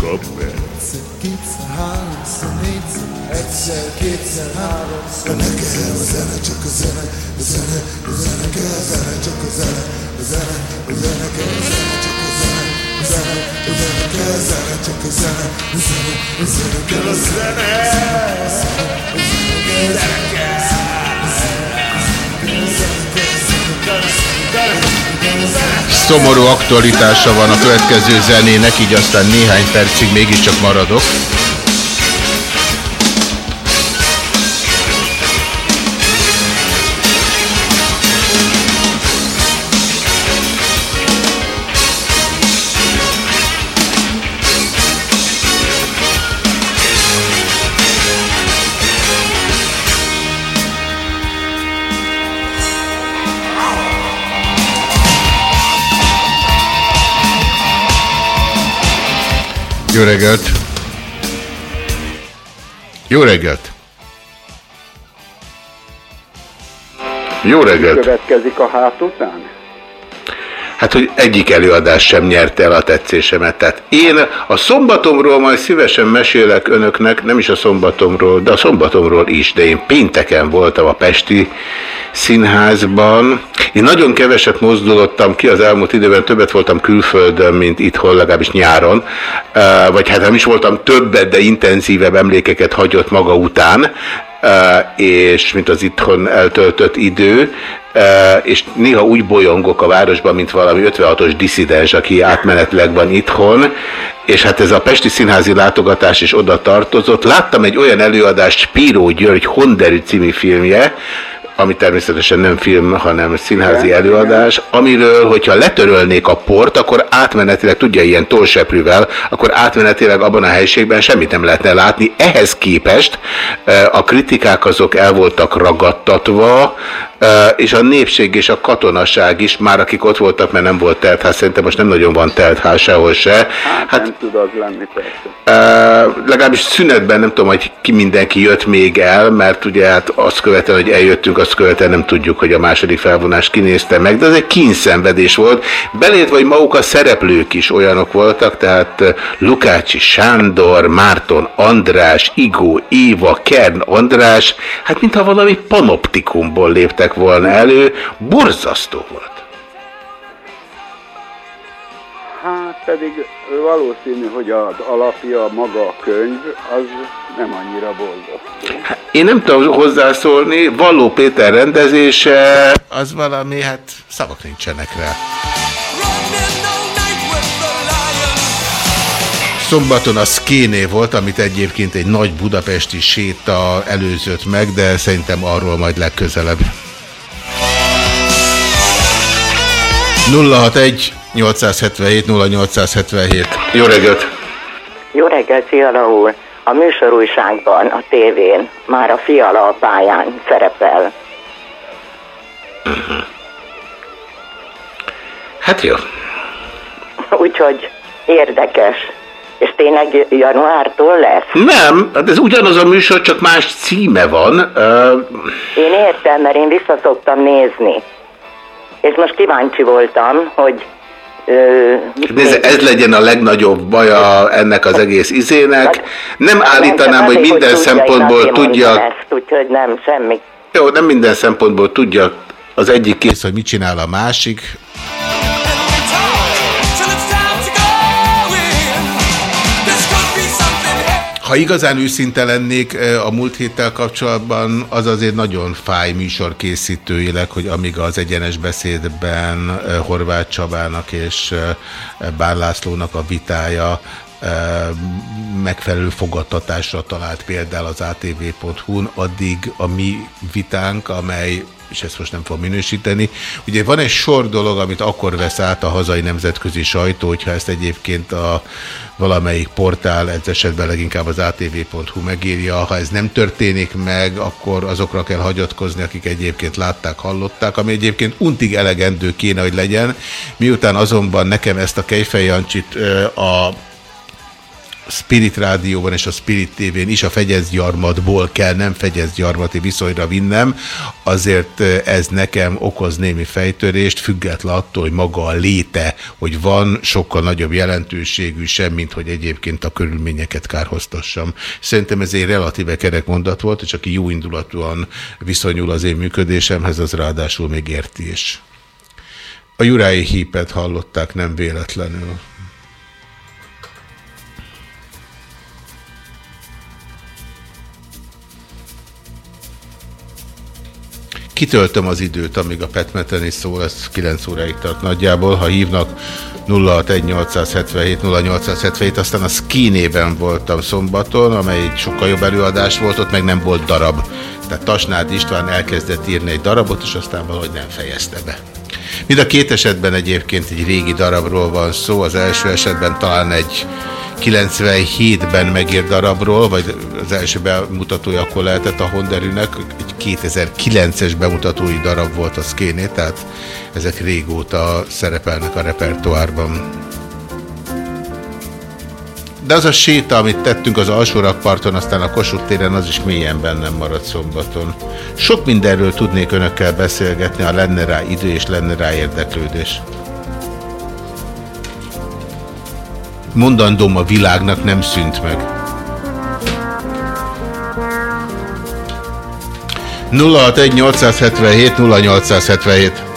Szomorú aktualitása van a következő zenének, így aztán néhány percig mégiscsak maradok. Jó reggelt! Jó reggelt! Jó reggelt! Következik a hát után? Hát, hogy egyik előadás sem nyerte el a tetszésemet. Tehát én a szombatomról majd szívesen mesélek önöknek, nem is a szombatomról, de a szombatomról is, de én pénteken voltam a Pesti Színházban. Én nagyon keveset mozdulottam ki az elmúlt időben, többet voltam külföldön, mint itthon, legalábbis nyáron. Vagy hát nem is voltam többet, de intenzívebb emlékeket hagyott maga után és mint az itthon eltöltött idő, és néha úgy bolyongok a városban, mint valami 56-os diszidens, aki átmenetleg van itthon, és hát ez a Pesti Színházi látogatás is oda tartozott. Láttam egy olyan előadást, Spíró György Honderű című filmje, ami természetesen nem film, hanem színházi előadás, amiről, hogyha letörölnék a port, akkor átmenetileg, tudja, ilyen tolseprűvel, akkor átmenetileg abban a helyiségben semmit nem lehetne látni. Ehhez képest a kritikák azok el voltak ragadtatva, és a népség és a katonaság is, már akik ott voltak, mert nem volt teltház, szerintem most nem nagyon van teltház sehol se. Hát, hát nem tud az lenni persze. Legalábbis szünetben nem tudom, hogy ki mindenki jött még el, mert ugye hát azt követően, hogy eljöttünk, azt követően nem tudjuk, hogy a második felvonás kinézte meg, de ez egy kínszenvedés volt. Belét vagy maguk a szereplők is olyanok voltak, tehát Lukácsi Sándor, Márton András, Igó, Éva, Kern András, hát mintha valami panoptikumból léptek volna elő, borzasztó volt. Hát pedig valószínű, hogy az alapja maga a könyv, az nem annyira boldog. Hát, én nem tudom hozzászólni, Valló Péter rendezése, az valami, hát szavak nincsenek rá. Szombaton a Szkéné volt, amit egyébként egy nagy budapesti séta előzött meg, de szerintem arról majd legközelebb. 061 877 0877. Jó reggelt! Jó reggelt, Fiala úr! A műsorújságban, a tévén már a Fiala a pályán szerepel. Hát jó. Úgyhogy érdekes. És tényleg januártól lesz? Nem, hát ez ugyanaz a műsor, csak más címe van. Uh... Én értem, mert én visszaszoktam nézni. És most kíváncsi voltam, hogy ez, ez legyen a legnagyobb baja ennek az egész izének. Nem állítanám, hogy minden szempontból tudja... Úgyhogy nem, semmi. Jó, nem minden szempontból tudja az egyik kész, hogy mit csinál a másik. Ha igazán őszinte lennék a múlt héttel kapcsolatban, az azért nagyon fáj műsor készítőileg, hogy amíg az egyenes beszédben Horváth Csabának és Bár Lászlónak a vitája megfelelő fogadtatásra talált például az atv.hu-n, addig a mi vitánk, amely és ezt most nem fogom minősíteni. Ugye van egy sor dolog, amit akkor vesz át a hazai nemzetközi sajtó, hogyha ezt egyébként a valamelyik portál, ez esetben leginkább az atv.hu megírja. Ha ez nem történik meg, akkor azokra kell hagyatkozni, akik egyébként látták, hallották, ami egyébként untig elegendő kéne, hogy legyen. Miután azonban nekem ezt a Kejfejancsit a Spirit Rádióban és a Spirit TV-n is a fegyezgyarmatból kell nem fegyezgyarmati viszonyra vinnem, azért ez nekem okoz némi fejtörést, független attól, hogy maga a léte, hogy van sokkal nagyobb jelentőségű sem, mint hogy egyébként a körülményeket kárhoztassam. Szerintem ez egy relatíve kerek mondat volt, és aki jó indulatúan viszonyul az én működésemhez, az ráadásul még érti is. A Jurái hípet hallották nem véletlenül. Kitöltöm az időt, amíg a petmeteni szól, ez 9 óráig tart nagyjából. Ha hívnak 061877 0877, aztán a Skinében voltam szombaton, amely egy sokkal jobb előadás volt, ott meg nem volt darab. Tehát Tasnád István elkezdett írni egy darabot, és aztán valahogy nem fejezte be. Mind a két esetben egyébként egy régi darabról van szó, az első esetben talán egy 97-ben megírt darabról, vagy az első bemutatója akkor lehetett a Honderűnek, egy 2009-es bemutatói darab volt a Szkéné, tehát ezek régóta szerepelnek a repertoárban. De az a séta, amit tettünk az alsórakparton, aztán a Kossuth téren, az is mélyen bennem maradt szombaton. Sok mindenről tudnék önökkel beszélgetni, ha lenne rá idő és lenne rá érdeklődés. Mondandóm a világnak nem szűnt meg. 061 877 0877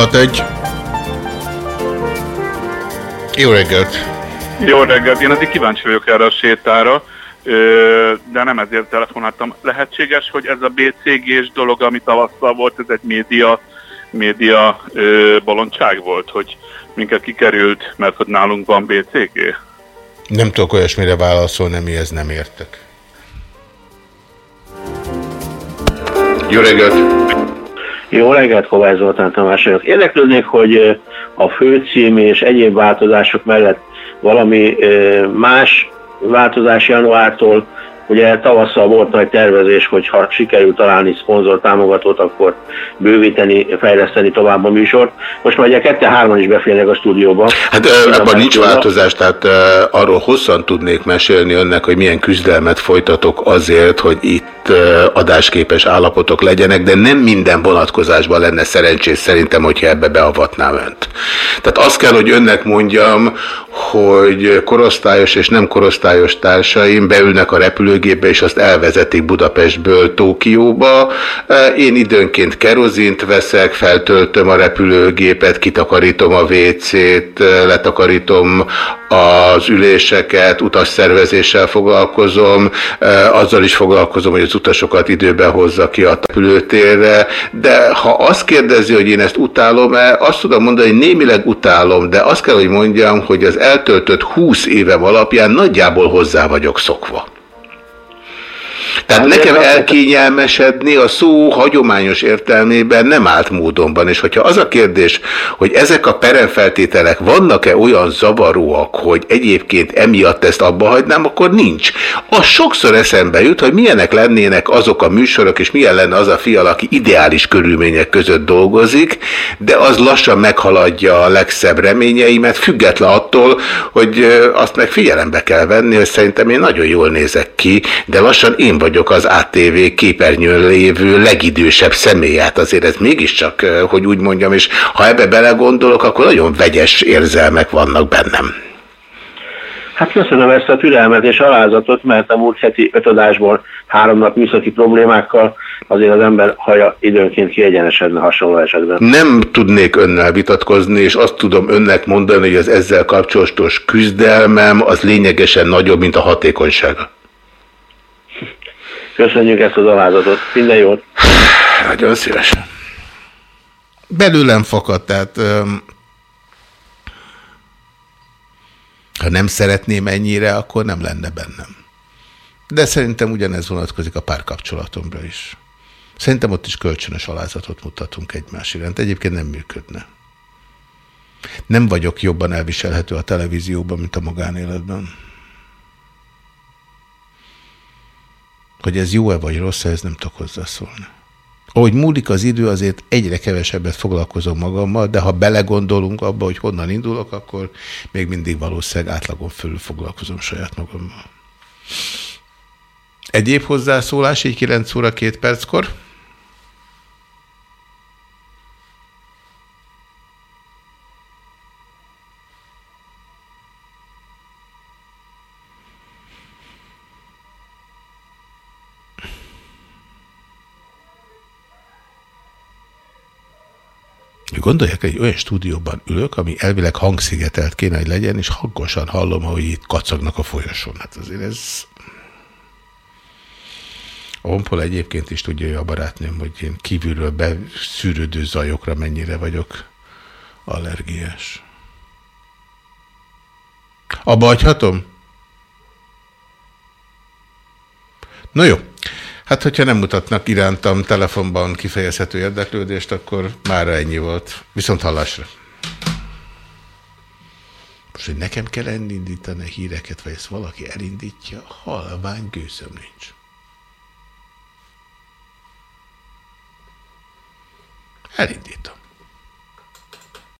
061. Jó reggelt! Jó reggelt! Én azért kíváncsi vagyok erre a sétára, de nem ezért telefonáltam. Lehetséges, hogy ez a BCG-s dolog, ami tavasszal volt, ez egy média, média bolondság volt, hogy minket kikerült, mert hogy nálunk van BCG? Nem tudok olyasmire válaszolni, mihez nem értek. Jó reggelt! Jó reggelt, Kovács Zoltán Tamás vagyok. Érdeklődnék, hogy a főcím és egyéb változások mellett valami más változás januártól Ugye tavasszal volt nagy tervezés, hogy ha sikerül találni szponzor támogatót, akkor bővíteni, fejleszteni tovább a műsort. Most már ugye kette-hárman is beférnek a stúdióba. Hát ebben nincs változás, tehát arról hosszan tudnék mesélni önnek, hogy milyen küzdelmet folytatok azért, hogy itt adásképes állapotok legyenek, de nem minden vonatkozásban lenne szerencsés szerintem, hogyha ebbe beavatnám önt. Tehát azt kell, hogy önnek mondjam, hogy korosztályos és nem korosztályos társaim beülnek a repülő repülőgépbe, és azt elvezetik Budapestből Tókióba. Én időnként kerozint veszek, feltöltöm a repülőgépet, kitakarítom a WC-t, letakarítom az üléseket, utasszervezéssel foglalkozom, azzal is foglalkozom, hogy az utasokat időben hozza ki a repülőtérre, de ha azt kérdezi, hogy én ezt utálom-e, azt tudom mondani, hogy némileg utálom, de azt kell, hogy mondjam, hogy az eltöltött 20 évem alapján nagyjából hozzá vagyok szokva. Tehát nekem elkényelmesedni a szó hagyományos értelmében nem állt módonban, és hogyha az a kérdés, hogy ezek a peremfeltételek vannak-e olyan zavaróak, hogy egyébként emiatt ezt abba hagynám, akkor nincs. Az sokszor eszembe jut, hogy milyenek lennének azok a műsorok, és milyen lenne az a fial, aki ideális körülmények között dolgozik, de az lassan meghaladja a legszebb reményeimet, független attól, hogy azt meg figyelembe kell venni, hogy szerintem én nagyon jól nézek ki, de lassan én vagyok az ATV képernyőn lévő legidősebb személyát, azért ez mégiscsak, hogy úgy mondjam, és ha ebbe belegondolok, akkor nagyon vegyes érzelmek vannak bennem. Hát köszönöm ezt a türelmet és alázatot, mert a múlt heti ötadásból három nap műszaki problémákkal azért az ember haja időnként kiegyenesedne hasonló esetben. Nem tudnék önnel vitatkozni, és azt tudom önnek mondani, hogy az ezzel kapcsolatos küzdelmem az lényegesen nagyobb, mint a hatékonysága. Köszönjük ezt az alázatot. Minden jót. Nagyon szívesen. Belőlem fakad, tehát um, ha nem szeretném ennyire, akkor nem lenne bennem. De szerintem ugyanez vonatkozik a párkapcsolatomra is. Szerintem ott is kölcsönös alázatot mutatunk egymás iránt. Egyébként nem működne. Nem vagyok jobban elviselhető a televízióban, mint a magánéletben. Hogy ez jó-e vagy rossz, ez nem tudok hozzászólni. Ahogy múlik az idő, azért egyre kevesebbet foglalkozom magammal, de ha belegondolunk abba, hogy honnan indulok, akkor még mindig valószínűleg átlagon fölül foglalkozom saját magammal. Egyéb hozzászólás, így 9 óra 2 perckor. Gondolják, egy olyan stúdióban ülök, ami elvileg hangszigetelt kéne, hogy legyen, és hangosan hallom, hogy itt kacagnak a folyosón. Hát azért ez... A Honpol egyébként is tudja, hogy a barátnőm, hogy én kívülről beszűrődő zajokra mennyire vagyok allergiás. Abba hagyhatom? No jó. Hát, hogyha nem mutatnak irántam telefonban kifejezhető érdeklődést, akkor már ennyi volt. Viszont hallásra. Most, hogy nekem kell elindítani a híreket, vagy ezt valaki elindítja, halvány gőzöm nincs. Elindítom.